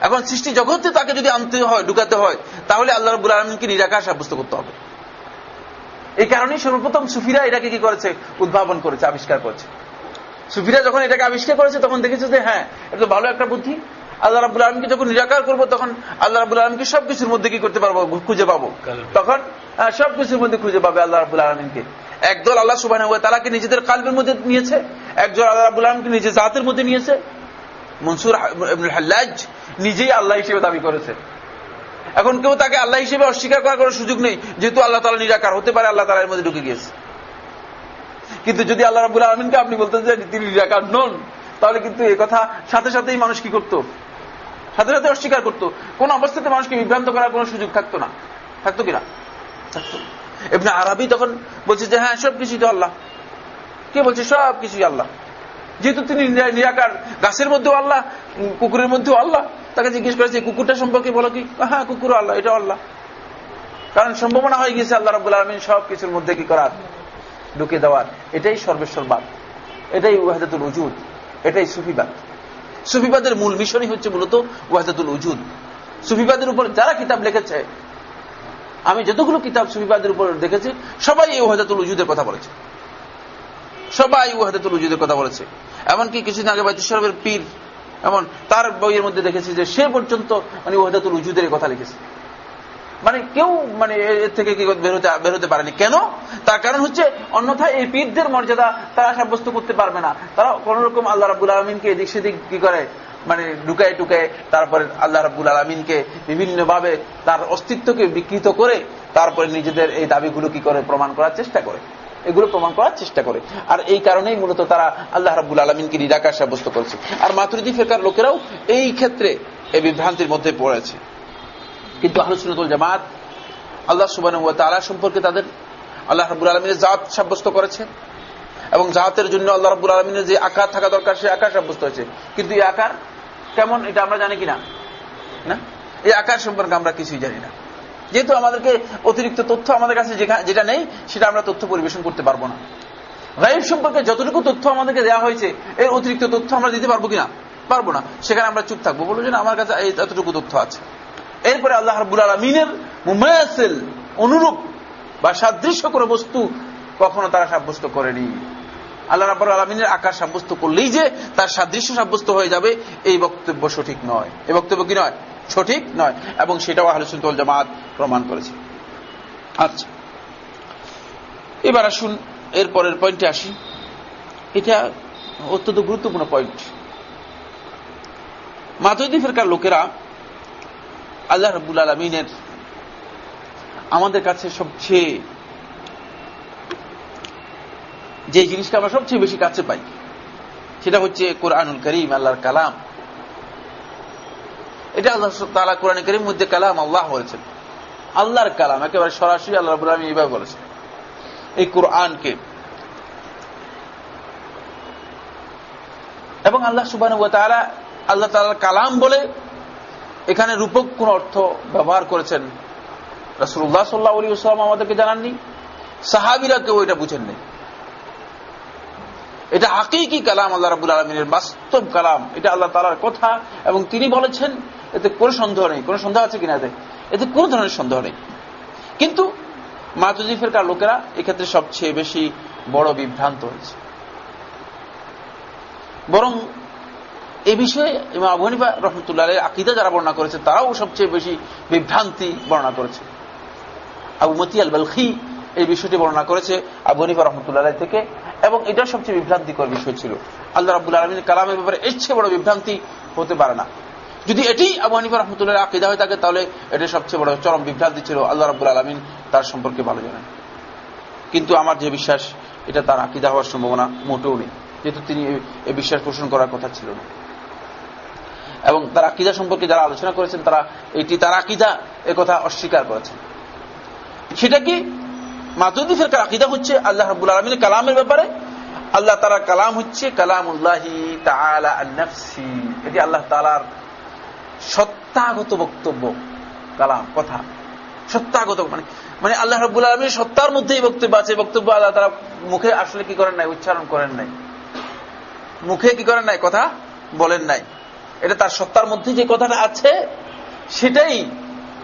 এখন সৃষ্টি জগতে তাকে যদি আনতে হয়, ঢুকাতে হয়, তাহলে আল্লাহ রবুল আলমিনকে নিরাকার সাব্যস্ত করতে হবে। এই কারণেই সর্বপ্রথম সুফিরা এটাকে কি করেছে? উদ্ভাবন করেছে আবিষ্কার করেছে। সুফিরা যখন এটাকে আবিষ্কার করেছে তখন দেখেছে যে হ্যাঁ এটা ভালো একটা বুদ্ধি। আল্লাহ রাবুল আলমকে যখন নিরাকার করব তখন আল্লাহ রাবুল আলমকে সবকিছুর মধ্যে কি করতে পারব? খুঁজে পাবো। তখন সবকিছুর মধ্যে খুঁজে পাবে আল্লাহ রাবুল আলমিনকে। একদল আল্লাহ সুবাহ তালাকে নিজেদের কালবের মধ্যে নিয়েছে একজন আল্লাহ রাবুল আলমকে নিজের জাতের মধ্যে নিয়েছে। মনসুর হাল্লাজ নিজেই আল্লাহ হিসেবে দাবি করেছে। এখন কেউ তাকে আল্লাহ হিসেবে অস্বীকার করার কোনো সুযোগ নেই, যেহেতু আল্লাহ তালা নিরাকার, হতে পারে আল্লাহ তালা এর মধ্যে ঢুকে গিয়েছে। কিন্তু যদি আল্লাহ রাবুল আলমিনকে আপনি বলতেন যে তিনি নিরাকার নন, তাহলে কিন্তু এই কথা সাথে সাথেই মানুষ কি করত? সাথে সাথে অস্বীকার করত। কোন অবস্থাতে মানুষকে বিভ্রান্ত করার কোন সুযোগ থাকতো না। থাকতো কিনা? এমনি আরবি তখন বলছে যে হ্যাঁ সব কিছুই তো আল্লাহ। কে বলছে? সব কিছুই আল্লাহ। যেহেতু তিনি নিরাকার, গাছের মধ্যেও আল্লাহ, কুকুরের মধ্যেও আল্লাহ। তাকে জিজ্ঞেস করেছে কুকুরটা সম্পর্কে বলো কি? হ্যাঁ কুকুর আল্লাহ, এটা আল্লাহ। কারণ সম্ভাবনা হয়ে গেছে আল্লাহ রবুল্লা আলমিন সব কিছুর মধ্যে কি করার? ঢুকে দেওয়ার। এটাই সর্বেশ্বরবাদ এটাই ওয়াহাদাতুল উজুদ। এটাই সুফিবাদ। সুফিবাদের মূল মিশনই হচ্ছে মূলত ওয়াহাদাতুল উজুদ। সুফিবাদের উপর যারা কিতাব লিখেছে, আমি যতগুলো কিতাব সুফিবাদের উপর দেখেছি, সবাই এই ওয়াহাদাতুল উজুদের কথা বলেছে। সবাই ওয়াহাদাতুল উজুদের কথা বলেছে। এমনকি কিছুদিন আগে বাইতুসরবের পীর এমন তার বইয়ের মধ্যে দেখেছি যে সে পর্যন্ত মানে ওয়াহাদাতুল উজুদের কথা লিখেছে। মানে কেউ মানে এর থেকে কি বেরোতে বেরোতে পারেনি। কেন? তার কারণ হচ্ছে অন্যথায় এই পীরদের মর্যাদা তারা সাব্যস্ত করতে পারবে না। তারা কোন রকম আল্লাহ রাবুল আলমিনকে এদিক সেদিক কি করে? মানে ঢুকায় টুকায় তারপরে আল্লাহ রাবুল আলমিনকে বিভিন্নভাবে তার অস্তিত্বকে বিকৃত করে তারপরে নিজেদের এই দাবিগুলো কি করে প্রমাণ করার চেষ্টা করে। এগুলো প্রমাণ করার চেষ্টা করে। আর এই কারণেই মূলত তারা আল্লাহ রাবুল আলমিনকে নিরাকার সাব্যস্ত করেছে। আর মাতুরিদি ফেরকার লোকেরাও এই ক্ষেত্রে এই বিভ্রান্তির মধ্যে পড়েছে। কিন্তু আলোচনাতুল জামাত আল্লাহ সুবান তালা সম্পর্কে তাদের আল্লাহ রাবুল আলমিনের জাত সাব্যস্ত করেছে। এবং জাহাতের জন্য আল্লাহ রাবুল আলমিনের যে আকার থাকা দরকার সে আকার সাব্যস্ত হয়েছে। কিন্তু এই আকার কেমন, এটা আমরা জানি কিনা? না? এই আকার সম্পর্কে আমরা কিছুই জানি না। যেহেতু আমাদেরকে অতিরিক্ত তথ্য আমাদের কাছে যেটা নেই, সেটা আমরা তথ্য পরিবেশন করতে পারব না। গাইব সম্পর্কে যতটুকু তথ্য আমাদেরকে দেওয়া হয়েছে, এর অতিরিক্ত তথ্য আমরা দিতে পারব কিনা? পারব না। সেখানে আমরা চুপ থাকব বলব যে আমার কাছে এতটুকু তথ্য আছে। এরপরে আল্লাহ রাবুল আলমিনের মুমায়াসেল অনুরূপ বা সাদৃশ্য কোনো বস্তু কখনো তারা সাব্যস্ত করেনি। আল্লাহ রাবুল আলমিনের আকার সাব্যস্ত করলেই যে তার সাদৃশ্য সাব্যস্ত হয়ে যাবে, এই বক্তব্য সঠিক নয়। এই বক্তব্য কি নয়? সঠিক নয়, এবং সেটাও আহলসুল জামাত প্রমাণ করেছে। আচ্ছা এবার আসুন, এর পরের পয়েন্টে আসি। এটা অত্যন্ত গুরুত্বপূর্ণ পয়েন্ট মাতদি ফেরকার লোকেরা আল্লাহ রবুল আলমিনের আমাদের কাছে সবচেয়ে যে জিনিসটা আমরা সবচেয়ে বেশি কাছে পাই, সেটা হচ্ছে কোরআনুল করিম, আল্লাহর কালাম। এটা আল্লাহ তালা কোরআন করিম মধ্যে কালাম আল্লাহ বলেছেন। আল্লাহর কালাম, একেবারে সরাসরি আল্লাহ রবুল আলমী এইভাবে বলেছেন। এই কোরআনকে। এবং আল্লাহ সুবাহ আল্লাহ তালার কালাম বলে এখানে রূপক কোন অর্থ ব্যবহার করেছেন। রাসুল্লাহ সাল্লাহ আলী সাল্লাম আমাদেরকে জানাননি। সাহাবিরা কেউ এটা বুঝেননি। এটা হাকিকি কালাম আল্লাহ রাবুল আলমিনের বাস্তব কালাম। এটা আল্লাহ তালার কথা এবং তিনি বলেছেন এতে কোনো সন্দেহ নেই। কোনো সন্দেহ আছে কিনা এতে? এতে কোনো ধরনের সন্দেহ নেই। কিন্তু মাতুজিফের কার লোকেরা এক্ষেত্রে সবচেয়ে বেশি বড় বিভ্রান্ত হয়েছে। বরং এ বিষয়ে ইমাম আবু রহমতুল্লাহ আকিদা যারা বর্ণনা করেছে, তারাও সবচেয়ে বেশি বিভ্রান্তি বর্ণনা করেছে। আবু মতি আল বালখি এই বিষয়টি বর্ণনা করেছে আবু হানিফা রহমতুল্লাহ থেকে, এবং এটা সবচেয়ে বিভ্রান্তিকর বিষয় ছিল। আল্লাহ রাবুল আলমিন কালামের ব্যাপারে এর চেয়ে বড় বিভ্রান্তি হতে পারে না। যদি এটি আবু হানিফা রহমতুল্লাহ আকিদা হয়ে থাকে, তাহলে এটা সবচেয়ে বড় চরম বিভ্রান্তি ছিল। আল্লাহ রাবুল আলমিন তার সম্পর্কে ভালো জানেন। কিন্তু আমার যে বিশ্বাস, এটা তার আকিদা হওয়ার সম্ভাবনা মোটেও নেই। যেহেতু তিনি এই বিশ্বাস পোষণ করার কথা ছিল না। এবং তার আকিদা সম্পর্কে যারা আলোচনা করেছেন, তারা এটি তার আকিদা কথা অস্বীকার করেছেন। সেটা কি? মাতুদি ফেরকার আকিদা হচ্ছে আল্লাহ রাবুল আলমিনের কালামের ব্যাপারে। আল্লাহ তালার কালাম হচ্ছে কালাম উল্লাহি তালাফসি এটি আল্লাহ তালার সত্তাগত বক্তব্য, কালাম, কথা। সত্তাগত মানে মানে আল্লাহ রব্বুল আলমীর সত্তার মধ্যেই বক্তব্য আছে। বক্তব্য আল্লাহ তারা মুখে আসলে কি করেন নাই? উচ্চারণ করেন নাই। মুখে কি করেন নাই? কথা বলেন নাই। এটা তার সত্তার মধ্যে যে কথাটা আছে, সেটাই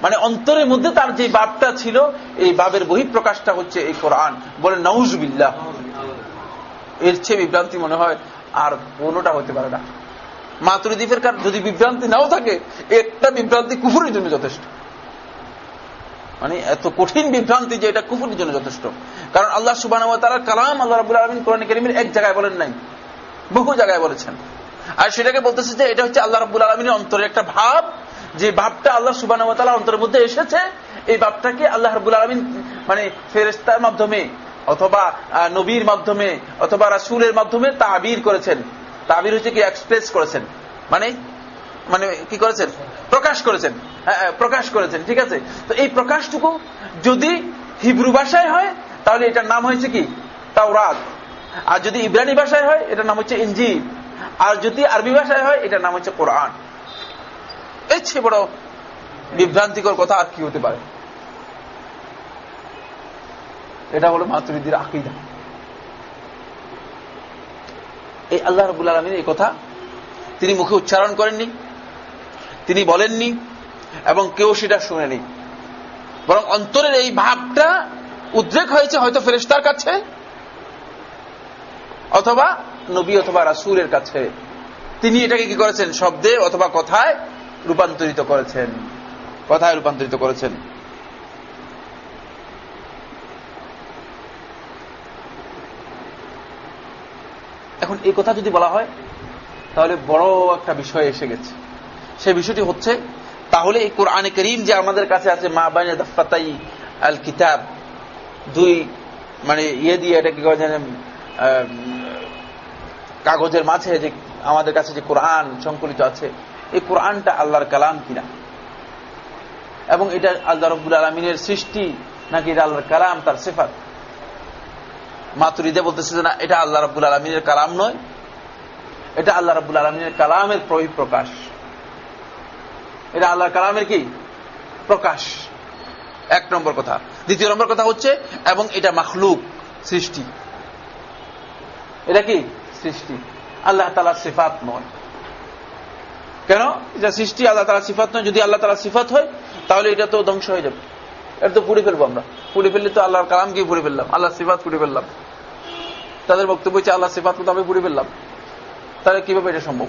মানে অন্তরের মধ্যে তার যে বাপটা ছিল, এই বাবের বহিঃপ্রকাশটা হচ্ছে এই কোরআন। বলে নৌজবিল্লাহ এর চেয়ে বিভ্রান্তি মনে হয় আর কোনোটা হতে পারে না। মাতুরিদ্বীপের কার যদি বিভ্রান্তি নাও থাকে, একটা বিভ্রান্তি কুফুরের জন্য যথেষ্ট। মানে এত কঠিন বিভ্রান্তি যে এটা কুফুরের জন্য যথেষ্ট। কারণ আল্লাহ সুবাহ তালার কালাম আল্লাহ রাবুল আলমিন কোরআন করিমের এক জায়গায় বলেন নাই, বহু জায়গায় বলেছেন। আর সেটাকে বলতেছে যে এটা হচ্ছে আল্লাহ রাবুল আলমিনের অন্তরের একটা ভাব, যে ভাবটা আল্লাহ সুবাহ অন্তরের মধ্যে এসেছে, এই ভাবটাকে আল্লাহ রাবুল আলমিন মানে ফেরেস্তার মাধ্যমে অথবা নবীর মাধ্যমে অথবা রাসুলের মাধ্যমে তাবির করেছেন। তাবির হচ্ছে কি এক্সপ্রেস করেছেন। মানে মানে কি করেছেন? প্রকাশ করেছেন। হ্যাঁ, প্রকাশ করেছেন ঠিক আছে? তো এই প্রকাশটুকু যদি হিব্রু ভাষায় হয় তাহলে এটার নাম হয়েছে কি? তাওরাত। আর যদি ইব্রানি ভাষায় হয় এটার নাম হচ্ছে ইঞ্জি আর যদি আরবি ভাষায় হয় এটার নাম হচ্ছে কোরআন। এর চেয়ে বড় বিভ্রান্তিকর কথা আর কি হতে পারে? এটা হলো মাতুরিদির আকিদা। এই আল্লাহ রবুল আলমীর এই কথা তিনি মুখে উচ্চারণ করেননি, তিনি বলেননি এবং কেউ সেটা শুনেনি। বরং অন্তরের এই ভাবটা উদ্রেক হয়েছে হয়তো ফেরেস্তার কাছে অথবা নবী অথবা রাসুলের কাছে। তিনি এটাকে কি করেছেন? শব্দে অথবা কথায় রূপান্তরিত করেছেন। কথায় রূপান্তরিত করেছেন। এখন এই কথা যদি বলা হয়, তাহলে বড় একটা বিষয় এসে গেছে। সেই বিষয়টি হচ্ছে, তাহলে এই কোরআনে করিম যে আমাদের কাছে আছে, মা বাইনে দফাতাই আল কিতাব দুই মানে ইয়ে দিয়ে এটা কি জানেন কাগজের মাঝে যে আমাদের কাছে যে কোরআন সংকলিত আছে, এই কোরআনটা আল্লাহর কালাম কিনা? এবং এটা আল্লাহ রব্বুল আলমিনের সৃষ্টি নাকি এটা আল্লাহর কালাম, তার সেফাত? মাতুরিদে বলতেছে না, এটা আল্লাহ রব্বুল আলমিনের কালাম নয়। এটা আল্লাহ রব্বুল আলমিনের কালামের প্রকাশ। এটা আল্লাহ কালামের কি? প্রকাশ। এক নম্বর কথা। দ্বিতীয় নম্বর কথা হচ্ছে, এবং এটা মাখলুক, সৃষ্টি। এটা কি? সৃষ্টি। আল্লাহ তালা সিফাত নয়। কেন? এটা সৃষ্টি আল্লাহ তালা সিফাত নয়। যদি আল্লাহ তালা সিফাত হয়, তাহলে এটা তো ধ্বংস হয়ে যাবে। এটা তো পুড়ে ফেলব আমরা। পুড়ে ফেললে তো আল্লাহর কালামকে পুড়ে ফেললাম। আল্লাহ সিফাত পুড়ে ফেললাম। তাদের বক্তব্য হচ্ছে আল্লাহ সিফাত তো আমি পুড়ে ফেললাম। তাহলে কীভাবে এটা সম্ভব?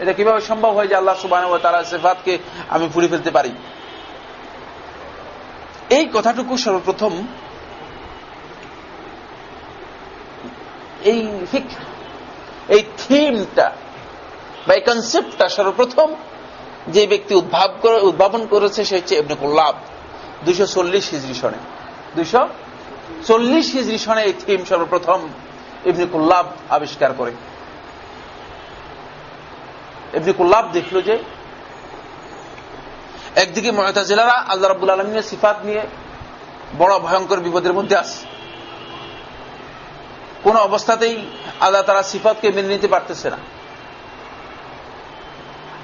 এটা কীভাবে সম্ভব হয় যে আল্লাহ সুবাহ তারা সেফাতকে আমি পুড়ে ফেলতে পারি? এই কথাটুকু সর্বপ্রথম এই এই থিমটা বা এই কনসেপ্টটা সর্বপ্রথম যে ব্যক্তি উদ্ভাব উদ্ভাবন করেছে সে হচ্ছে এবনে কুল্লাব। দুইশো চল্লিশ হিজড়ি সনে। দুইশো চল্লিশ হিজড়ি সনে এই থিম সর্বপ্রথম ইবনে কুল্লাব আবিষ্কার করে। ইবনে কুল্লাব দেখল যে একদিকে ময়তাজেলারা আল্লাহ রাবুল আলমিনের সিফাত নিয়ে বড় ভয়ঙ্কর বিপদের মধ্যে আসে কোন অবস্থাতেই আল্লাহ তারা সিফাতকে মেনে নিতে পারতেছে না।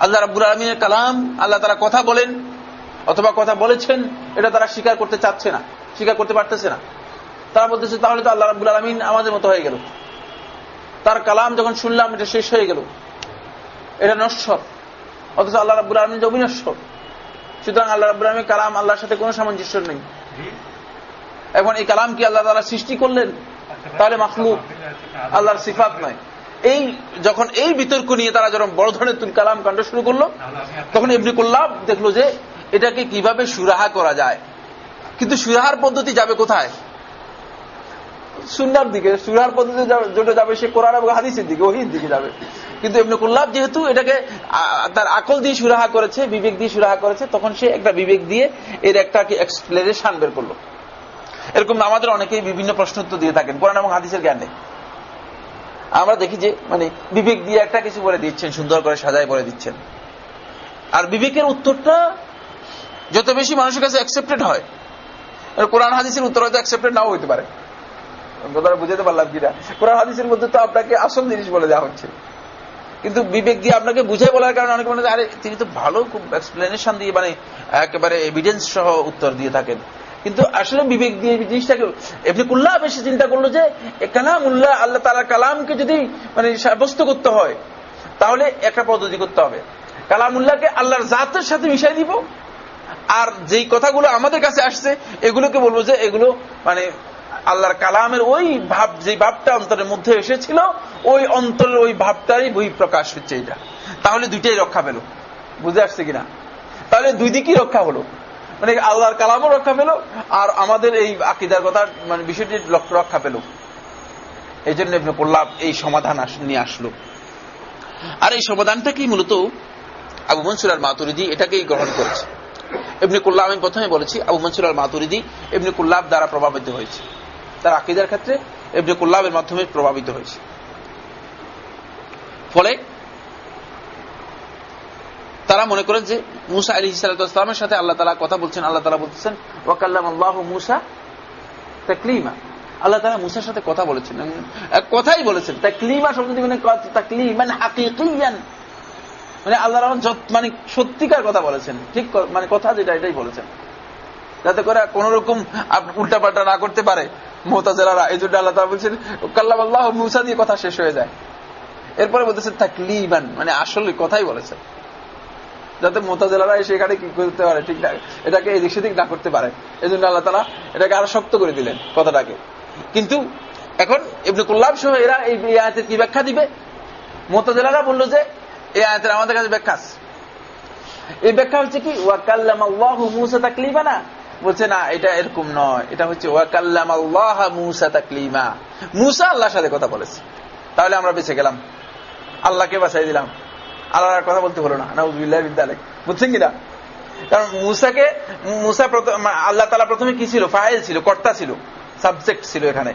আল্লাহ রাবুল আলমিনের কালাম আল্লাহ তারা কথা বলেন অথবা কথা বলেছেন, এটা তারা স্বীকার করতে চাচ্ছে না, স্বীকার করতে পারতেছে না। তারা বলতেছে, তাহলে তো আল্লাহ রাবুল আলমিন আমাদের মতো হয়ে গেল। তার কালাম যখন শুনলাম, এটা শেষ হয়ে গেল। এটা নশ্বর। অথচ আল্লাহ রাবুল আলমিন যে অবিনশ্বর। সুতরাং আল্লাহ রাবুল আলমীর কালাম আল্লাহর সাথে কোনো সামঞ্জস্য নেই। এখন এই কালাম কি আল্লাহ তালা সৃষ্টি করলেন? তাহলে মাখলুক। আল্লাহর সিফাত নয়। এই যখন এই বিতর্ক নিয়ে তারা যখন বড় ধরনের তুল কালাম কাণ্ড শুরু করল, তখন এমনি করলাম দেখল যে এটাকে কীভাবে সুরাহা করা যায়। কিন্তু সুরাহার পদ্ধতি যাবে কোথায়? সুন্নার দিকে, সুরার পদ্ধতি যেটা যাবে সে কোরআন এবং হাদিসের দিকে, ওহির দিকে যাবে। কিন্তু এমনি কুল্লাভ যেহেতু এটাকে তার আকল দিয়ে সুরাহা করেছে, বিবেক দিয়ে সুরাহা করেছে, তখন সে একটা বিবেক দিয়ে এর একটা এক্সপ্লেনেশন বের করল। এরকম আমাদের অনেকেই বিভিন্ন প্রশ্ন উত্তর দিয়ে থাকেন, কোরআন এবং হাদিসের জ্ঞানে। আমরা দেখি যে মানে বিবেক দিয়ে একটা কিছু বলে দিচ্ছেন, সুন্দর করে সাজায় বলে দিচ্ছেন। আর বিবেকের উত্তরটা যত বেশি মানুষের কাছে অ্যাকসেপ্টেড হয় কোরআন, হাদিসের উত্তর হয়তো অ্যাকসেপ্টেড নাও হইতে পারে। কথাটা বুঝাতে পারলাম কিনা? কোরআন হাদিসের মধ্যে তো আপনাকে আসল জিনিস বলে দেওয়া হচ্ছে। কিন্তু বিবেক দিয়ে আপনাকে বুঝে বলার কারণে অনেকে মনে আরে, তিনি তো ভালো খুব এক্সপ্লেনেশন দিয়ে মানে একেবারে এভিডেন্স সহ উত্তর দিয়ে থাকেন। কিন্তু আসলে বিবেক দিয়ে জিনিসটাকে এমনি কুল্লাহ বেশি চিন্তা করল যে কালাম উল্লাহ আল্লাহ তালা কালামকে যদি মানে সাব্যস্ত করতে হয়, তাহলে একটা পদ্ধতি করতে হবে। কালামুল্লাহকে আল্লাহর জাতের সাথে মিশাই দিব, আর যেই কথাগুলো আমাদের কাছে আসছে, এগুলোকে বলব যে, এগুলো মানে আল্লাহর কালামের ওই ভাব, যে ভাবটা অন্তরের মধ্যে এসেছিল, ওই অন্তরের ওই ভাবটারই বই প্রকাশ হচ্ছে এটা। তাহলে দুইটাই রক্ষা পেল। বুঝে আসছে কিনা? তাহলে দুই দিকই রক্ষা হলো। মানে আল্লাহর কালামও রক্ষা পেল, আর আমাদের এই আকিদার কথা মানে বিষয়টি রক্ষা পেল। এই জন্য ইবনে এই সমাধান নিয়ে আসলো। আর এই সমাধানটা কি মূলত আবু মনসুর আর মাতুরিদি এটাকেই গ্রহণ করেছে। এমনি কুল্লাব, আমি প্রথমে বলেছি, আবু মনসুর আর মাতুরিদি এমনি কুল্লাব দ্বারা প্রভাবিত হয়েছে। তার আকিদার ক্ষেত্রে এমনি কুল্লাবের মাধ্যমে প্রভাবিত হয়েছে। ফলে তারা মনে করেন যে মুসা আলী সালামের সাথে আল্লাহ তালা কথা বলছেন, আল্লাহ তালা বলতেছেন ওয়াকাল্লাম আল্লাহ মুসা তাকলিমা। আল্লাহ তালা মুসার সাথে কথা বলেছেন কথাই বলেছেন, তাকলিমা শব্দ মানে তাকলিমান হাকিকিয়ান। মানে আল্লাহ রহমান মানে সত্যিকার কথা বলেছেন, ঠিক মানে কথা যেটা এটাই বলেছেন। যাতে করে কোন রকম উল্টা পাল্টা না করতে পারে। মোহতাজেলারা এই জন্য আল্লাহ তালা বলছেন কাল্লাম আল্লাহ মুসা দিয়ে কথা শেষ হয়ে যায়। এরপরে বলতেছেন, তাকলিবান মানে আসলে কথাই বলেছেন। যাতে মোতাজেলারা সেখানে কি করতে পারে, ঠিক না, এটাকে এদিক সেদিক না করতে পারে। এই জন্য আল্লাহ তালা এটাকে আরও শক্ত করে দিলেন কথাটাকে। কিন্তু এখন ইবনে কুল্লাব সহ এরা এই আয়াতের কি ব্যাখ্যা দিবে? মোতাজেলারা বলল যে, এই আয়াতের আমাদের কাছে ব্যাখ্যা এই ব্যাখ্যা হচ্ছে কি ওয়াকাল্লাম আল্লাহ মুসা তাকলিমা না বলছে, না, এটা এরকম নয়। এটা হচ্ছে ওয়াকাল্লাম আল্লাহ মুসা তাকলিমা। মুসা আল্লাহর সাথে কথা বলেছে। তাহলে আমরা বেঁচে গেলাম। আল্লাহকে বাঁচাই দিলাম। আল্লাহর কথা বলতে হলো না। বিদ্যালয় বুঝছেন কিনা কারণ মুসাকে, মুসা আল্লাহ তালা প্রথমে কি ছিল? ফাইল ছিল, কর্তা ছিল। সাবজেক্ট ছিল এখানে।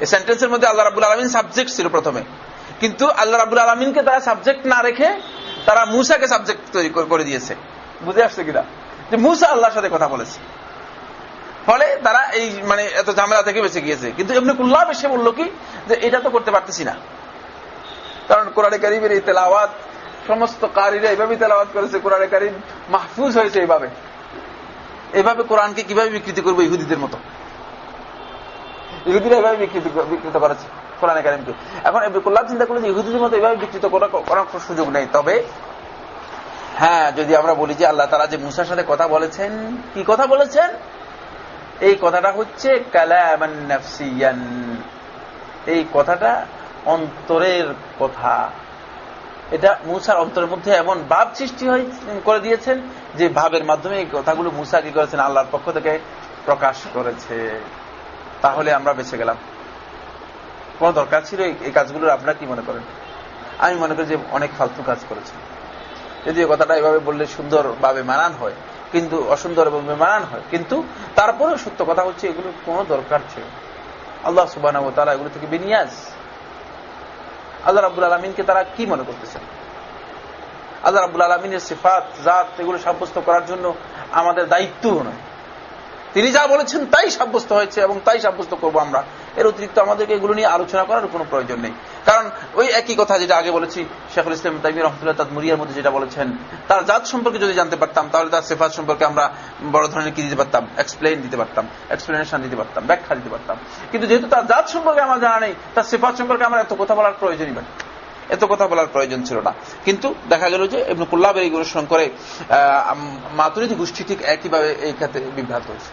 এই সেন্টেন্সের মধ্যে আল্লাহ রাবুল আলমিন সাবজেক্ট ছিল প্রথমে। কিন্তু আল্লাহ রাবুল আলমিনকে তারা সাবজেক্ট না রেখে তারা মুসাকে সাবজেক্ট তৈরি করে দিয়েছে। বুঝে আসছে কিনা যে মুসা আল্লাহর সাথে কথা বলেছে। ফলে তারা এই মানে এত ঝামেলা থেকে বেঁচে গিয়েছে। কিন্তু এমনি কুল্লাহ এসে বলল কি? যে এটা তো করতে পারতেছি না। কারণ কোরআনে কারিমের এই তেলাওয়াত, সমস্ত কারীরা এভাবেই তেলাওয়াত করেছে, কোরআনে কারিম মাহফুজ হয়েছে এইভাবে। এভাবে কোরআনকে কীভাবে বিকৃতি করব ইহুদিদের মতো? ইহুদিরা এভাবে বিকৃত করেছে কোরআনে কারিমকে। এখন এবিকুল্লাহ চিন্তা করলে যে ইহুদিদের মতো এভাবে বিকৃত করার সুযোগ নেই। তবে হ্যাঁ যদি আমরা বলি যে আল্লাহ তারা যে মুসার সাথে কথা বলেছেন, কি কথা বলেছেন? এই কথাটা হচ্ছে কালামান এই কথাটা অন্তরের কথা। এটা মুসার অন্তরের মধ্যে এমন ভাব সৃষ্টি করে দিয়েছেন যে ভাবের মাধ্যমে এই কথাগুলো মুসা কি করেছেন? আল্লাহর পক্ষ থেকে প্রকাশ করেছে। তাহলে আমরা বেঁচে গেলাম। কোন দরকার ছিল এই কাজগুলোর? আপনারা কি মনে করেন? আমি মনে করি যে অনেক ফালতু কাজ করেছে যদি কথাটা এভাবে বললে সুন্দর ভাবে মানান হয় কিন্তু অসুন্দর এবং বেমানান হয়। কিন্তু তারপরেও সত্য কথা হচ্ছে এগুলোর কোনো দরকার ছিল আল্লাহ সুবাহ তারা এগুলো থেকে বেনিয়াজ। আল্লাহ রাবুল আলমিনকে তারা কি মনে করতেছেন? আল্লাহ রাবুল আলমিনের সিফাত, জাত, এগুলো সাব্যস্ত করার জন্য আমাদের দায়িত্বও নয়। তিনি যা বলেছেন তাই সাব্যস্ত হয়েছে এবং তাই সাব্যস্ত করব আমরা। এর অতিরিক্ত আমাদেরকে এগুলো নিয়ে আলোচনা করার কোনো প্রয়োজন নেই। কারণ ওই একই কথা যেটা আগে বলেছি, শেখুল ইসলাম তাইমি রহমতুল্লাহ তার মুরিয়ার মধ্যে যেটা বলেছেন, তার জাত সম্পর্কে যদি জানতে পারতাম, তাহলে তার সেফাত সম্পর্কে আমরা বড় ধরনের কি দিতে পারতাম? এক্সপ্লেন দিতে পারতাম এক্সপ্লেনেশন দিতে পারতাম, ব্যাখ্যা দিতে পারতাম। কিন্তু যেহেতু তার জাত সম্পর্কে আমার জানা নেই, তার সেফাত সম্পর্কে আমার এত কথা বলার প্রয়োজনই নেই। এত কথা বলার প্রয়োজন ছিল না। কিন্তু দেখা গেল যে এমনি কুল্লাবের এই অনুসরণ করে মাতুরিদি গোষ্ঠী ঠিক একইভাবে এই ক্ষেত্রে বিভ্রাত হয়েছে।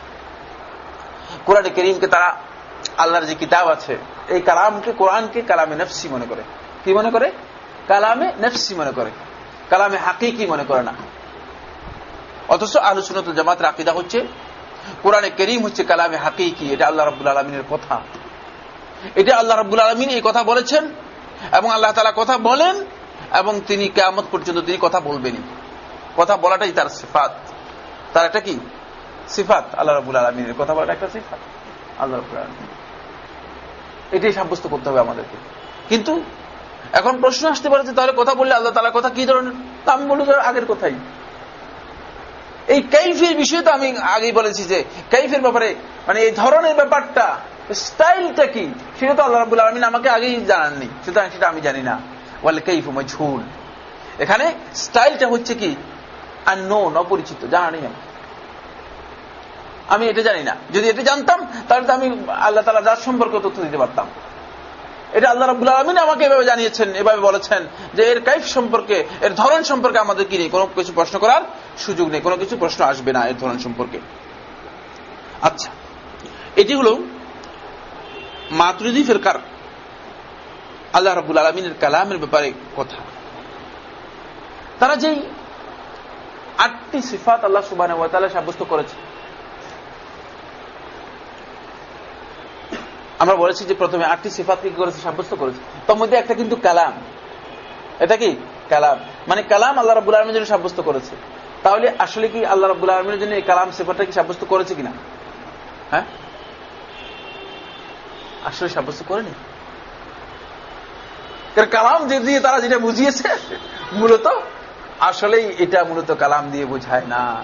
কোরআন করিমকে তারা আল্লাহর যে কিতাব আছে, এই কালামকে কোরআনকে কালামে নফসি মনে করে। কি মনে করে? কালামে নফসি মনে করে। কালামে হাকিকি মনে করে না। অথচ আলোচনত জামাত রাকিদা হচ্ছে, কোরআনে করিম হচ্ছে কালামে হাকিকি, এটা আল্লাহ রব্বুল আলমিনের কথা। এটা আল্লাহ রব্বুল আলমিন এই কথা বলেছেন এবং আল্লাহ তালা কথা বলেন এবং তিনি কেমত পর্যন্ত তিনি কথা বলবেনই। কথা বলাটাই তার সিফাত। তার একটা কি? সিফাত। আল্লাহ রবুল আলমিনের কথা বলাটা একটা সিফাত। আল্লাহ রবুল আলমিন। এটাই সাব্যস্ত করতে হবে আমাদেরকে। কিন্তু এখন প্রশ্ন আসতে পারে যে তাহলে কথা বললে আল্লাহ তালা কথা কি ধরনের? তা আমি বলি আগের কথাই। এই কাইফের বিষয়ে তো আমি আগেই বলেছি যে কাইফের ব্যাপারে মানে এই ধরনের ব্যাপারটা, স্টাইলটা কি? সেটা তো আল্লাহ রাবুল আলমিন আমাকে আগেই জানাননি। সুতরাং সেটা আমি জানি না। বলে কাইফ ঝুল এখানে স্টাইলটা হচ্ছে কি? আর নোন অপরিচিত, জানা নেই আমি আমি এটা জানি না। যদি এটা জানতাম, তাহলে তো আমি আল্লাহ তালা যার সম্পর্কে তথ্য দিতে পারতাম। এটা আল্লাহ রাবুল আলমিন আমাকে এভাবে জানিয়েছেন, এভাবে বলেছেন যে এর কাইফ সম্পর্কে, এর ধরন সম্পর্কে আমাদের কি নেই? কোনো কিছু প্রশ্ন করার সুযোগ নেই, কোনো কিছু প্রশ্ন আসবে না এর ধরন সম্পর্কে। আচ্ছা এটি হল মাতৃদি ফেরকার। আল্লাহ রাবুল আলমিনের কালামের ব্যাপারে কথা। তারা যেই আটটি সিফাত আল্লাহ সুবাহ সাব্যস্ত করেছে আমরা বলেছি যে প্রথমে আটটি সিফাত কি করেছে, সাব্যস্ত করেছে। তার মধ্যে একটা কিন্তু কালাম। এটা কি? কালাম। মানে কালাম আল্লাহ রাবুল আলমের জন্য সাব্যস্ত করেছে। তাহলে আসলে কি আল্লাহ রাবুল আলমের জন্য এই কালাম সিফাতটা কি সাব্যস্ত করেছে কিনা? হ্যাঁ? আসলে সাব্যস্ত করেনি? কালাম যে দিয়ে তারা যেটা বুঝিয়েছে, মূলত আসলেই এটা মূলত কালাম দিয়ে বোঝায় না।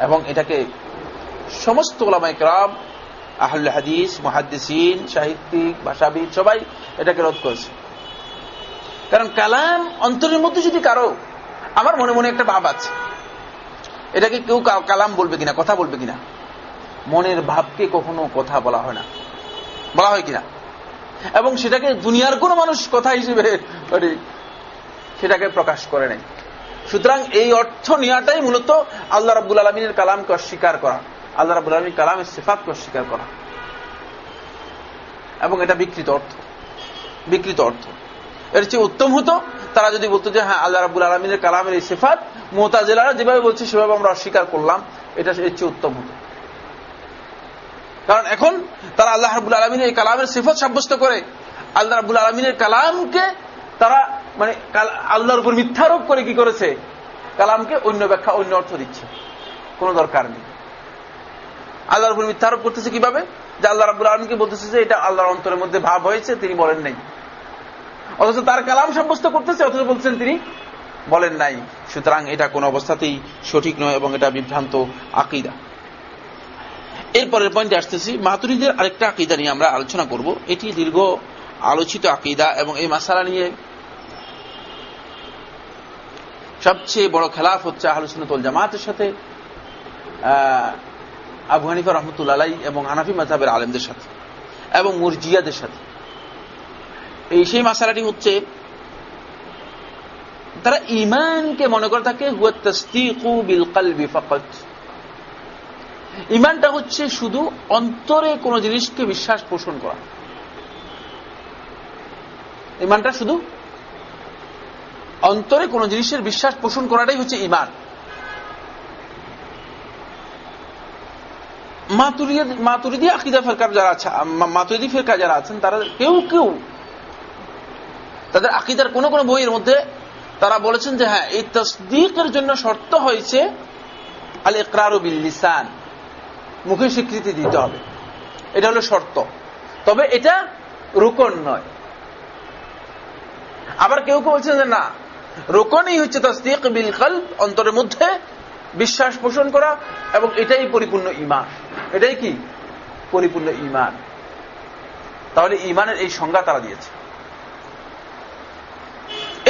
এবং এটাকে সমস্ত ওলামাই কালাম আহুল হাদিস মহাদিসিন সাহিত্যিক ভাষাবিদ সবাই এটাকে রোধ করেছে। কারণ কালাম অন্তরের মধ্যে যদি কারও, আমার মনে মনে একটা ভাব আছে। এটাকে কেউ কালাম বলবে কিনা, কথা বলবে কিনা? মনের ভাবকে কখনো কথা বলা হয় না। বলা হয় কিনা? এবং সেটাকে দুনিয়ার কোন মানুষ কথা হিসেবে সেটাকে প্রকাশ করে নেই। সুতরাং এই অর্থ নেওয়াটাই মূলত আল্লাহ রাবুল আলমিনের কালামকে অস্বীকার করা। আল্লাহ রাবুল আলমীর কালামের সিফাতকে অস্বীকার করা। এবং এটা বিকৃত অর্থ। বিকৃত অর্থ। এর চেয়ে উত্তম হতো, তারা যদি বলতো যে হ্যাঁ আল্লাহ রাবুল আলমিনের কালামের এই সিফাত, মোতাজেলারা যেভাবে বলছে, সেভাবে আমরা অস্বীকার করলাম। এটা এর চেয়ে উত্তম হতো। কারণ এখন তারা আল্লাহ রাবুল আলমিনের এই কালামের সিফত সাব্যস্ত করে। আল্লাহ রাবুল আলমিনের কালামকে তারা মানে আল্লাহর উপর মিথ্যারোপ করে কি করেছে? কালামকে অন্য ব্যাখ্যা, অন্য অর্থ দিচ্ছে। কোন দরকার নেই। আল্লাহর উপর মিথ্যারোপ করতেছে কীভাবে? যে আল্লাহ রাবুল আলমকে বলতেছে যে এটা আল্লাহর অন্তরের মধ্যে ভাব হয়েছে, তিনি বলেন নাই। অথচ তার কালাম সাব্যস্ত করতেছে, অথচ বলছেন তিনি বলেন নাই। সুতরাং এটা কোন অবস্থাতেই সঠিক নয় এবং এটা বিভ্রান্ত আকিদা। এরপরের পয়েন্টে আসতেছি, মাতুরিদের আরেকটা আকিদা নিয়ে আমরা আলোচনা করব। এটি দীর্ঘ আলোচিত আকিদা এবং এই মাসালা নিয়ে সবচেয়ে বড় খেলাফ হচ্ছে আহলুসনতল জামাতের সাথে আবু হানিফা রহমতুল্লাহ এবং আনাফি মাজাবের আলেমদের সাথে এবং মুরজিয়াদের সাথে। এই সেই মাসালাটি হচ্ছে, তারা ইমানকে মনে করে থাকে ইমানটা হচ্ছে শুধু অন্তরে কোন জিনিসকে বিশ্বাস পোষণ করা। ইমানটা শুধু অন্তরে কোন জিনিসের বিশ্বাস পোষণ করাটাই হচ্ছে ইমান মাতুরিদি আকিদা ফেরকার যারা আছে মাতুরিদি ফেরকা যারা আছেন, তারা কেউ কেউ তাদের আকিদার কোন কোন বইয়ের মধ্যে তারা বলেছেন যে হ্যাঁ এই তসদিকের জন্য শর্ত হয়েছে আল ইকরার বিল্লিসান। মুখে স্বীকৃতি দিতে হবে। এটা হলো শর্ত। তবে এটা রুকন নয়। আবার কেউ কেউ বলছেন যে, না, রোকনই হচ্ছে তসদিক বিল অন্তরের মধ্যে বিশ্বাস পোষণ করা এবং এটাই পরিপূর্ণ ইমান এটাই কি? পরিপূর্ণ ইমান তাহলে ইমানের এই সংজ্ঞা তারা দিয়েছে?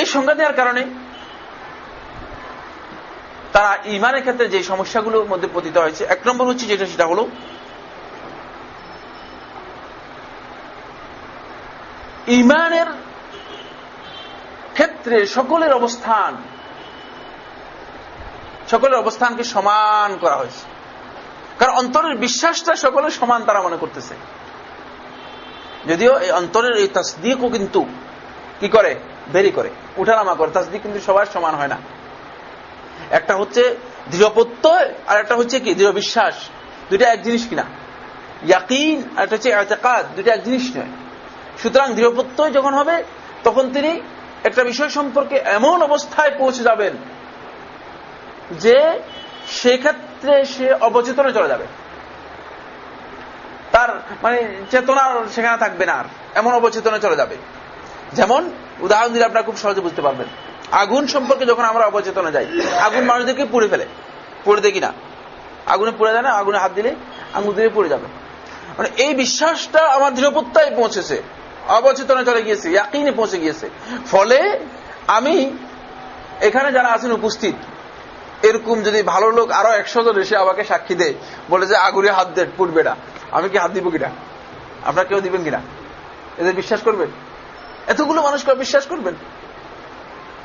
এই সংজ্ঞা দেওয়ার কারণে তারা ইমানের ক্ষেত্রে যে সমস্যাগুলোর মধ্যে পতিত হয়েছে, এক নম্বর হচ্ছে যেটা, সেটা হল ইমানের ক্ষেত্রে সকলের অবস্থান সকলের অবস্থানকে সমান করা হয়েছে। কারণ অন্তরের বিশ্বাসটা সকলের সমান তারা মনে করতেছে। যদিও এই অন্তরের এই তাসদিকও কিন্তু কি করে? দেরি করে। উঠানামা করে। তাসদিক কিন্তু সবার সমান হয় না। একটা হচ্ছে দৃঢ় প্রত্যয় আর একটা হচ্ছে কি? দৃঢ় বিশ্বাস। দুইটা এক জিনিস কিনা? ইয়াকিন আর একটা হচ্ছে এতেকাদ। দুইটা এক জিনিস নয়। সুতরাং দৃঢ় যখন হবে, তখন তিনি একটা বিষয় সম্পর্কে এমন অবস্থায় পৌঁছে যাবেন যে সেক্ষেত্রে সে অবচেতনে চলে যাবে। তার মানে চেতনা সেখানে থাকবে না আর, এমন অবচেতনে চলে যাবে। যেমন উদাহরণ দিলে আপনারা খুব সহজে বুঝতে পারবেন। আগুন সম্পর্কে যখন আমরা অবচেতনে যাই, আগুন মানুষদেরকে পুড়ে ফেলে। পুড়ে দেখি না আগুনে পুড়ে যায় না? আগুনে হাত দিলে আঙুল দিলে পুড়ে যাবে। মানে এই বিশ্বাসটা আমার দৃঢ়পত্তায় পৌঁছেছে। অবচেতনে চলে গিয়েছে, ইয়াকিনে পৌঁছে গিয়েছে। ফলে আমি এখানে যারা আছেন উপস্থিত এরকম যদি ভালো লোক আরও একশো জন এসে আমাকে সাক্ষী দেয়, বলে যে আগুনে হাত দেয় পুড়বে না। আমি কি হাত দিব কিনা? আপনার কেউ দিবেন কিনা? এদের বিশ্বাস করবেন? এতগুলো মানুষকে বিশ্বাস করবেন?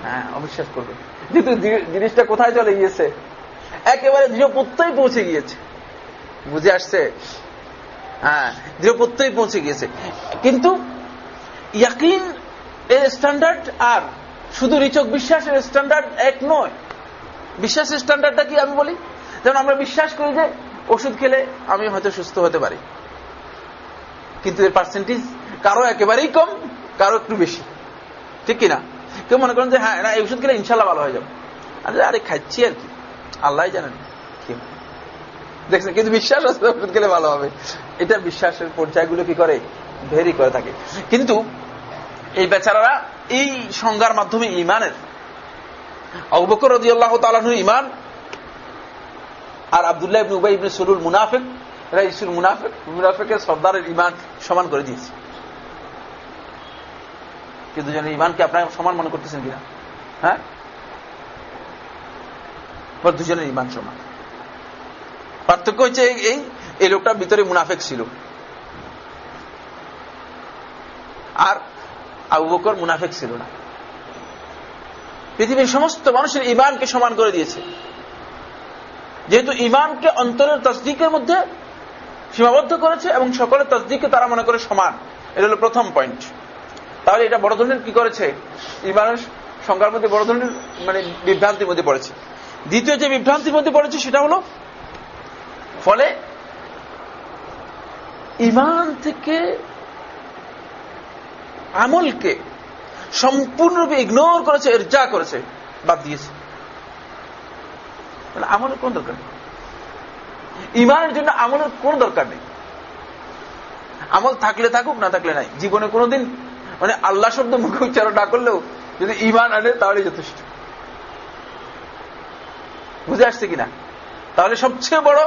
হ্যাঁ অবিশ্বাস করবেন। কিন্তু জিনিসটা কোথায় চলে গিয়েছে? একেবারে দৃঢ় প্রত্যয় পৌঁছে গিয়েছে। বুঝে আসছে? হ্যাঁ দৃঢ় প্রত্যয় পৌঁছে গিয়েছে। কিন্তু ইয়াকিন এর স্ট্যান্ডার্ড আর, শুধু রিচক বিশ্বাসের স্ট্যান্ডার্ড এক নয়। বিশ্বাসের স্ট্যান্ডার্ডটা কি আমি বলি? যেমন আমরা বিশ্বাস করি যে ওষুধ খেলে আমি হয়তো সুস্থ হতে পারি। কিন্তু এর পার্সেন্টেজ কারও একেবারেই কম, কারও একটু বেশি। ঠিক কিনা? কেউ মনে করেন যে হ্যাঁ না, এই ওষুধ খেলে ইনশাল্লাহ ভালো হয়ে যাবে। আরে আরে, খাচ্ছি আর কি। আল্লাহ জানেন কি। দেখছেন, কিন্তু বিশ্বাস আছে, ওষুধ খেলে ভালো হবে। এটা বিশ্বাসের পর্যায়গুলো কি করে? ভেরি করে থাকে। কিন্তু এই বেচারারা এই সংজ্ঞার মাধ্যমে ইমানের অবকর রদি আল্লাহ তালাহুর ইমান আর আবদুল্লাহ উবাই ইবনে এরা ইসুল সর্দারের ইমান সমান করে দিয়েছে। কিন্তু যেন ইমানকে সমান মনে করতেছেন কিনা? হ্যাঁ? দুজনের ইমান সমান। পার্থক্য হচ্ছে এই এই লোকটার ভিতরে মুনাফেক ছিল। আর আবু বকর মুনাফেক ছিল না। পৃথিবীর সমস্ত মানুষের ইমানকে সমান করে দিয়েছে। যেহেতু ইমানকে অন্তরের তসদিকের মধ্যে সীমাবদ্ধ করেছে এবং সকলের তসদিককে তারা মনে করে সমান। এটা হলো প্রথম পয়েন্ট তাহলে এটা বড় ধরনের কি করেছে? ইমানের সংখ্যার মধ্যে বড় ধরনের মানে বিভ্রান্তির মধ্যে পড়েছে। দ্বিতীয় যে বিভ্রান্তির মধ্যে পড়েছে সেটা হলো ফলে ইমান থেকে আমলকে সম্পূর্ণরূপে ইগনোর করেছে এর যা করেছে, বাদ দিয়েছে। আমলের কোন দরকার নেই। ইমানের জন্য আমলের কোন দরকার নেই। আমল থাকলে থাকুক, না থাকলে নাই। জীবনে কোনোদিন মানে আল্লাহ শব্দ মুখে উচ্চারণ না করলেও যদি ইমান আনে তাহলে যথেষ্ট। বুঝে আসছে কিনা? তাহলে সবচেয়ে বড়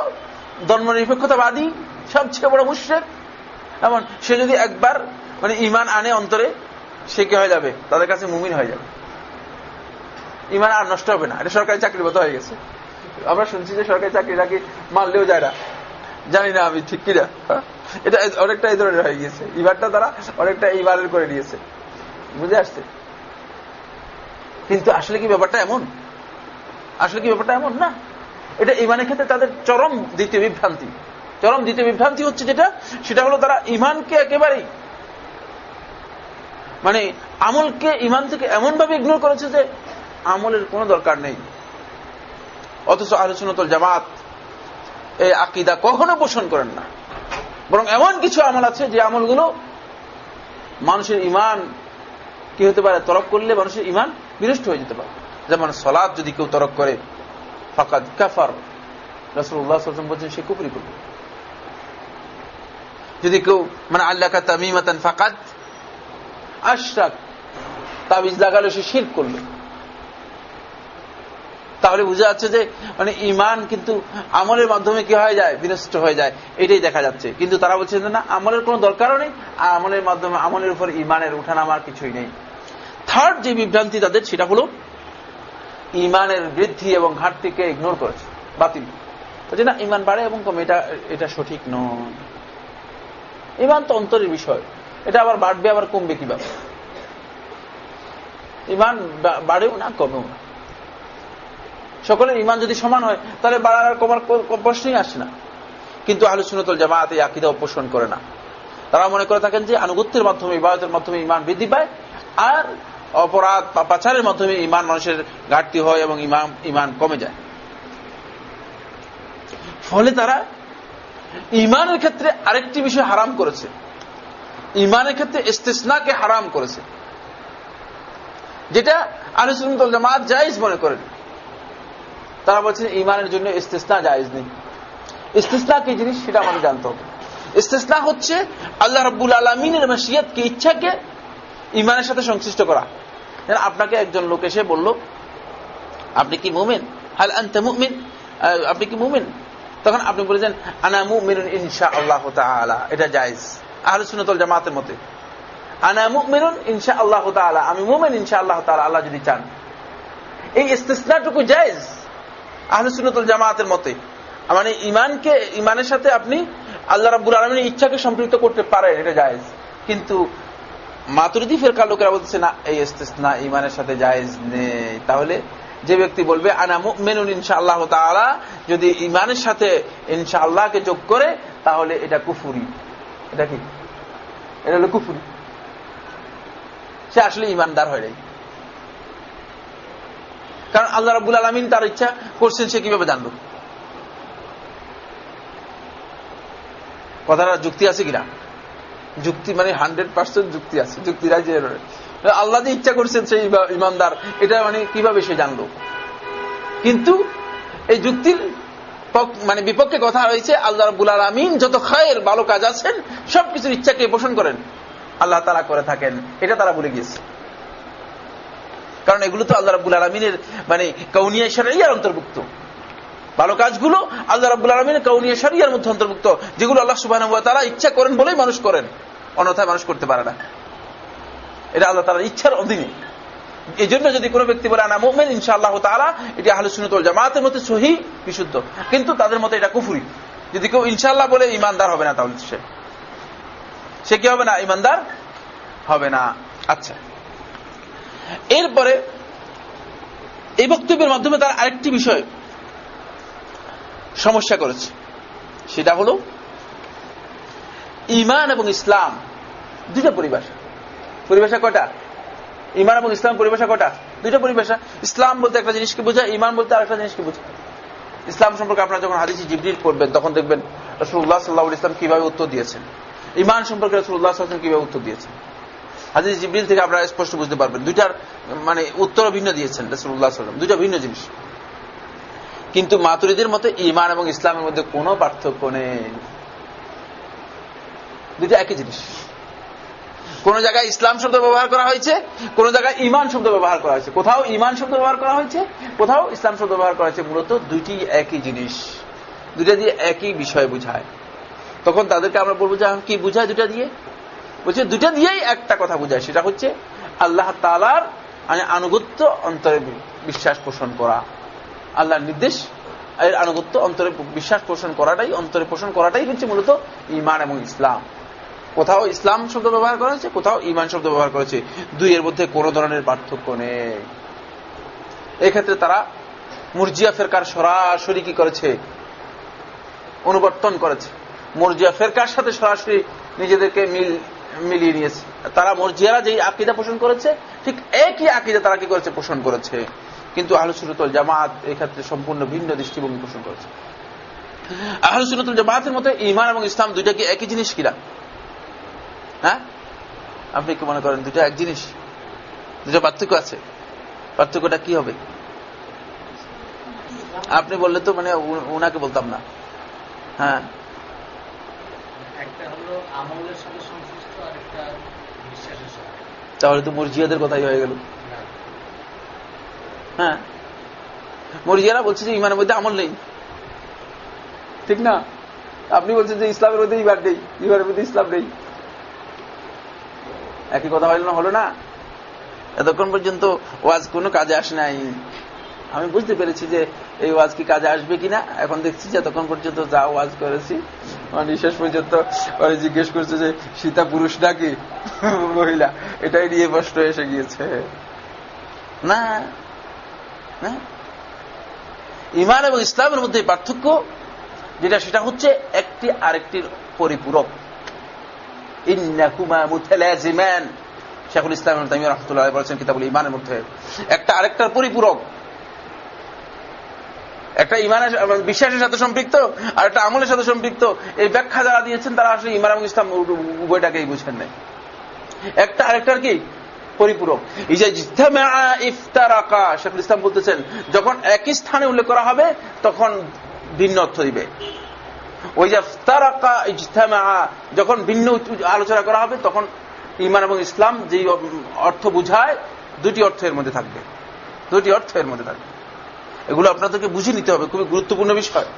ধর্মনিরপেক্ষতাবাদী, সবচেয়ে বড় মুশ্রেক। এমন, সে যদি একবার মানে ইমান আনে অন্তরে সে কি হয়ে যাবে? তাদের কাছে মুমিন হয়ে যাবে। ইমান আর নষ্ট হবে না। এটা সরকারি চাকরির মতো হয়ে গেছে। আমরা শুনছি যে সরকারি চাকরি নাকি মানলেও যায় না। জানি না আমি ঠিক কিনা। এটা অনেকটা এই ধরনের হয়ে গিয়েছে। ইবারটা তারা অনেকটা এইবারের করে নিয়েছে। বুঝে আসছে? কিন্তু আসলে কি ব্যাপারটা এমন? আসলে কি ব্যাপারটা এমন না? এটা ইমানের ক্ষেত্রে তাদের চরম দ্বিতীয় বিভ্রান্তি। চরম দ্বিতীয় বিভ্রান্তি হচ্ছে যেটা? সেটা হলো তারা ইমানকে একেবারেই মানে আমলকে ইমান থেকে এমন ভাবে ইগনোর করেছে যে আমলের কোনো দরকার নেই। অথচ আলোচনাতল জামাত এই আকিদা কখনো পোষণ করেন না। বরং এমন কিছু আমল আছে যে আমলগুলো মানুষের ইমান কি হতে পারে, তরক করলে মানুষের ইমান বিনষ্ট হয়ে যেতে পারে। যেমন সলাদ যদি কেউ তরক করে, ফাকাদ কাফার রসুল্লাহ বলছেন, সে কুপুরি করবে। যদি কেউ মানে আল্লাহ তামিমাতান ফাকাদ আশরাক তাবিজ লাগালো, সে শির করল। তাহলে বুঝা যাচ্ছে যে মানে ইমান কিন্তু আমলের মাধ্যমে কি হয়ে যায়? বিনষ্ট হয়ে যায়। এটাই দেখা যাচ্ছে। কিন্তু তারা বলছে না, আমলের কোনো দরকারও নেই। আর আমলের মাধ্যমে, আমলের উপর ইমানের উঠানামার কিছুই নেই। থার্ড যে বিভ্রান্তি তাদের, সেটা হলো ইমানের বৃদ্ধি এবং ঘাটতিকে ইগনোর করেছে। বাতিল। বলছে, না ইমান বাড়ে এবং কমে। এটা এটা সঠিক নয়। ইমান তো অন্তরের বিষয়। এটা আবার বাড়বে, আবার কমবে কীভাবে? ইমান বাড়েও না, কমেও না। সকলের ইমান যদি সমান হয়, তাহলে বাড়ার আর কমার প্রশ্নই আসে না। কিন্তু আলোচনাতল জামাত এই আকিদা অপোষণ করে না। তারা মনে করে থাকেন যে আনুগত্যের মাধ্যমে, ইবাদতের মাধ্যমে ইমান বৃদ্ধি পায়, আর অপরাধ বা পাচারের মাধ্যমে ইমান মানুষের ঘাটতি হয় এবং ইমান ইমান কমে যায়। ফলে তারা ইমানের ক্ষেত্রে আরেকটি বিষয় হারাম করেছে। ইমানের ক্ষেত্রে ইস্তেসনাকে হারাম করেছে। যেটা আলোচনা জামাত জায়জ মনে করেন। তারা বলছেন ইমানের জন্য ইস্তেসনা জায়জ নেই। ইস্তেসনা কি জিনিস? সেটা আমাদের জানতে হবে। ইস্তেসনা হচ্ছে আল্লাহ রব্বুল আলমিনের মাসিয়াতকে, ইচ্ছাকে ইমানের সাথে সংশ্লিষ্ট করা। আপনাকে একজন লোক এসে বলল, আপনি কি মুমিন? হাল আনতে মুমিন? আপনি কি মুমিন? তখন আপনি বলেছেন, আনা মুমিন ইনশা আল্লাহ তাআলা। এটা জায়েজ। আহলে সুন্নাতুল জামাতের মতে। আনা মুমিন ইনশা আল্লাহ তাআলা। আমি মুমিন ইনশা আল্লাহ তাআলা, আল্লাহ যদি চান। এই ইস্তিসনাটুকু জায়েজ আহলে সুন্নাতুল জামাতের মতে। মানে ইমানকে ইমানের সাথে আপনি আল্লাহ রাব্বুল আলামিনের ইচ্ছাকে সম্পৃক্ত করতে পারেন, এটা জায়েজ। কিন্তু মাতুরিদি ফেরকার লোকেরা বলতেছে, না, এই ইস্তেসনা ইমানের সাথে জায়েজ নেই। তাহলে যে ব্যক্তি বলবে, আনা মুমিনুন, ইনশাআল্লাহ তাআলা। যদি ইমানের সাথে ইনশাআল্লাহকে যোগ করে, তাহলে এটা কুফুরি। এটা কি? এটা হলো কুফুরি। সে আসলে ইমানদার হয় নাই। কারণ আল্লাহ রাবুল আলমিন তার ইচ্ছা করছেন সে কীভাবে জানলো কথাটা যুক্তি আছে কিনা? যুক্তি মানে হান্ড্রেড পার্সেন্ট যুক্তি আছে। যুক্তি রাজ্যে আল্লাহ যে ইচ্ছা করছেন সেই ইমানদার এটা মানে কীভাবে সে জানলো? কিন্তু এই যুক্তির মানে বিপক্ষে কথা হয়েছে, আল্লাহ রবুল আলমিন যত খায়ের ভালো কাজ আছেন, সবকিছুর ইচ্ছাকে পোষণ করেন। আল্লাহ তারা করে থাকেন। এটা তারা বলে গিয়েছে কারণ এগুলো তো আল্লাহ রাবুল আলমিনের মানে কৌনিয়া সারিয়ার অন্তর্ভুক্ত। ভালো কাজগুলো আল্লাহ রাবুল আলমিনের কৌনিয়া সারিয়ার মধ্যে অন্তর্ভুক্ত, যেগুলো আল্লাহ সুবাহ তারা ইচ্ছা করেন বলেই মানুষ করেন। অন্যথায় মানুষ করতে পারে না। এটা আল্লাহ তালার ইচ্ছার অধীনে। এই জন্য যদি কোনো ব্যক্তি বলে, আনা মোমেন ইনশা আল্লাহ তালা এটি আহলে সুনতল জামাতের মধ্যে সহি, বিশুদ্ধ। কিন্তু তাদের মতো এটা কুফুরি। যদি কেউ ইনশাল্লাহ বলে, ইমানদার হবে না তাহলে সে সে কি হবে না? ইমানদার হবে না। আচ্ছা। এরপরে, এই বক্তব্যের মাধ্যমে তার আরেকটি বিষয় সমস্যা করেছে। সেটা হল ইমান এবং ইসলাম, দুইটা পরিভাষা। পরিভাষা কটা ইমান এবং ইসলাম পরিভাষা কটা দুইটা পরিভাষা। ইসলাম বলতে একটা জিনিসকে বোঝায়, ইমান বলতে আরেকটা জিনিসকে বোঝায়। ইসলাম সম্পর্কে আপনারা যখন হাদিসি জিবরিল করবেন তখন দেখবেন রসুল্লাহ সাল্লাহ ইসলাম কীভাবে উত্তর দিয়েছেন। ইমান সম্পর্কে রসুল্লাহ সাল্লাম কীভাবে উত্তর দিয়েছেন? হাদিস জিবরিল থেকে আপনারা স্পষ্ট বুঝতে পারবেন। দুইটার মানে উত্তর ভিন্ন দিয়েছেন রসুল্লাহ সাল্লাম দুইটা ভিন্ন জিনিস। কিন্তু মাতুরিদের মতে ইমান এবং ইসলামের মধ্যে কোনো পার্থক্য নেই। দুইটা একই জিনিস। কোন জায়গায় ইসলাম শব্দ ব্যবহার করা হয়েছে, কোন জায়গায় ইমান শব্দ ব্যবহার করা হয়েছে। কোথাও ইমান শব্দ ব্যবহার করা হয়েছে, কোথাও ইসলাম শব্দ ব্যবহার করা হয়েছে। মূলত দুইটি একই জিনিস, দুইটা দিয়ে একই বিষয় বুঝায়। তখন তাদেরকে আমরা বলব যে কি বুঝায় দুটা দিয়ে? বলছে দুটা দিয়েই একটা কথা বুঝায়, সেটা হচ্ছে আল্লাহ তালার আনুগত্য অন্তরে বিশ্বাস পোষণ করা। আল্লাহর নির্দেশ, এর আনুগত্য অন্তরে বিশ্বাস পোষণ করাটাই, অন্তরে পোষণ করাটাই হচ্ছে মূলত ইমান এবং ইসলাম। কোথাও ইসলাম শব্দ ব্যবহার করা হয়েছে কোথাও ইমান শব্দ ব্যবহার করেছে। দুইয়ের মধ্যে কোন ধরনের পার্থক্য নেই। এক্ষেত্রে তারা মুরজিয়া ফেরকার সরাসরি কি করেছে? অনুবর্তন করেছে। মর্জিয়া ফেরকার সাথে সরাসরি নিজেদেরকে মিল মিলিয়ে নিয়েছে। তারা মর্জিয়ারা যেই আকিদা পোষণ করেছে, ঠিক একই আকিদা তারা কি করেছে? পোষণ করেছে। কিন্তু আহলসুরতুল জামাত এক্ষেত্রে সম্পূর্ণ ভিন্ন দৃষ্টিভঙ্গি পোষণ করেছে। আহলসুরতুল জামাতের মতো ইমান এবং ইসলাম দুইটা কি একই জিনিস কিনা? হ্যাঁ? আপনি কি মনে করেন দুটা এক জিনিস? দুটা পার্থক্য আছে। পার্থক্যটা কি হবে? আপনি বললে তো মানে ওনাকে বলতাম না। হ্যাঁ। তাহলে তো মর্জিয়াদের কথাই হয়ে গেল। হ্যাঁ। মর্জিয়ারা বলছে যে ইমানের মধ্যে আমল নেই। ঠিক না? আপনি বলছেন যে ইসলামের মধ্যে ইমান নেই ইমানের মধ্যে ইসলাম নেই। একই কথা হইল না, হলো না? এতক্ষণ পর্যন্ত ওয়াজ কোনো কাজে আসে নাই। আমি বুঝতে পেরেছি যে এই ওয়াজ কি কাজে আসবে কিনা। এখন দেখছি যে এতক্ষণ পর্যন্ত যা ওয়াজ করেছি মানে শেষ পর্যন্ত মানে জিজ্ঞেস করছে যে, সীতা পুরুষ নাকি? মহিলা, এটাই নিয়ে প্রশ্ন এসে গিয়েছে। না ইমান এবং ইসলামের মধ্যে পার্থক্য, যেটা সেটা হচ্ছে একটি আরেকটির পরিপূরক। শেখুল ইসলাম রহমতুল্লাহ বলেছেন কিতাবুল ইমানের মধ্যে। একটা আরেকটার পরিপূরক। একটা ইমানের বিশ্বাসের সাথে সম্পৃক্ত, আর একটা আমলের সাথে সম্পৃক্ত। এই ব্যাখ্যা যারা দিয়েছেন, তারা আসলে ইমান এবং ইসলাম উভয়টাকেই বুঝেন নাই। একটা আরেকটার কি? পরিপূরক। এই যে ইফতারাকা। শেখুল ইসলাম বলতেছেন, যখন একই স্থানে উল্লেখ করা হবে, তখন ভিন্ন অর্থ দিবে। ওই যে ইফতারাকা ইজতামা যখন ভিন্ন আলোচনা করা হবে, তখন ইমান এবং ইসলাম যেই অর্থ বুঝায়, দুটি অর্থের মধ্যে থাকবে। দুটি অর্থ এর মধ্যে থাকবে। এগুলো আপনাদেরকে বুঝে নিতে হবে, খুবই গুরুত্বপূর্ণ বিষয়।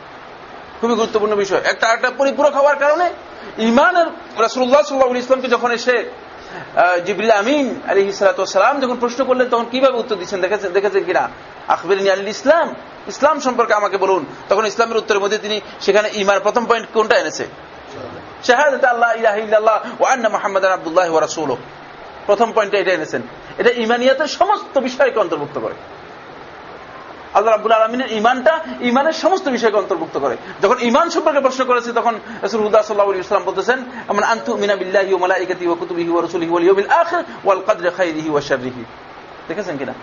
খুবই গুরুত্বপূর্ণ বিষয়। একটা একটা পরিপূরক হওয়ার কারণে ইমানের রাসুল্লাহ সাল্লাহ ইসলামকে যখন এসে জিবরিল আমিন আলী সালাম যখন প্রশ্ন করলেন, তখন কীভাবে উত্তর দিচ্ছেন, দেখেছেন দেখেছেন কিনা? আখবর আলী ইসলাম। ইসলাম সম্পর্কে আমাকে বলুন। তখন ইসলামের উত্তরের মধ্যে তিনি সেখানে ইমার প্রথম পয়েন্ট কোনটা এনেছে? আল্লাহ আব্দুল্লাহ প্রথম পয়েন্টে এটা এনেছেন। এটা ইমানিয়াতের সমস্ত বিষয়কে অন্তর্ভুক্ত করে। আল্লাহ আলমিনের ইমানটা ইমানের সমস্ত বিষয়কে অন্তর্ভুক্ত করে। যখন ইমান সম্পর্কে প্রশ্ন করেছে, তখন সাল্লাহ ইসলাম বলতেছেন আমার আন্তু মিনা বিল্লাহি ও কুতুবিহি ওয়াল ইয়মিল আখির ওয়াল দেখেছেন কিনা?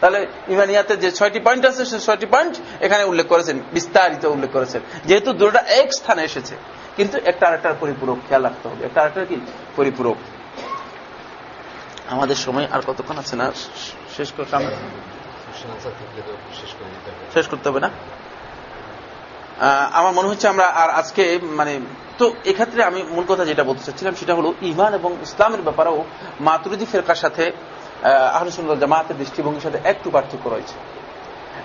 তাহলে ইমানিয়াতের যে ছয়টি পয়েন্ট আছে, সে ছয়টি পয়েন্ট এখানে উল্লেখ করেছেন, বিস্তারিত উল্লেখ করেছেন। যেহেতু দুটা এক স্থানে এসেছে, কিন্তু একটা আরেকটার পরিপূরক খেয়াল রাখতে হবে। একটা আরেকটার কি? পরিপূরক। আমাদের সময় আর কতক্ষণ আছে না? শেষ করতাম শেষ করতে হবে না? আমার মনে হচ্ছে আমরা আর আজকে মানে তো এক্ষেত্রে আমি মূল কথা যেটা বলতে চাচ্ছিলাম, সেটা হলো ইমান এবং ইসলামের ব্যাপারেও মাতুরিদি ফেরকার সাথে আহরুসুল্লাহ জামাতের দৃষ্টিভঙ্গির সাথে একটু পার্থক্য রয়েছে।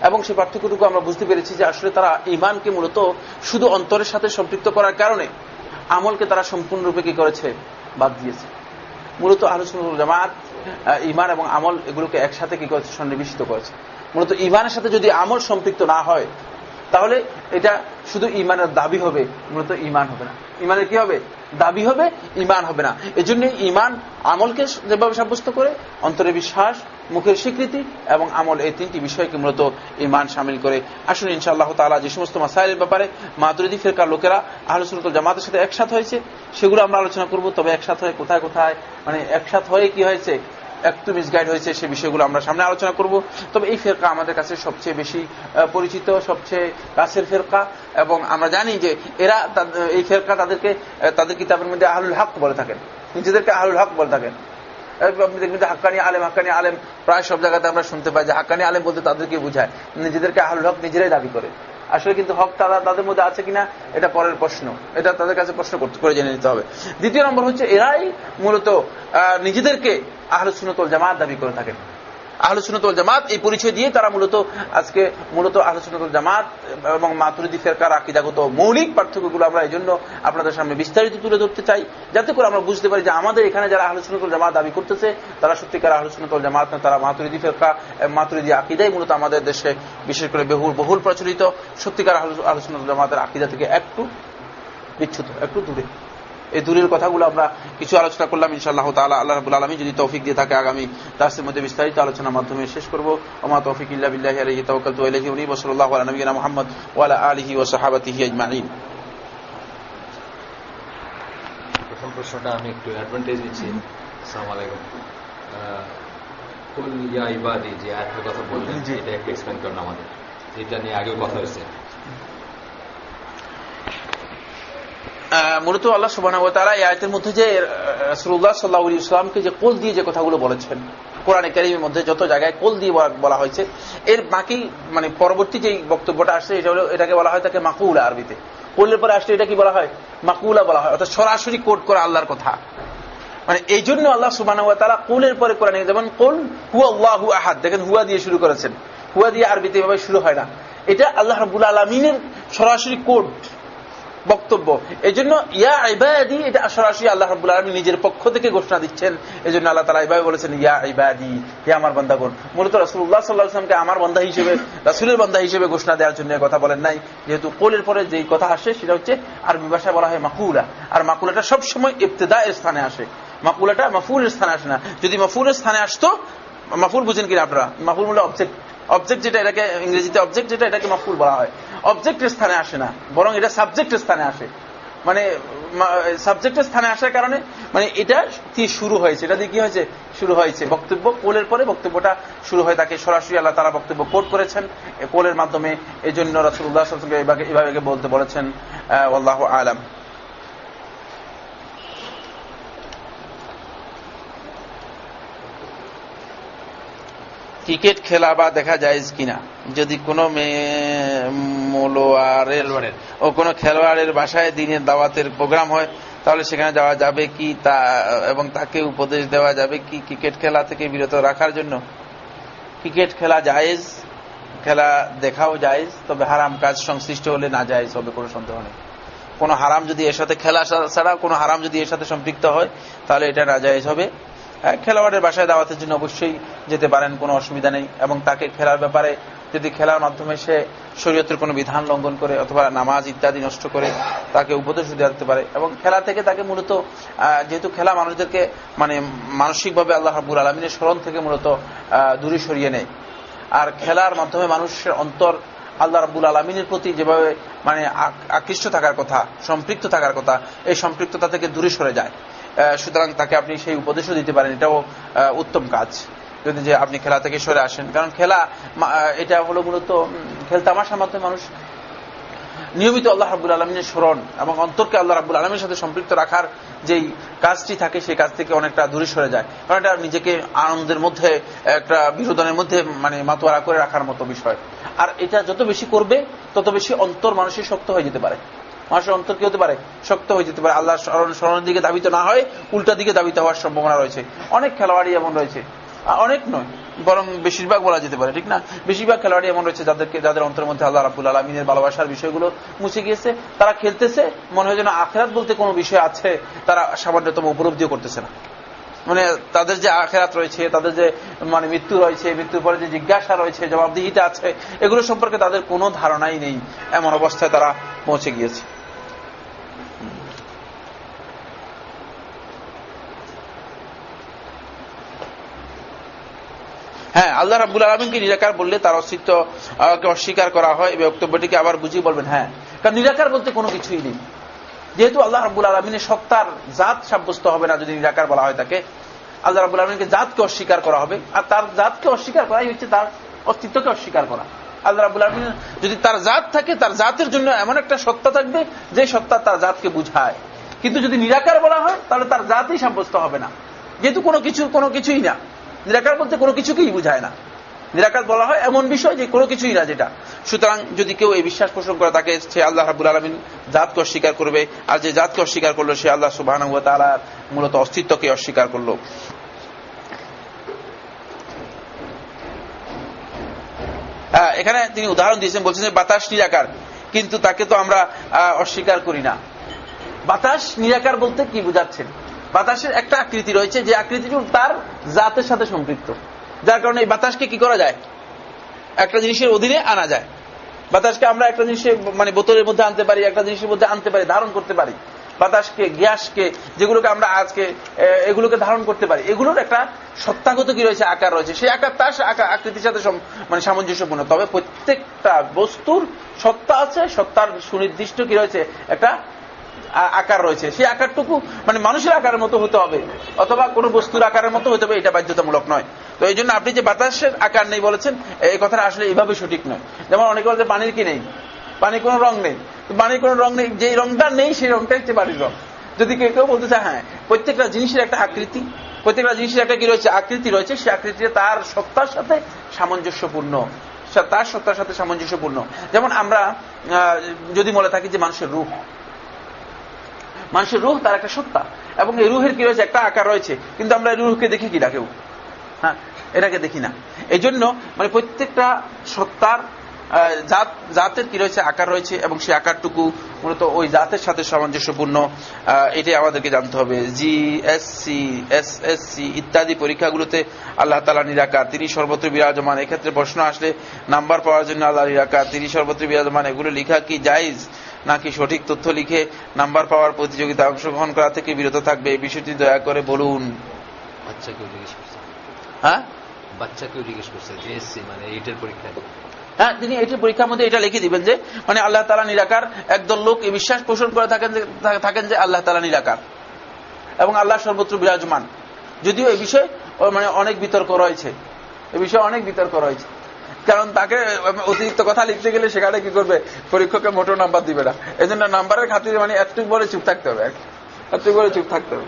এবং সেই পার্থক্যটুকু আমরা বুঝতে পেরেছি যে আসলে তারা ইমানকে মূলত শুধু অন্তরের সাথে সম্পৃক্ত করার কারণে আমলকে তারা সম্পূর্ণরূপে কি করেছে? বাদ দিয়েছে। মূলত আহরুসুল্লাহ জামাত ইমান এবং আমল এগুলোকে একসাথে কি করেছে? সন্নিবেশিত করেছে। মূলত ইমানের সাথে যদি আমল সম্পৃক্ত না হয়, তাহলে এটা শুধু ইমানের দাবি হবে, মূলত ইমান হবে না। ইমানের কি হবে? দাবি হবে ইমান হবে না। এজন্য ইমান আমলকে যেভাবে সাব্যস্ত করে, অন্তরে বিশ্বাস মুখের স্বীকৃতি এবং আমল এই তিনটি বিষয়কে মূলত ইমান সামিল করে। আসুন ইনশাআল্লাহ তালা যে সমস্ত মাসাইলের ব্যাপারে মাতুরিদি ফেরকার লোকেরা আহলসুল জামাতের সাথে একসাথ হয়েছে, সেগুলো আমরা আলোচনা করব। তবে একসাথ হয়ে কোথায় কোথায়? মানে একসাথ হয়ে কি হয়েছে? একটু মিসগাইড হয়েছে সে বিষয়গুলো আমরা সামনে আলোচনা করব। তবে এই ফেরকা আমাদের কাছে সবচেয়ে বেশি পরিচিত, সবচেয়ে কাছের ফেরকা এবং আমরা জানি যে এরা এই ফেরকা তাদেরকে তাদের কিতাবের মধ্যে আহুল হক বলে থাকেন। নিজেদেরকে আহুল হক বলে থাকেন। আপনি দেখবেন যে হাক্কানি আলেম হাক্কানি আলেম প্রায় সব জায়গাতে আমরা শুনতে পাই যে হাক্কানি আলেম বলতে তাদেরকে বুঝায়। নিজেদেরকে আহুল হক নিজেরাই দাবি করে। আসলে কিন্তু হক তারা তাদের মধ্যে আছে কিনা, এটা পরের প্রশ্ন। এটা তাদের কাছে প্রশ্ন করতে করে জেনে নিতে হবে। দ্বিতীয় নম্বর হচ্ছে, এরাই মূলত নিজেদেরকে আহলসুনতল জামাত দাবি করে থাকেন। আহলসুনতল জামাত, এই পরিচয় দিয়ে তারা মূলত আজকে মূলত আহলসুনতল জামাত এবং মাতুরিদি ফেরকার আকিদাগত মৌলিক পার্থক্যগুলো আমরা এই জন্য আপনাদের সামনে বিস্তারিত তুলে ধরতে চাই, যাতে করে আমরা বুঝতে পারি যে আমাদের এখানে যারা আহলসুনতল জামাত দাবি করতেছে, তারা সত্যিকার আহলসুনতল জামাত না, তারা মাতুরিদি ফেরকা মাতুরিদি আকিদাই মূলত আমাদের দেশে বিশেষ করে বহুল বহুল প্রচলিত। সত্যিকার আহলসুনতল জামাতের আকিদা থেকে একটু বিচ্ছুত একটু দূরে। এই দূরের কথাগুলো আমরা কিছু আলোচনা করলাম ইনশাআল্লাহ তালা আল্লাহ রাবুল আলমী যদি তৌফিক দিয়ে থাকে আগামী দাসের মধ্যে বিস্তারিত আলোচনার মাধ্যমে শেষ করব। আমার তৌফিক ইল্লা বিল্লাহ আলহি তওকাল তু আলহি উনি বসল্লাহ আলা নবীনা মুহাম্মদ ওয়ালা আলিহি ও সাহাবাতিহি আজমাইন। প্রথম প্রশ্নটা আমি একটু অ্যাডভান্টেজ দিচ্ছি। আসসালামু আলাইকুম। কুল ইয়া ইবাদি যে আয়াতের কথা বললেন এটা একটু এক্সপ্লেন করেন আমাদের। এটা নিয়ে আগেও কথা হয়েছে। মূলত আল্লাহ সুবাহ তারা এই আয়তের মধ্যে যে রসুল্লাহ সাল্লাহ ইসলামকে যে কোল দিয়ে যে কথাগুলো বলেছেন, কোরআনে কারিমের মধ্যে যত জায়গায় কোল দিয়ে বলা হয়েছে, এর বাকি মানে পরবর্তী যে বক্তব্যটা আসছে, এটা এটাকে বলা হয় তাকে মাকুলা আরবিতে। কোলের পরে আসলে এটা কি বলা হয়? মাকুলা বলা হয়, অর্থাৎ সরাসরি কোট করা আল্লাহর কথা। মানে এই জন্য আল্লাহ সুবাহ তারা কোলের পরে কোরআনে যেমন কোল হুয়া আল্লাহ আহাদ, দেখেন হুয়া দিয়ে শুরু করেছেন। হুয়া দিয়ে আরবিতে এভাবে শুরু হয় না। এটা আল্লাহ রাবুল আলমিনের সরাসরি কোড। বক্তব্য। এই জন্য ইয়া ইবাদি, এটা সরাসরি আল্লাহ রাবুল আলমী নিজের পক্ষ থেকে ঘোষণা দিচ্ছেন। এই জন্য আল্লাহ তালা ইবাই বলেছেন, ইয়া ইবাদি, হে আমার বন্ধাগণ মূলত রসুল্লাহ সাল্লাহ আসলামকে আমার বন্ধা হিসেবে, রাসুলের বন্ধা হিসেবে ঘোষণা দেওয়ার জন্য কথা বলেন নাই। যেহেতু কোলের পরে যে কথা আসে, সেটা হচ্ছে আরবি ভাষায় বলা হয় মাকুলা। আর মাকুলাটা সবসময় ইবতেদা এর স্থানে আসে। মাকুলাটা মাফুলের স্থানে আসে না। যদি মাফুলের স্থানে আসতো, মাফুল বুঝেন কিনা আপনারা? মাফুল মূল্য অবজেক্ট অবজেক্ট যেটা এটাকে, ইংরেজিতে অবজেক্ট যেটা এটাকে মাফুল বলা হয়। অবজেক্টের স্থানে আসে না, বরং এটা সাবজেক্টের স্থানে আসে। মানে সাবজেক্টের স্থানে আসার কারণে মানে এটা কি শুরু হয়েছে, এটা দিয়ে কি হয়েছে? শুরু হয়েছে বক্তব্য, কোলের পরে বক্তব্যটা শুরু হয় তাকে সরাসরি আল্লাহ তারা বক্তব্য কোট করেছেন। কোলের মাধ্যমে এই জন্য রাসুল্লাহ এভাবে বলতে বলেছেন আল্লাহ আলাম। ক্রিকেট খেলা বা দেখা যায় কিনা? যদি কোনো মোলোয়ারের ও কোনো খেলোয়াড়ের বাসায় দিনের দাওয়াতের প্রোগ্রাম হয় তাহলে সেখানে যাওয়া যাবে কি? তা এবং তাকে উপদেশ দেওয়া যাবে কি ক্রিকেট খেলা থেকে বিরত রাখার জন্য? ক্রিকেট খেলা জায়েজ খেলা দেখাও জায়েজ তবে হারাম কাজ সংশ্লিষ্ট হলে না জায়েজ হবে কোনো সন্দেহ নেই। কোন হারাম যদি এর সাথে খেলা ছাড়া কোনো হারাম যদি এর সাথে সম্পৃক্ত হয় তাহলে এটা না জায়েজ হবে। খেলোয়াড়ের বাসায় দাওয়াতের জন্য অবশ্যই যেতে পারেন, কোনো অসুবিধা নেই। এবং তাকে খেলার ব্যাপারে যদি খেলার মাধ্যমে সে শরীয়তের কোনো বিধান লঙ্ঘন করে অথবা নামাজ ইত্যাদি নষ্ট করে, তাকে উপদেশ দেওয়া যেতে পারে। এবং খেলা থেকে তাকে মূলত যেহেতু খেলা মানুষদেরকে মানে মানসিকভাবে আল্লাহ হাবুর আলমিনের স্মরণ থেকে মূলত দূরে সরিয়ে নেয়। আর খেলার মাধ্যমে মানুষের অন্তর আল্লাহ রাবুল আলমিনের প্রতি যেভাবে মানে আকৃষ্ট থাকার কথা, সম্পৃক্ত থাকার কথা, এই সম্পৃক্ততা থেকে দূরে সরে যায়। সুতরাং তাকে আপনি সেই উপদেশও দিতে পারেন এটাও উত্তম কাজ। যদি যে আপনি খেলা থেকে সরে আসেন কারণ খেলা এটা হলো মূলত উম, খেলতামাশার মাধ্যমে মানুষ নিয়মিত আল্লাহ রাবুল আলমিনের স্মরণ এবং অন্তরকে আল্লাহ রাবুল আলমীর সাথে সম্পৃক্ত রাখার যেই কাজটি থাকে সেই কাজ থেকে অনেকটা দূরে সরে যায়। কারণ এটা নিজেকে আনন্দের মধ্যে একটা বিনোদনের মধ্যে মানে মাতোয়ারা করে রাখার মতো বিষয়। আর এটা যত বেশি করবে তত বেশি অন্তর মানুষের শক্ত হয়ে যেতে পারে। মানুষের অন্তর কি হতে পারে? শক্ত হয়ে যেতে পারে। আল্লাহ স্মরণ, স্মরণের দিকে দাবিত না হয় উল্টা দিকে দাবিত হওয়ার সম্ভাবনা রয়েছে। অনেক খেলোয়াড়ই এমন রয়েছে। অনেক নয়, বরং বেশিরভাগ বলা যেতে পারে, ঠিক না? বেশিরভাগ খেলোয়াড়ই এমন রয়েছে যাদেরকে, যাদের অন্তরের মধ্যে আল্লাহ রাবুল আলমিনের ভালোবাসার বিষয়গুলো মুছে গিয়েছে। তারা খেলতেছে, মনে হয় যেন আখেরাত বলতে কোনো বিষয় আছে, তারা সামান্যতম উপলব্ধিও করতেছে না। মানে তাদের যে আখেরাত রয়েছে, তাদের যে মানে মৃত্যু রয়েছে, মৃত্যুর পরে যে জিজ্ঞাসা রয়েছে, জবাবদিহিতা আছে, এগুলো সম্পর্কে তাদের কোনো ধারণাই নেই। এমন অবস্থায় তারা পৌঁছে গিয়েছে হ্যাঁ আল্লাহ রাবুল আলমিনকে নিরাকার বললে তার অস্তিত্ব অস্বীকার করা হয় এই বক্তব্যটিকে আবার বুঝিয়ে বলবেন হ্যাঁ। কারণ নিরাকার বলতে কোনো কিছুই নেই। যেহেতু আল্লাহ রাবুল আলমিনের সত্তার জাত সাব্যস্ত হবে না যদি নিরাকার বলা হয় তাকে, আল্লাহ রাবুল আলমিনকে জাতকে অস্বীকার করা হবে। আর তার জাতকে অস্বীকার করাই হচ্ছে তার অস্তিত্বকে অস্বীকার করা। আল্লাহ রাবুল আলমিন যদি তার জাত থাকে, তার জাতের জন্য এমন একটা সত্তা থাকবে যে সত্তা তার জাতকে বুঝায়। কিন্তু যদি নিরাকার বলা হয়, তাহলে তার জাতই সাব্যস্ত হবে না। যেহেতু কোনো কিছু কোনো কিছুই না। নিরাকার বলতে কোনো কিছুকেই বুঝায় না। নিরাকার বলা হয় এমন বিষয় যে কোনো কিছুই না যেটা। সুতরাং যদি কেউ এই বিশ্বাস পোষণ করে তাকে সে আল্লাহ রাবুল আলমিন জাতকে অস্বীকার করবে আর যে জাতকে অস্বীকার করল সে আল্লাহ সুবাহ তালার মূলত অস্তিত্বকে অস্বীকার করল। হ্যাঁ, এখানে তিনি উদাহরণ দিয়েছেন বলছেন যে বাতাস নিরাকার কিন্তু তাকে তো আমরা অস্বীকার করি না। বাতাস নিরাকার বলতে কি বুঝাচ্ছেন? বাতাসের একটা আকৃতি রয়েছে, যে আকৃতিটি তার জাতের সাথে সম্পৃক্ত। যার কারণে এই বাতাসকে কি করা যায়? একটা জিনিসের অধীনে আনা যায়। বাতাসকে আমরা একটা জিনিসের মানে বোতলের মধ্যে আনতে পারি, একটা জিনিসের মধ্যে আনতে পারি, ধারণ করতে পারি। বাতাসকে, গ্যাসকে, যেগুলোকে আমরা আজকে এগুলোকে ধারণ করতে পারি। এগুলোর একটা সত্তাগত কি রয়েছে? আকার রয়েছে। সেই আকার তার আকৃতির সাথে মানে সামঞ্জস্যপূর্ণ। তবে প্রত্যেকটা বস্তুর সত্তা আছে, সত্তার সুনির্দিষ্ট কি রয়েছে? একটা আকার রয়েছে। সেই আকারটুকু মানে মানুষের আকারের মতো হতে হবে। অথবা কোনো বস্তুর আকারের মতো হতে হবে, এটা বাধ্যতামূলক নয়। তো এই জন্য আপনি যে বাতাসের আকার নেই বলেছেন, এই কথাটা আসলে এইভাবে সঠিক নয়। যেমন অনেকে বলছে পানির কি নেই? পানির কোনো রং নেই। পানির কোনো রং নেই যে রংটা নেই, সেই রংটাই হচ্ছে পানির রং। যদি কেউ কেউ বলতে চায় হ্যাঁ প্রত্যেকটা জিনিসের একটা আকৃতি, প্রত্যেকটা জিনিসের একটা কি রয়েছে? আকৃতি রয়েছে, সেই আকৃতিটা তার সত্তার সাথে সামঞ্জস্যপূর্ণ। তার সত্তার সাথে সামঞ্জস্যপূর্ণ। যেমন আমরা যদি বলে থাকি যে মানুষের রূপ মানুষের রুহ তার একটা সত্তা। এবং এই রুহের কি রয়েছে? একটা আকার রয়েছে। কিন্তু আমরা এই রুহকে দেখি কিনা কেউ? হ্যাঁ এটাকে দেখি না। এই জন্য মানে প্রত্যেকটা সত্তার জাত, জাতের কি রয়েছে? আকার রয়েছে এবং সেই আকারটুকু মূলত ওই জাতের সাথে সামঞ্জস্যপূর্ণ। এটাই আমাদেরকে জানতে হবে। G S C S S C ইত্যাদি পরীক্ষাগুলোতে আল্লাহ তালা নিরাকার। তিনি সর্বত্র বিরাজমান। এক্ষেত্রে প্রশ্ন আসলে নাম্বার পাওয়ার জন্য আল্লাহ নিরাকার। তিনি সর্বত্র বিরাজমান। এগুলো লেখা কি জাইজ নাকি সঠিক তথ্য লিখে নাম্বার পাওয়ার প্রতিযোগিতা অংশগ্রহণ করা থেকে বিরত থাকবে এই বিষয়টি দয়া করে বলুন। বাচ্চাকেও জিজ্ঞেস করছে। হ্যাঁ? জিজ্ঞেস করছে জিএসসি মানে এইটের পরীক্ষায় হ্যাঁ তিনি এটি পরীক্ষার মধ্যে এটা লিখে দিবেন যে মানে আল্লাহ তালা নিরাকার একদল লোক এই বিশ্বাস পোষণ করে থাকেন যে থাকেন যে আল্লাহ তালা নিরাকার। এবং আল্লাহ সর্বত্র বিরাজমান। যদিও এই বিষয়ে মানে অনেক বিতর্ক রয়েছে। এ বিষয়ে অনেক বিতর্ক রয়েছে। কারণ তাকে অতিরিক্ত কথা লিখতে গেলে সেখানে কি করবে? পরীক্ষকে মোটো নাম্বার দিবে না। এই জন্য নাম্বারের খাতিরে মানে একটুক বলে চুপ থাকতে হবে। একটুক বলে চুপ থাকতে হবে।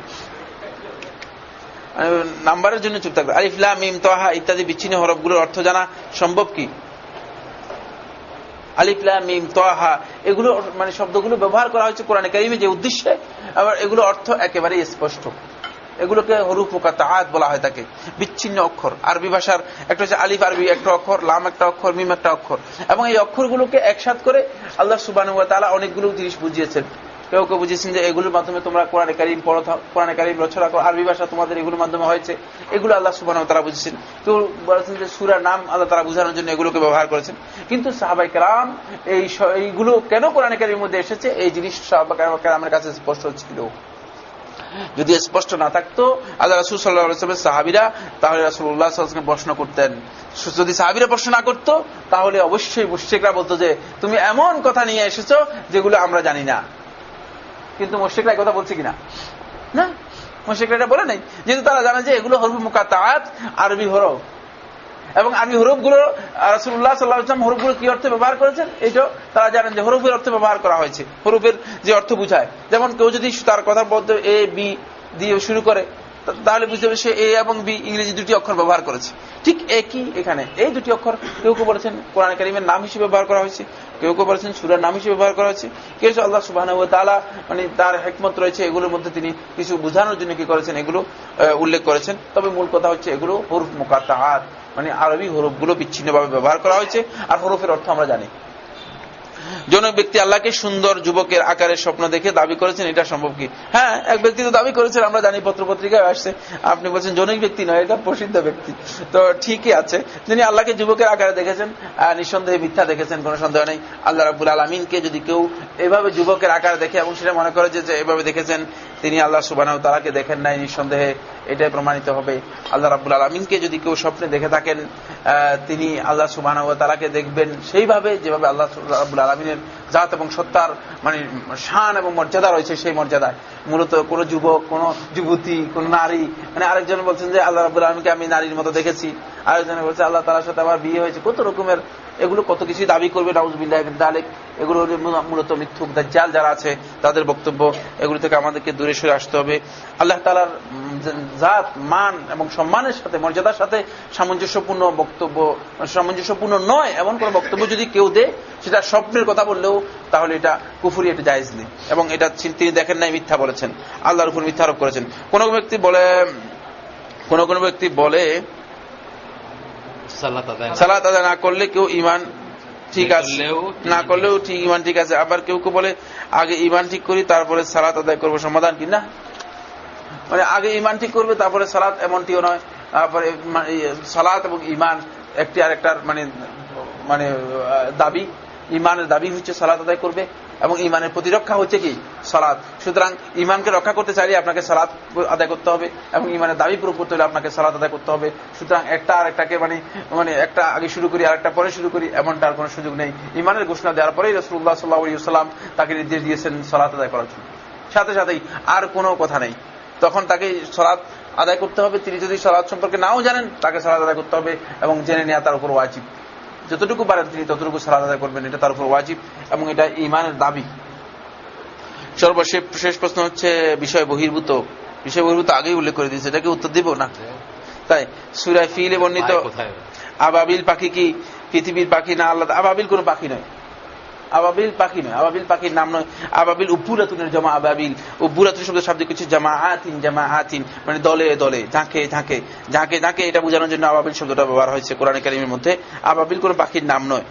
নাম্বারের জন্য চুপ থাকবে। আলিফলা মিম, তোহা ইত্যাদি বিচ্ছিন্ন হরফগুলোর অর্থ জানা সম্ভব কি? আলিফলা মিম, তোহা, এগুলো মানে শব্দগুলো ব্যবহার করা হয়েছে কোরআনে কারিমে যে উদ্দেশ্যে, আবার এগুলো অর্থ একেবারেই স্পষ্ট। এগুলোকে হরুফ তাহাত বলা হয় তাকে। বিচ্ছিন্ন অক্ষর। আরবি ভাষার একটা হচ্ছে আলিফ আরবি, একটা অক্ষর, লাম একটা অক্ষর, মিম একটা অক্ষর। এবং এই অক্ষরগুলোকে একসাথ করে আল্লাহ সুবান তালা অনেকগুলো জিনিস বুঝিয়েছেন। কেউ কেউ বুঝিয়েছেন যে এগুলোর মাধ্যমে তোমরা কোরআনে কারিম পড়ো কোরআনে কারিম রচনা করো। আরবি ভাষা তোমাদের এগুলোর মাধ্যমে হয়েছে। এগুলো আল্লাহ সুবান তারা বুঝেছেন কেউ বলেছেন যে সুরার নাম আল্লাহ তারা বোঝানোর জন্য এগুলোকে ব্যবহার করেছেন। কিন্তু সাহাবাই কালাম এই এইগুলো কেন কোরআনে কারিমের মধ্যে এসেছে? এই জিনিস সাহাবাই কালামের কাছে স্পষ্ট ছিল। যদি স্পষ্ট না থাকতো, আল্লাহ রাসুল সাল্লাহামের সাহাবিরা, তাহলে রাসুল্লাহ সাল্লামকে প্রশ্ন করতেন। যদি সাহাবিরা প্রশ্ন না করতো, তাহলে অবশ্যই মুশ্রিকরা বলতো যে, তুমি এমন কথা নিয়ে এসেছ যেগুলো আমরা জানি না। কিন্তু মুশ্রিকরা কথা বলছে কিনা? না। মুশ্রিকরা এটা বলে নাই। যেহেতু তারা জানে যে এগুলো হরফ মুকাতাত, আরবি হরফ। এবং আরবি হরফগুলো রাসুল্লাহ সাল্লাহাম হরফগুলো কি অর্থে ব্যবহার করেছেন? এইটাও তারা জানেন যে হরফের অর্থে ব্যবহার করা হয়েছে। হরফের যে অর্থ বুঝায়। যেমন কেউ যদি তার কথা বলতে এ, বি দিয়ে শুরু করে তাহলে বুঝতে হবে সে এ এবং বি ইংরেজি দুটি অক্ষর ব্যবহার করেছে। ঠিক একই এখানে। এই দুটি অক্ষর কেউ কেউ বলেছেন কোরআন কারিমের নাম হিসেবে ব্যবহার করা হয়েছে, কেউ কেউ বলেছেন সুরার নাম হিসেবে ব্যবহার করা হয়েছে। কেউ আল্লাহ সুবাহ তালা মানে তার হেকমত রয়েছে এগুলোর মধ্যে তিনি কিছু বোঝানোর জন্য কি করেছেন, এগুলো উল্লেখ করেছেন। তবে মূল কথা হচ্ছে এগুলো হরফ মোকাতাহাত মানে আরবি হরফগুলো বিচ্ছিন্নভাবে ব্যবহার করা হয়েছে, আর হরফের অর্থ আমরা জানি। জনক ব্যক্তি আল্লাহকে সুন্দর যুবকের আকারের স্বপ্ন দেখে দাবি করেছেন, এটা সম্ভব কি? হ্যাঁ এক ব্যক্তি তো দাবি করেছেন, আমরা জানি পত্র পত্রিকায় আসছে। আপনি বলছেন জনক ব্যক্তি নয়, এটা প্রসিদ্ধ ব্যক্তি। তো ঠিকই আছে, তিনি আল্লাহকে যুবকের আকারে দেখেছেন নিঃসন্দেহে মিথ্যা দেখেছেন, কোনো সন্দেহ নেই। আল্লাহ রাবুল আলমিনকে যদি কেউ এভাবে যুবকের আকারে দেখে, এবং সেটা মনে করে যে এভাবে দেখেছেন, তিনি আল্লাহ সুবাহ তালাকে দেখেন নাই, নিঃসন্দেহে এটাই প্রমাণিত হবে। আল্লাহ রাবুল আলমিনকে যদি কেউ স্বপ্নে দেখে থাকেন তিনি আল্লাহ সুবাহ তালাকে দেখবেন সেইভাবে যেভাবে আল্লাহ রাবুল আলমিনের জাত এবং সত্তার মানে শান এবং মর্যাদা রয়েছে সেই মর্যাদায়। মূলত কোন যুবক, কোন যুবতী, কোন নারী। মানে আরেকজন বলছেন যে, আল্লাহ রাবুল আলমীকে আমি নারীর মতো দেখেছি। আরেকজনে বলছে, আল্লাহ তালার সাথে আমার বিয়ে হয়েছে। কত রকমের, এগুলো কত কিছু দাবি করবে, নাউজবিল্লাহ দালেক। এগুলো মূলত মিথ্যুক দাজ্জাল যারা আছে, তাদের বক্তব্য। এগুলো থেকে আমাদেরকে দূরে সরে আসতে হবে। আল্লাহ তালার জাত, মান এবং সম্মানের সাথে, মর্যাদার সাথে সামঞ্জস্যপূর্ণ বক্তব্য, সামঞ্জস্যপূর্ণ নয়, এমন কোন বক্তব্য যদি কেউ দেয়, সেটা স্বপ্নের কথা বললেও তাহলে এটা কুফুরি এটা জায়জ নেই। এবং এটা তিনি দেখেন নাই মিথ্যা বলেছেন। আল্লাহর উপর মিথ্যা আরোপ করেছেন। কোন ব্যক্তি বলে কোন কোন ব্যক্তি বলে সালাত আদায় না করলে কেউ ইমান ঠিক আছে না করলেও ঠিক ইমান ঠিক আছে। আবার কেউ কেউ বলে আগে ইমান ঠিক করি তারপরে সালাত আদায় করব। সমাধান কি? না। মানে আগে ইমান ঠিক করবে তারপরে সালাত এমনটিও নয়। তারপরে সালাত এবং ইমান একটি আরেকটার মানে মানে দাবি। ইমানের দাবি হচ্ছে সালাত আদায় করবে এবং ইমানের প্রতিরক্ষা হচ্ছে কি? সালাদ সুতরাং ইমানকে রক্ষা করতে চাইলে আপনাকে সালাদ আদায় করতে হবে এবং ইমানের দাবি পুরো করতে হলে আপনাকে সালাদ আদায় করতে হবে। সুতরাং একটা আর একটাকে মানে মানে একটা আগে শুরু করি আর একটা পরে শুরু করি, এমনটা আর কোনো সুযোগ নেই। ইমানের ঘোষণা দেওয়ার পরেই রসুল্লাহ সাল্লাহাম তাকে নির্দেশ দিয়েছেন সালাত আদায় করার জন্য। সাথে সাথেই আর কোনো কথা নেই। তখন তাকে সলাৎ আদায় করতে হবে। তিনি যদি সলাৎ সম্পর্কে নাও জানেন, তাকে সলাৎ আদায় করতে হবে এবং জেনে নেওয়া তার উপর ওয়াজিব। যতটুকু পারেন তিনি ততটুকু সালাদ আদায় করবেন এটা তার উপর ওয়াজিব এবং এটা ইমানের দাবি। সর্বশেষ শেষ প্রশ্ন হচ্ছে বিষয় বহির্ভূত। বিষয় বহির্ভূত আগেই উল্লেখ করে দিয়েছে এটাকে উত্তর দিব না? তাই সুরায় ফিলে বর্ণিত আবাবিল পাখি কি? পৃথিবীর পাখি না আল্লাহ? আবাবিল কোন পাখি নয়। আবাবিল পাখি নয়, আবাবিল পাখির নাম নয়, আবাবিল উপুরাতুনের জমা আবাবিল। উপুরাতুন শব্দ শব্দ কিছু জামা আতিন জামা আতিন মানে দলে দলে, ঝাঁকে ঝাঁকে ঝাঁকে ঝাঁকে, এটা বোঝানোর জন্য আবাবিল শব্দটা ব্যবহার হয়েছে কোরআন কারিমের মধ্যে। আবাবিল কোন পাখির নাম নয়।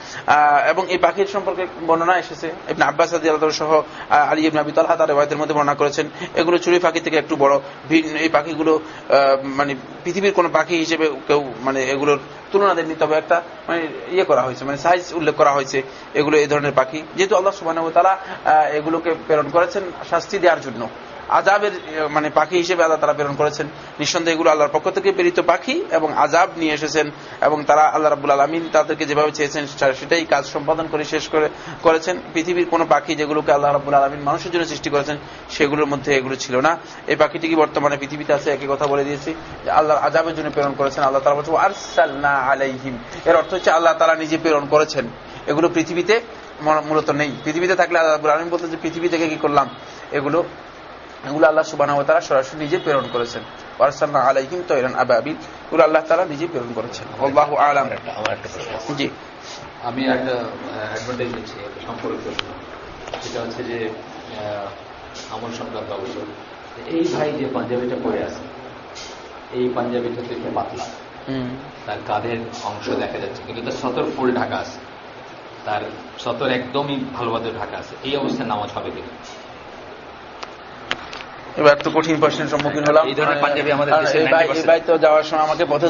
এবং এই পাখির সম্পর্কে বর্ণনা এসেছে। ইবনে আব্বাস আদি সহ আলী ইবনে আবি তালহা তার মধ্যে বর্ণনা করেছেন। এগুলো চুরি পাখি থেকে একটু বড়। এই পাখিগুলো মানে পৃথিবীর কোন পাখি হিসেবে কেউ মানে এগুলোর তুলনা দেননি তবে একটা মানে ইয়ে করা হয়েছে মানে সাইজ উল্লেখ করা হয়েছে এগুলো, এই ধরনের পাখি। যেহেতু আল্লাহ সুবাহ তারা এগুলোকে প্রেরণ করেছেন শাস্তি দেওয়ার জন্য। আজাবের মানে পাখি হিসেবে আল্লাহ তারা প্রেরণ করেছেন। নিঃসন্দেহে এগুলো আল্লাহর পক্ষ থেকে প্রেরিত পাখি এবং আজাব নিয়ে এসেছেন এবং তারা আল্লাহ রাবুল আলমিন তাদেরকে যেভাবে চেয়েছেন সেটাই কাজ সম্পাদন করে শেষ করে, করেছেন। পৃথিবীর কোন পাখি যেগুলোকে আল্লাহ রাবুল আলমিন মানুষের জন্য সৃষ্টি করেছেন, সেগুলোর মধ্যে এগুলো ছিল না। এই পাখিটি কি বর্তমানে পৃথিবীতে আছে? একই কথা বলে দিয়েছি। আল্লাহ আজাবের জন্য প্রেরণ করেছেন। আল্লাহ তালা বলছে আরসাল্না আলাইহিম। এর অর্থ হচ্ছে আল্লাহ তারা নিজে প্রেরণ করেছেন। এগুলো পৃথিবীতে মূলত নেই। পৃথিবীতে থাকলে আল্লাহ আলমিন বলতে যে, পৃথিবী থেকে কি করলাম? এগুলো এগুলো আল্লাহ সুবাহ তারা সরাসরি নিজে প্রেরণ করেছেন। ওয়ারসাল্লাহ আলাইহিম তৈরান আবাবিল। এগুলো আল্লাহ তারা নিজে প্রেরণ করেছেন। আল্লাহ আলাম। জি। আমি একটা অ্যাডভান্টেজ দিচ্ছি সম্পর্ক সেটা হচ্ছে যে আমল সংক্রান্ত অবশ্য এই ভাই যে পাঞ্জাবিটা পরে আছে এই পাঞ্জাবিটা তো একটু পাতলা। তার কাঁধের অংশ দেখা যাচ্ছে কিন্তু তার সতর ফুল ঢাকা আছে। তার সতর একদমই ভালোভাবে ঢাকা আছে। এই অবস্থায় নামাজ হবে কিনা? এবার তো কঠিন প্রশ্নের সম্মুখীন হলাম। এই ধরনের পাঞ্জাবি আমাদের ভাই তো যাওয়ার সময় আমাকে পথে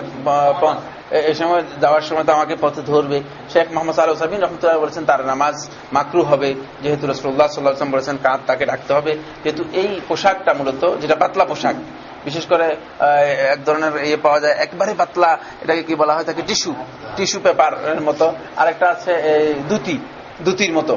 এই সময় যাওয়ার সময় তো আমাকে পথে ধরবে। শেখ মোহাম্মদ আল সাবিন রহমতুল্লাহ বলেছেন তার নামাজ মাকরু হবে। যেহেতু রসুল্লাহ সাল্লাহাম বলেছেন কাঁধ তাকে রাখতে হবে। যেহেতু এই পোশাকটা মূলত যেটা পাতলা পোশাক বিশেষ করে এক ধরনের ইয়ে পাওয়া যায় একবারে পাতলা এটাকে কি বলা হয় তাকে টিস্যু টিস্যু পেপার এর মতো। আরেকটা আছে দুতি দুতির মতো।